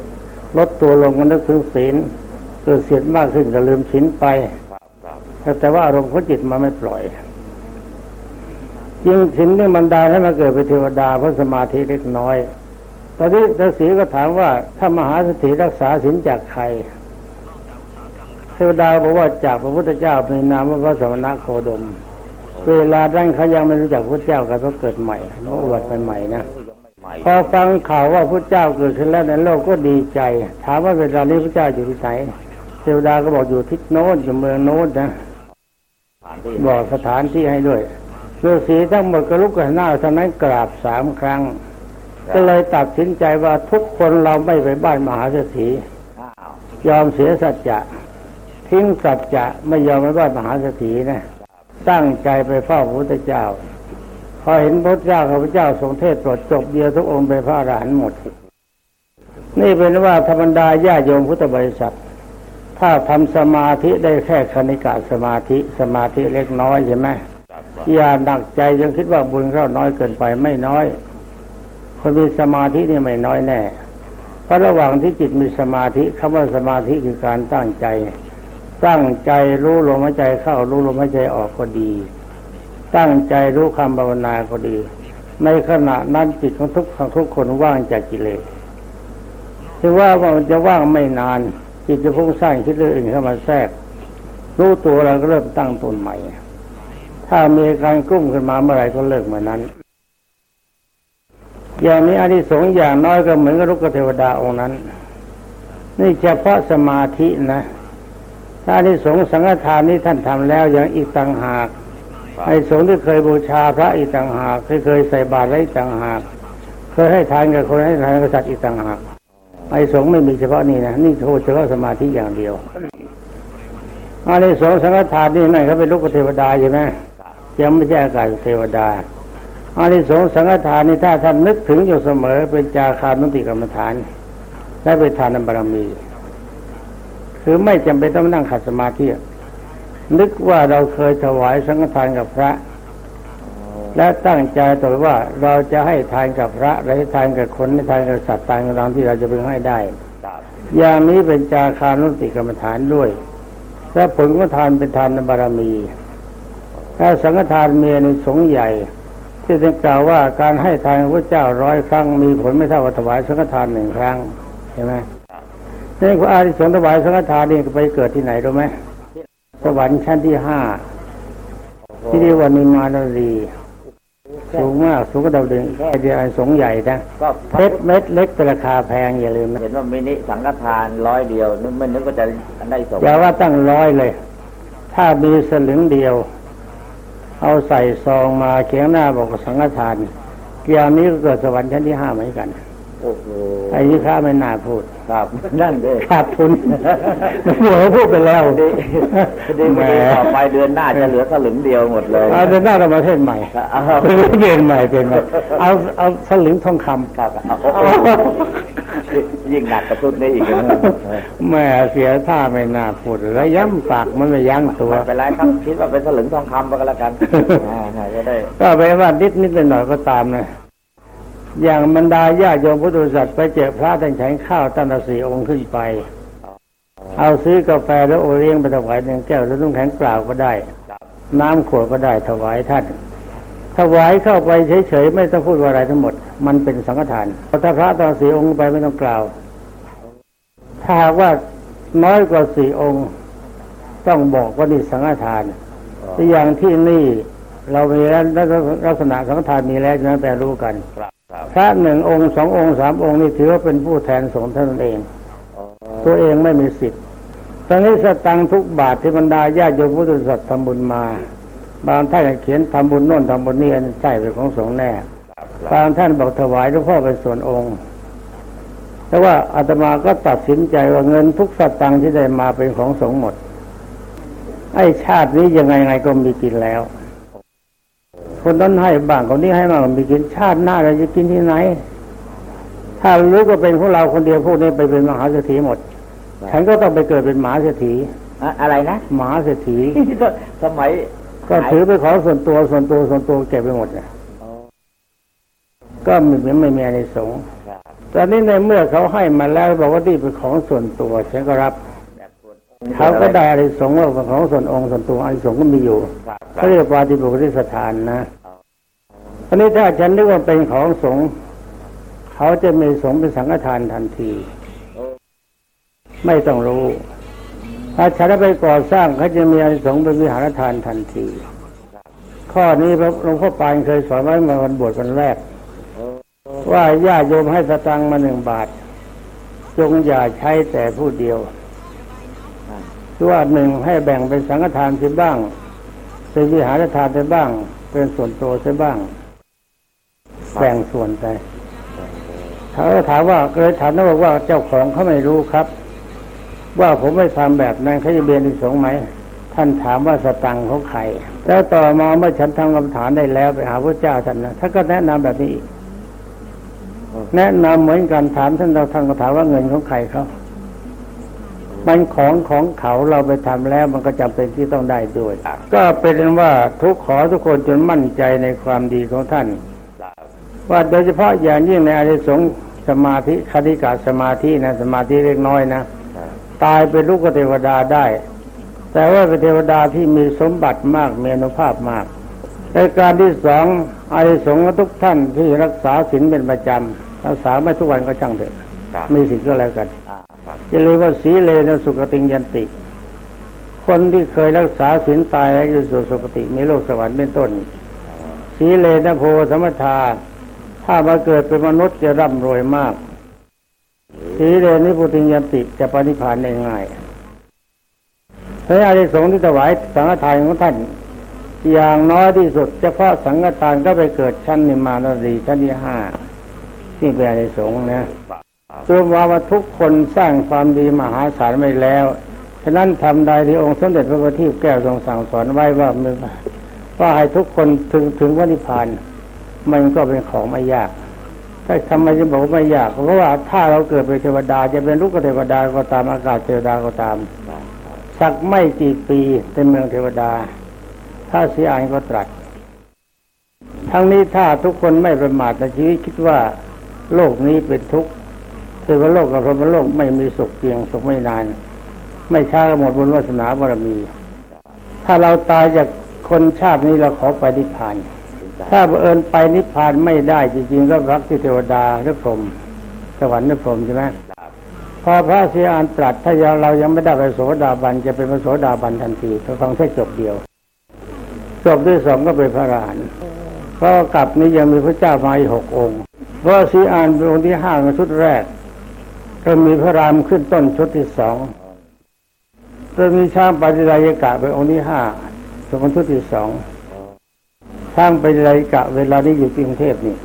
ลดตัวลงก็นึกถึงศีลเกิดเสียดมากขึ้นก็ลืมศีลไปแต่ว่าอารมณ์ของจิตมันไม่ปล่อย จึงศีลนี่มันดาให้มาเกิดเป็นเทวดาเพราะสมาธิเล็กน้อย ตอนนี้ฤาษีก็ถามว่าถ้ามหาสถิรักษาศีลจากใครเทวดาบอกว่าจากพระพุทธเจ้าในนามว่าพระสมณโคดม เวลาดั้นเขายังไม่รู้จักพระเจ้าก็ต้องเกิดใหม่โอ้วัดเป็นใหม่นะพอฟังข่าวว่าพระเจ้าเกิดขึ้นแล้วในโลกก็ดีใจ ถามว่าเวลานี้พระเจ้าอยู่ที่ไหนเทวดาก็บอกอยู่ทิศโน้นอยู่เมืองโน้นนะบอกสถานที่ให้ด้วย ฤาษีทั้งหมดก็ลุกขึ้นหน้าเท่านั้นกราบสามครั้ง ก็เลยตัดสินใจว่าทุกคนเราไม่ไปบ้านมหาเศรษฐีอ้าวยอมเสียสัจจะทิ้งสัจจะไม่ยอมไปบ้านมหาเศรษฐีนะตั้งใจไปเฝ้าพระพุทธเจ้า พอเห็นพระเจ้าข้าพเจ้าทรงเทศน์โปรดจบเดียวทุกองค์เป็นพระอรหันต์หมด นี่เป็นว่าธรรมดาญาโยมพุทธบริษัท ถ้าทำสมาธิได้แค่คณิกะสมาธิสมาธิเล็กน้อยใช่ไหมครับ อย่าหนักใจจนคิดว่าบุญเราน้อยเกินไปไม่น้อย คนมีสมาธินี่ไม่น้อยแน่เพราะระหว่างที่จิตมีสมาธิคำว่าสมาธิคือการตั้งใจตั้งใจรู้ลมหายใจเข้ารู้ลมหายใจออกก็ดี ตั้งใจรู้คำภาวนาก็ดี ในขณะนั้นจิตของทุกของทุกคนว่างจากกิเลสถึงว่ามันจะว่างไม่นาน จิตจะพุ่งสร้างคิดเรื่องอื่นเข้ามาแทรกรู้ตัวเราก็เริ่มตั้งต้นใหม่ ถ้ามีการกลุ้มขึ้นมาเมื่อไหร่ก็เลิกเหมือนนั้น อย่างนี้อานิสงส์อย่างน้อยก็เหมือนกับลูกเทวดาองค์นั้น นี่เฉพาะสมาธินะ ถ้าอานิสงส์สังฆทานนี้ท่านทำแล้วอย่างอีกต่างหากไอ้สงฆ์ที่เคยบูชาพระอีกต่างหากที่เคยใส่บาตรไว้อีกต่างหากเคยให้ทานกับคนให้ทานกับสัตว์อีกต่างหากไอ้สงฆ์ไม่มีเฉพาะนี่นะนี่โทษเฉพาะสมาธิอย่างเดียวอานิสงส์สังฆทานนี่นั่นเขาเป็นลูกเทวดาใช่ไหม ยังไม่ใช่อากาศเทวดาอานิสงส์สังฆทานนี่ถ้าท่านนึกถึงอยู่เสมอเป็นจาคานุติกรรมฐาน และเป็นทานบารมี คือไม่จำเป็นต้องนั่งขัดสมาธินึกว่าเราเคยถวายสังฆทานกับพระ และตั้งใจต่อว่าเราจะให้ทานกับพระและให้ทานกับคนให้ทานกับสัตว์ตามกำลังที่เราจะพึงให้ได้อย่างนี้เป็นจาคานุติกรรมฐานด้วยและผลของทานเป็นทานบารมี ถ้าสังฆทานมีในสงส์ใหญ่ ที่จะกล่าวว่าการให้ทานพระเจ้าร้อยครั้งมีผลไม่เท่ากับถวายสังฆทานหนึ่งครั้งใช่ไหมนี่พระอาริสงส์ถวายสังฆทานนี่ไปเกิดที่ไหนรู้ไหมสวรรค์ชั้นที่ห้าที่เรียกว่านิมานรีสูงมากสูงกว่าดาวดึงแค่เดียวอานิสงส์ใหญ่นะก็เพชรเม็ดเล็กแต่ราคาแพงอย่าลืมนะเห็นว่ามินิสังฆทานร้อยเดียวนึกไม่นึกว่าจะได้สมอย่าว่าตั้งร้อยเลย ถ้ามีสลึงเดียว เอาใส่ซองมาเขียงหน้าบอกสังฆทานอย่างนี้ก็เกิดสวรรค์ชั้นที่ห้าเหมือนกัน อ้โหไอ้นี้ข้าไม่น่าพูด ครับ นั่นเด้ขาดทุนหัวพูดไปแล้วดีดีแหมดีต่อไปเดือนหน้าจะเหลือสลึงเดียวหมดเลยเอาเดินหน้าเรามาเทศใหม่เอาเปลี่ยนใหม่เปลี่ยนใหม่เอาเอาสลึงทองคำครับเอาโอ้โหยิ่งหนักกระตุ้นนี้อีกนะแม่เสียท่าไม่น่าพูดแล้วย้ำปากมันไม่ยั้งตัวไม่เป็นไรครับคิดว่าเป็นสลึงทองคำไปก็แล้วกันอ่าจะได้ก็ไปว่านิดนิดหน่อยๆก็ตามนะ อย่างบรรดาญาโยมพุทธบริษัทไปเจอพระท่านฉันข้าวตั้งแต่สี่องค์ขึ้นไป เอาซื้อกาแฟแล้วโอเลี้ยงไปถวายหนึ่งแก้วแล้วนุ่งแข็งเปล่าก็ได้ น้ำขวดก็ได้ถวายท่าน ถวายเข้าไปเฉยๆไม่ต้องพูดว่าอะไรทั้งหมด มันเป็นสังฆทานถ้าพระตั้งสี่องค์ไปไม่ต้องกล่าว ถ้าว่าน้อยกว่าสี่องค์ ต้องบอกว่านี่สังฆทานอย่างที่นี่เรามีแล้วลักษณะสังฆทานมีแล้วฉะนั้นแต่รู้กันครับ พระหนึ่งองค์สององค์สามองค์นี่ถือว่าเป็นผู้แทนสงฆ์เท่านั้นเองอ๋อตัวเองไม่มีสิทธิ์ ตอนนี้สตังค์ทุกบาทที่บรรดาญาติโยมพุทธศาสนาทำบุญมา บางท่านเขียนทำบุญโน่นทำบุญนี่อันใช่เป็นของสงฆ์แน่ครับครับบางท่านบอกถวายหลวงพ่อเป็นส่วนองค์แต่ว่าอาตมาก็ตัดสินใจว่าเงินทุกสตังค์ที่ได้มาเป็นของสงฆ์หมดไอ้ชาตินี้ยังไงไงก็มีกินแล้ว คนนั้นให้บ้างคนนี้ให้บ้างก็มีกินชาติหน้าเราจะกินที่ไหน ถ้ารู้ก็เป็นพวกเราคนเดียวพวกนี้ไปเป็นมหาเศรษฐีหมด ฉันก็ต้องไปเกิดเป็นหมาเศรษฐีอะอะไรนะหมาเศรษฐีสมัยก็ถือไปนของส่วนตัวส่วนตัวส่วนตัวเก็บไปหมดเนี่ยอ๋อก็ไม่ไม่มีอะไรสงส์ครับตอนนี้ในเมื่อเขาให้มาแล้วบอกว่านี่เป็นของส่วนตัวฉันก็รับ เขาก็ได้อะไรสงฆ์ว่าเป็นของส่วนองค์ส่วนตัวอะไรสงฆ์ก็มีอยู่ครับครัเขาบเรียกว่าติบุคลิสถานนะอันนี้ถ้าฉันนึกว่าเป็นของสงฆ์เขาจะมีสงฆ์เป็นสังฆทานทันที ไม่ต้องรู้ ถ้าฉันไปก่อสร้างเขาจะมีอานิสงส์เป็นวิหารทานทันที ข้อนี้พระหลวงพ่อปานเคยสอนไว้เมื่อวันบวชวันแรก ว่าญาติโยมให้สตังค์มาหนึ่งบาท จงอย่าใช้แต่ผู้เดียว คือว่าหนึ่งให้แบ่งเป็นสังฆทานเสียบ้าง เป็นวิหารทานเสียบ้าง เป็นส่วนตัวเสียบ้าง แบ่งส่วนไปเขาถามว่าเคยถามนะบอกว่าเจ้าของเขาไม่รู้ครับ ว่าผมไม่ทำแบบนั้นเขาจะเบียนอีสงไหมท่านถามว่าสตังค์เขาใครแล้วต่อมาเมื่อฉันทำคำถามได้แล้วไปหาพระเจ้าท่านนะท่านก็แนะนำแบบนี้แนะนำเหมือนกันถามท่านเราท่านก็ถามว่าเงินของใครเขา มันของของเขาเราไปทำแล้วมันก็จำเป็นที่ต้องได้ด้วย ก็เป็นว่าทุกขอทุกคนจนมั่นใจในความดีของท่าน ว่าโดยเฉพาะอย่างยิ่งในอานิสงส์สมาธิคณิกาสมาธินะสมาธิเล็กน้อยนะ ตายเป็นลูกเทวดาได้ แต่ว่าเป็นเทวดาที่มีสมบัติมากมีอนุภาพมากในการที่สองอานิสงส์ของทุกท่านที่รักษาศีลเป็นประจำรักษาไม่ทุกวันก็ช่างเถอะครับมีศีลก็แล้วกัน อ่าครับจะเรียกว่าสีเลนะสุขติยันติ คนที่เคยรักษาศีลตายแล้วอยู่สู่สุคติมีโลกสวรรค์เป็นต้น สีเลนะโพสมทาถ้ามาเกิดเป็นมนุษย์จะร่ำรวยมาก สีเลนิพุติยันติจะปฏิพานได้ง่ายพระอาริสงส์ที่ถวายสังฆทานของท่าน อย่างน้อยที่สุดเฉพาะสังฆทานก็ไปเกิดชั้นนิมมานรีชั้นที่ห้าที่เป็นอาริสงส์นะ รวมว่าว่าทุกคนสร้างความดีมหาศาลไว้แล้ว ฉะนั้นทำใดที่องค์สมเด็จพระบัณฑิตแก้วทรงสั่งสอนไว้ว่ามึงว่าให้ทุกคนถึงถึงวันิพพานมันก็เป็นของไม่ยากถ้าทำไมจะบอกว่าไม่ยาก เพราะว่าถ้าเราเกิดเป็นเทวดาจะเป็นลูกเทวดาก็ตามอากาศเทวดาก็ตาม สักไม่กี่ปีในเมืองเทวดา ถ้าเสียอานก็ตรัส ทั้งนี้ถ้าทุกคนไม่ประมาทในชีวิตคิดว่าโลกนี้เป็นทุกข์ เทวโลกกับพรหมโลกไม่มีสุขเพียงสุขไม่นาน ไม่ช้าก็หมดบุญวาสนาบารมี ถ้าเราตายจากคนชาตินี้เราขอไปนิพพาน ถ้าบังเอิญไปนิพพานไม่ได้จริงๆก็รักที่เทวดาหรือพรหมสวรรค์หรือพรหมใช่ไหมพอพระเสียอานตรัสถ้าเรายังไม่ได้ไปโสดาบันจะเป็นพระโสดาบันทันทีถ้าฟังแค่จบเดียวจบที่สองก็เป็นพระอรหันต์เพราะกลับนี้ยังมีพระเจ้ามาอีกหกองค์พระสีอานเป็นองค์ที่ห้าในชุดแรก ก็มีพระรามขึ้นต้นชุดที่สองก็มีช้างปฏิรายกะเป็นองค์ที่ห้าเป็นชุดที่สองช้างปฏิรายกะ เวลานี้อยู่ที่กรุงเทพนี่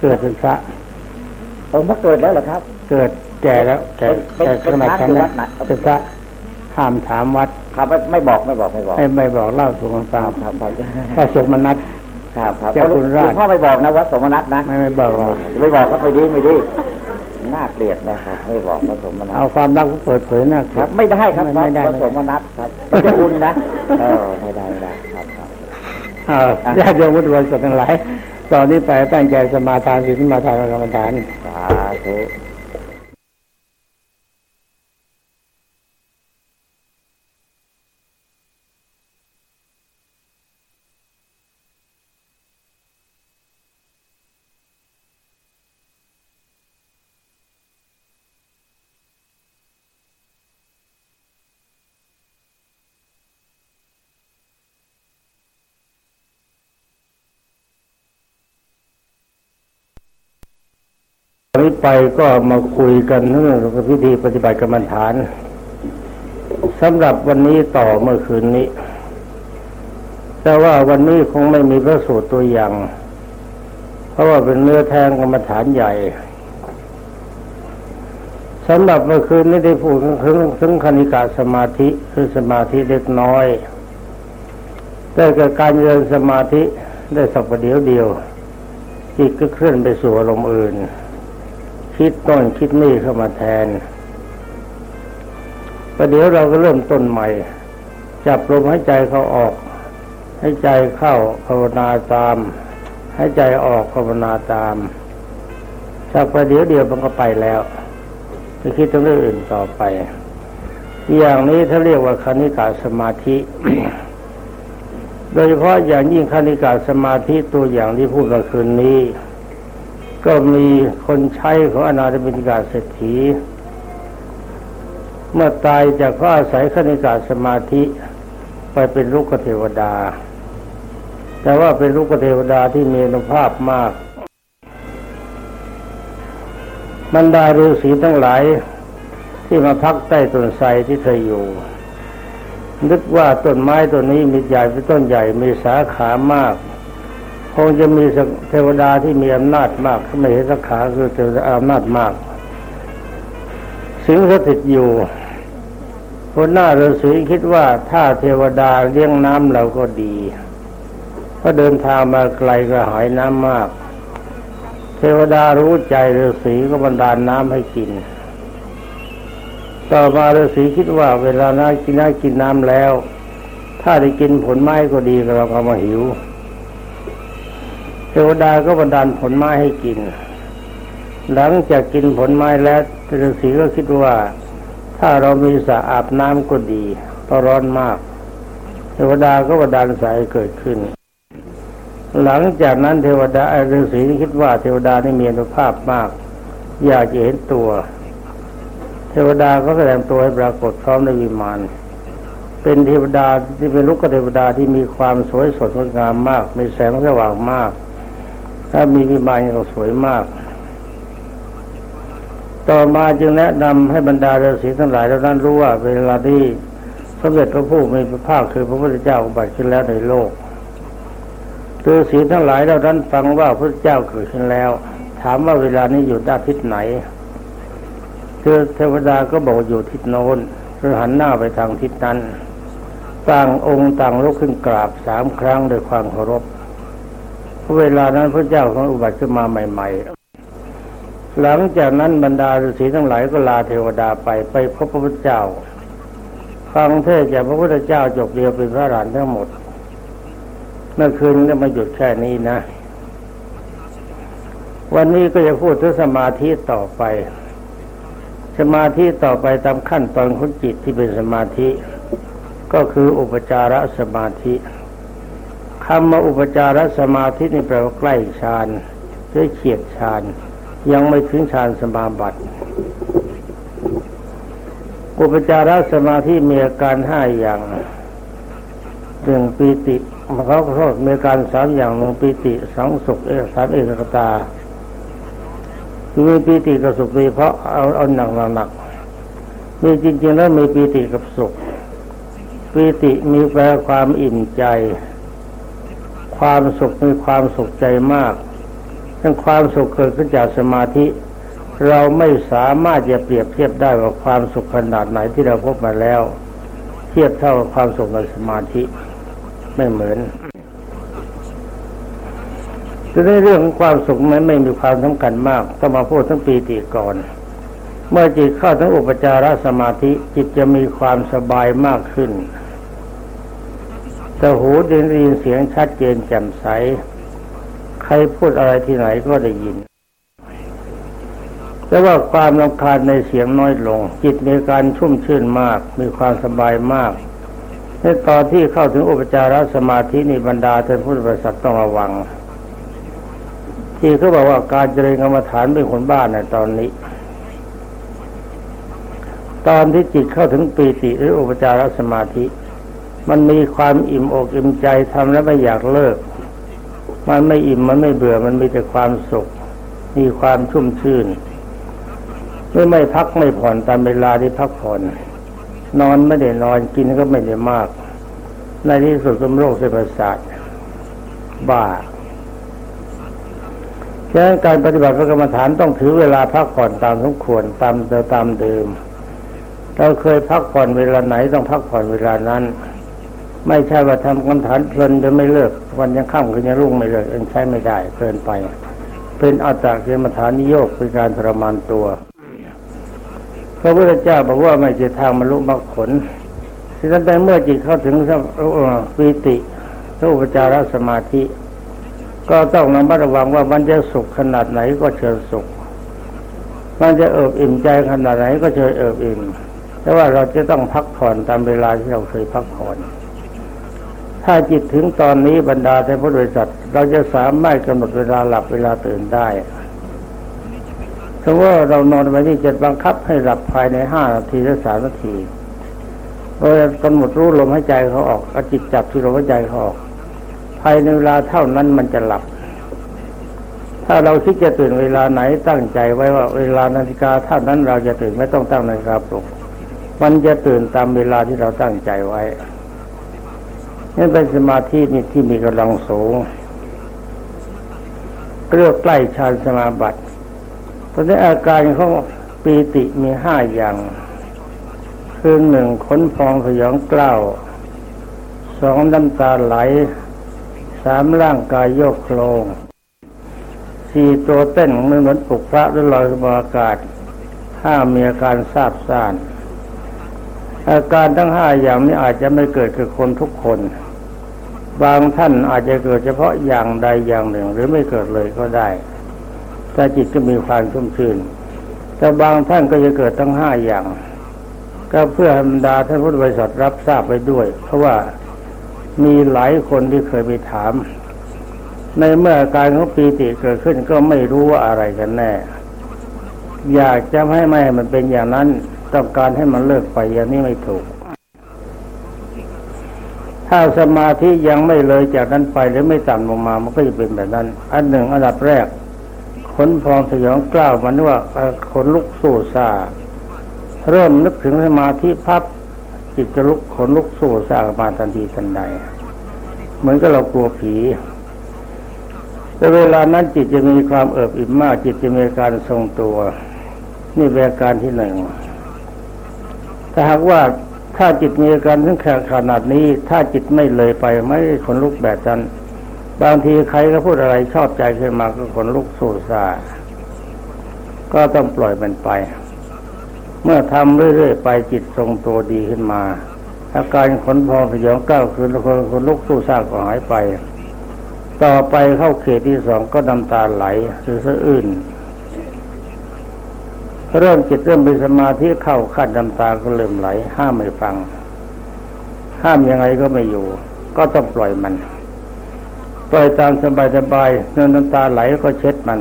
เกิดเป็นพระผมมาเกิดแล้วเหรอครับ เกิดแก่แล้วแก่เป็นแก่เป็นขนาดพระนั้นอยู่วันะดไหนเป็นพระห้ามถามวัดครับไม่ไม่บอกไม่บอกไม่บอกให้ไม่บอกเล่าสู่กันฟังครับครับพระสมนัตครับครับเจ้าคุณราชหลวงพ่อไม่บอกนะวัดสมนัตนะไม่ไม่บอกหรอกไม่บอกก็ไม่ดีไม่ดี น่าเกลียดนะครับไม่บอกวัดสมนัตเอาความรักเปิดเผยนะคครัรับบไม่ได้ครับไม่ไม่ได้วัดสมนัตครับไม่จะอุ่นนะเออไม่ได้ไม่ได้ครับครับอ่าญาติโยมพุทธบริษัททั้งหลาย ตอนนี้ไปตั้งใจสมาทานศีลสมาทานกรรมฐานสาธุ ไปก็มาคุยกันเรื่องพิธีปฏิบัติกรรมฐานสำหรับวันนี้ต่อเมื่อคืนนี้ แต่ว่าวันนี้คงไม่มีพระสูตรตัวอย่าง เพราะว่าเป็นเนื้อแทงกรรมฐานใหญ่สำหรับเมื่อคืนนี้ได้พูดถึงถึงคณิกาสมาธิคือสมาธิเล็กน้อยได้กับการเจริญสมาธิได้สักประเดี๋ยวเดียวจิตก็เคลื่อนไปสู่อารมณ์อื่น คิดต้นคิดนี่เข้ามาแทนประเดี๋ยวเราก็เริ่มต้นใหม่ จับลมหายใจเขาออกให้ใจเข้าภาวนาตาม ให้ใจออกภาวนาตามจากประเดี๋ยวเดียวมันก็ไปแล้วจะคิดถึงเรื่องอื่นต่อไป อย่างนี้ถ้าเรียกว่าคณิกาสมาธิ โดยเฉพาะอย่างยิ่งคณิกาสมาธิตัวอย่างที่พูดเมื่อคืนนี้ ก็มีคนใช้ของอนาถบิณฑิกาเศรษฐี เมื่อตายจากก็อาศัยขณิกาสมาธิไปเป็นลูกเทวดา แต่ว่าเป็นลูกเทวดาที่มีอนุภาพมากบรรดาฤาษีทั้งหลายที่มาพักใต้ต้นไทรที่เธออยู่ นึกว่าต้นไม้ต้นนี้มีใหญ่เป็นต้นใหญ่มีสาขามาก คงจะมีเทวดาที่มีอำนาจมากไม่เห็นสาขาคือเทวดาอำนาจมาก สิงสถิตอยู่คนหน้าฤาษีคิดว่าถ้าเทวดาเลี้ยงน้ำเราก็ดีเพราะเดินทางมาไกลก็หายน้ำมาก เทวดารู้ใจฤาษีก็บันดาลน้ำให้กิน ต่อมาฤาษีคิดว่าเวลาน้ากินน้ากินน้ำแล้ว ถ้าได้กินผลไม้ก็ดีเราก็มาหิว เทวดาก็บันดาลผลไม้ให้กิน หลังจากกินผลไม้แล้วฤาษีก็คิดว่า ถ้าเรามีสระอาบน้ำก็ดีเพราะร้อนมาก เทวดาก็บันดาลสายเกิดขึ้น หลังจากนั้นเทวดาฤาษีคิดว่าเทวดานี่มีอนุภาพมาก อยากจะเห็นตัว เทวดาก็แสดงตัวให้ปรากฏพร้อมในวิมานเป็นเทวดาที่เป็นลูกเทวดาที่มีความสวยสดงดงามมาก มีแสงสว่างมาก ถ้ามีวิมานก็สวยมาก ต่อมาจึงแนะนำให้บรรดาฤาษีทั้งหลายเหล่านั้นรู้ว่าเวลาที่สมเด็จพระผู้มีพระภาคคือพระพุทธเจ้าอุบัติขึ้นแล้วในโลกฤาษีทั้งหลายเหล่านั้นฟังว่าพระเจ้าเกิดขึ้นแล้ว ถามว่าเวลานี้อยู่ด้านทิศไหนคือเทวดาก็บอกอยู่ทิศโน้นคือหันหน้าไปทางทิศนั้น ต่างองค์ต่างลุกขึ้นกราบสามครั้งด้วยความเคารพ เวลานั้นพระเจ้าของอุบัติขึ้นมาใหม่ ๆ หลังจากนั้นบรรดาฤาษีทั้งหลายก็ลาเทวดาไปไปพบพระพุทธเจ้าฟังเทศจากพระพุทธเจ้าจบเดียวเป็นพระรานทั้งหมด เมื่อคืนก็มาหยุดแค่นี้นะ วันนี้ก็จะพูดถึงสมาธิต่อไป สมาธิต่อไปตามขั้นตอนของจิตที่เป็นสมาธิ ก็คืออุปจารสมาธิ คำว่าอุปจารสมาธินี่แปลว่าใกล้ฌานหรือเฉียดฌาน ยังไม่ถึงฌานสมาบัติ อุปจารสมาธิมีอาการห้าอย่างหนึ่งปีติเขาโทษมีการสามอย่างหนึ่งปีติสองสุขเอสามเอกตาคือมีปีติกับสุขดีเพราะเอาเอาหนักหนักมีจริงๆแล้วมีปีติกับสุขปีติมีแปลความอิ่มใจ ความสุขมีความสุขใจมากทั้งความสุขเกิดขึ้นจากสมาธิ เราไม่สามารถจะเปรียบเทียบได้ว่าความสุขขนาดไหนที่เราพบมาแล้ว เทียบเท่ากับความสุขในสมาธิไม่เหมือนจะได้เรื่องของความสุขมันไม่มีความสำคัญมากต้องมาพูดทั้งปีติก่อน เมื่อจิตเข้าถึงอุปจารสมาธิจิตจะมีความสบายมากขึ้น แต่หูได้ยินเสียงชัดเจนแจ่มใส ใครพูดอะไรที่ไหนก็ได้ยิน แต่ว่าความรำคาญในเสียงน้อยลง จิตมีการชุ่มชื่นมาก มีความสบายมากในตอนที่เข้าถึงอุปจารสมาธินิบรรดาท่านพุทธบริษัทต้องระวัง ที่เขาบอกว่าการเจริญกรรมฐานเป็นคนบ้านในตอนนี้ ตอนที่จิตเข้าถึงปีติหรืออุปจารสมาธิ มันมีความอิ่มอกอิ่มใจทำแล้วไม่อยากเลิก มันไม่อิ่มมันไม่เบื่อมันมีแต่ความสุข มีความชุ่มชื่นไม่ไม่พักไม่ผ่อนตามเวลาที่พักผ่อน นอนไม่ได้นอนกินก็ไม่ได้มาก ในที่สุดก็โรคเส้นประสาทบ้าฉะนั้นการปฏิบัติพระกรรมฐานต้องถือเวลาพักผ่อนตามสมควรตามเดิมตามเดิม เราเคยพักผ่อนเวลาไหนต้องพักผ่อนเวลานั้น ไม่ใช่ว่าทำกรรมฐานเพลินจะไม่เลิก วันยังค่ำคืนยังรุ่งไม่เลิกเองใช้ไม่ได้เพลินไป เป็นอัตตะเกมฐานนิโยกเป็นการทรมานตัวพระพุทธเจ้าบอกว่าไม่ใช่ทางมรรลุมรรคผลที่นั้นแต่เมื่อจิตเข้าถึงปีติรูปจารสมาธิ ก็ต้องระมัดระวังว่ามันจะสุขขนาดไหนก็เชิญสุข มันจะเอิบอิ่มใจขนาดไหนก็เชิญเอิบอิ่มแต่ว่าเราจะต้องพักผ่อนตามเวลาที่เราเคยพักผ่อน ถ้าจิตถึงตอนนี้บรรดาแต่พุทธบริษัทเราจะสามารถกำหนดเวลาหลับเวลาตื่นได้ถ้าว่าเรานอนไปนี่จะบังคับให้หลับภายในห้านาทีหรือสามนาทีโดยกำหนดรู้ลมหายใจเขาออกอจิตจับที่ลมหายใจเขาออกภายในเวลาเท่านั้นมันจะหลับ ถ้าเราคิดจะตื่นเวลาไหนตั้งใจไว้ว่าเวลานาฬิกาเท่านั้นเราจะตื่นไม่ต้องตั้งนาฬิกาปลุกมันจะตื่นตามเวลาที่เราตั้งใจไว้ นี่เป็นสมาธินี่ที่มีกำลังสูงเรียกใกล้ฌานสมาบัติตอนนี้อาการของปีติมีห้าอย่าง คือหนึ่งขนพองสยองกล้าวสองน้ำตาไหลสามร่างกายโยกโคลงสี่ตัวเต้นเหมือนปลุกพระหรือลอยบนอากาศห้ามีอาการทราบซ่านอาการทั้งห้าอย่างนี้อาจจะไม่เกิดกับคนทุกคน บางท่านอาจจะเกิดเฉพาะอย่างใดอย่างหนึ่ง หรือไม่เกิดเลยก็ได้ถ้าจิตก็มีความชุ่มชื่น แต่บางท่านก็จะเกิดทั้งห้าอย่าง ก็เพื่อธรรมดาท่านพุทธบริษัทรับทราบไปด้วย เพราะว่ามีหลายคนที่เคยไปถาม ในเมื่อการของปีติเกิดขึ้นก็ไม่รู้ว่าอะไรกันแน่ อยากจะให้ไม่ให้มันเป็นอย่างนั้น ต้องการให้มันเลิกไปอย่างนี้ไม่ถูก ถ้าสมาธิยังไม่เลยจากนั้นไปหรือไม่ต่ำลงมา มันก็จะเป็นแบบนั้น อันหนึ่งอันดับแรก ขนพองสยองกล้าวมันว่าขนลุกสู้ซาเริ่มนึกถึงสมาธิพับจิตจะลุกขนลุกสู้ซามาทันทีทันใดเหมือนกับเรากลัวผีแต่เวลานั้นจิตจะมีความเอิบอิ่มมาก จิตจะมีการทรงตัว นี่เป็นอาการที่หนึ่งถ้าหากว่า ถ้าจิตมีอาการถึงแข็งขนาดนี้ ถ้าจิตไม่เลยไปไม่ขนลุกแบบนั้น บางทีใครก็พูดอะไรชอบใจขึ้นมาก็ขนลุกสู้ซาก็ต้องปล่อยมันไป เมื่อทำเรื่อยๆไปจิตทรงตัวดีขึ้นมา อาการขนพองสยองก้าวคืนคนคนลุกสู้ซาก็หายไป ต่อไปเข้าเขตที่สองก็น้ำตาไหลคือสะอื้น เริ่มจิตเริ่มเป็นสมาธิเข้าขั้นน้ำตาก็เริ่มไหล ห้ามไม่ฟัง ห้ามยังไงก็ไม่อยู่ ก็ต้องปล่อยมันปล่อยตามสบายสบายเนื้อน้ำตาไหลก็เช็ดมัน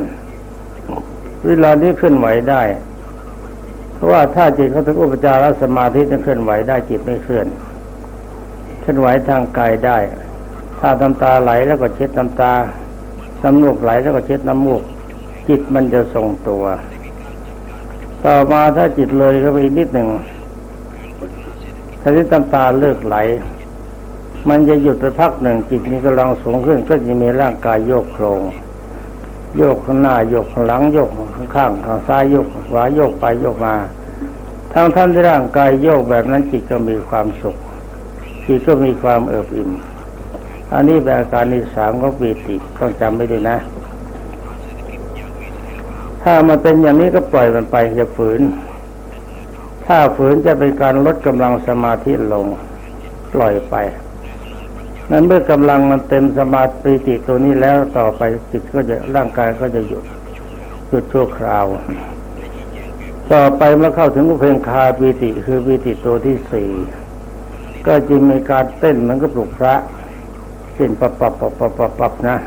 เวลานี้เคลื่อนไหวได้ เพราะว่าถ้าจิตเขาถึงอุปจารสมาธิจะเคลื่อนไหวได้จิตไม่เคลื่อนเคลื่อนไหวทางกายได้ ถ้าน้ำตาไหลแล้วก็เช็ดน้ำตาน้ำมูกไหลแล้วก็เช็ดน้ำมูก จิตมันจะทรงตัว ต่อมาถ้าจิตเลยก็ไปนิดหนึ่งถ้าที่น้ำตาเลิกไหล มันจะหยุดไปพักหนึ่งจิตนี้กำลังสูงขึ้นก็จะมีร่างกายโยกโครง โยกข้างหน้าโยกข้างหลังโยกข้างข้างข้างซ้ายโยกขวาโยกไปโยกมาทั้งท่านที่ร่างกายโยกแบบนั้นจิตก็มีความสุข จิตก็มีความเอิบอิ่ม อันนี้เป็นอาการที่สามของปีติต้องจำไม่ด้วยนะ ถ้ามันเป็นอย่างนี้ก็ปล่อยมันไปอย่าฝืน ถ้าฝืนจะเป็นการลดกำลังสมาธิลง ปล่อยไป นั้นเมื่อกำลังมันเต็มสมาธิติตัวนี้แล้วต่อไปจิตก็จะร่างกายก็จะหยุดหยุดชั่วคราว ต่อไปเมื่อเข้าถึงอุเพงคาปีติคือปีติตัวที่สี่ก็จึงมีการเต้นมือนกับปลุกพระเต้นปับปับปับปับปับนะ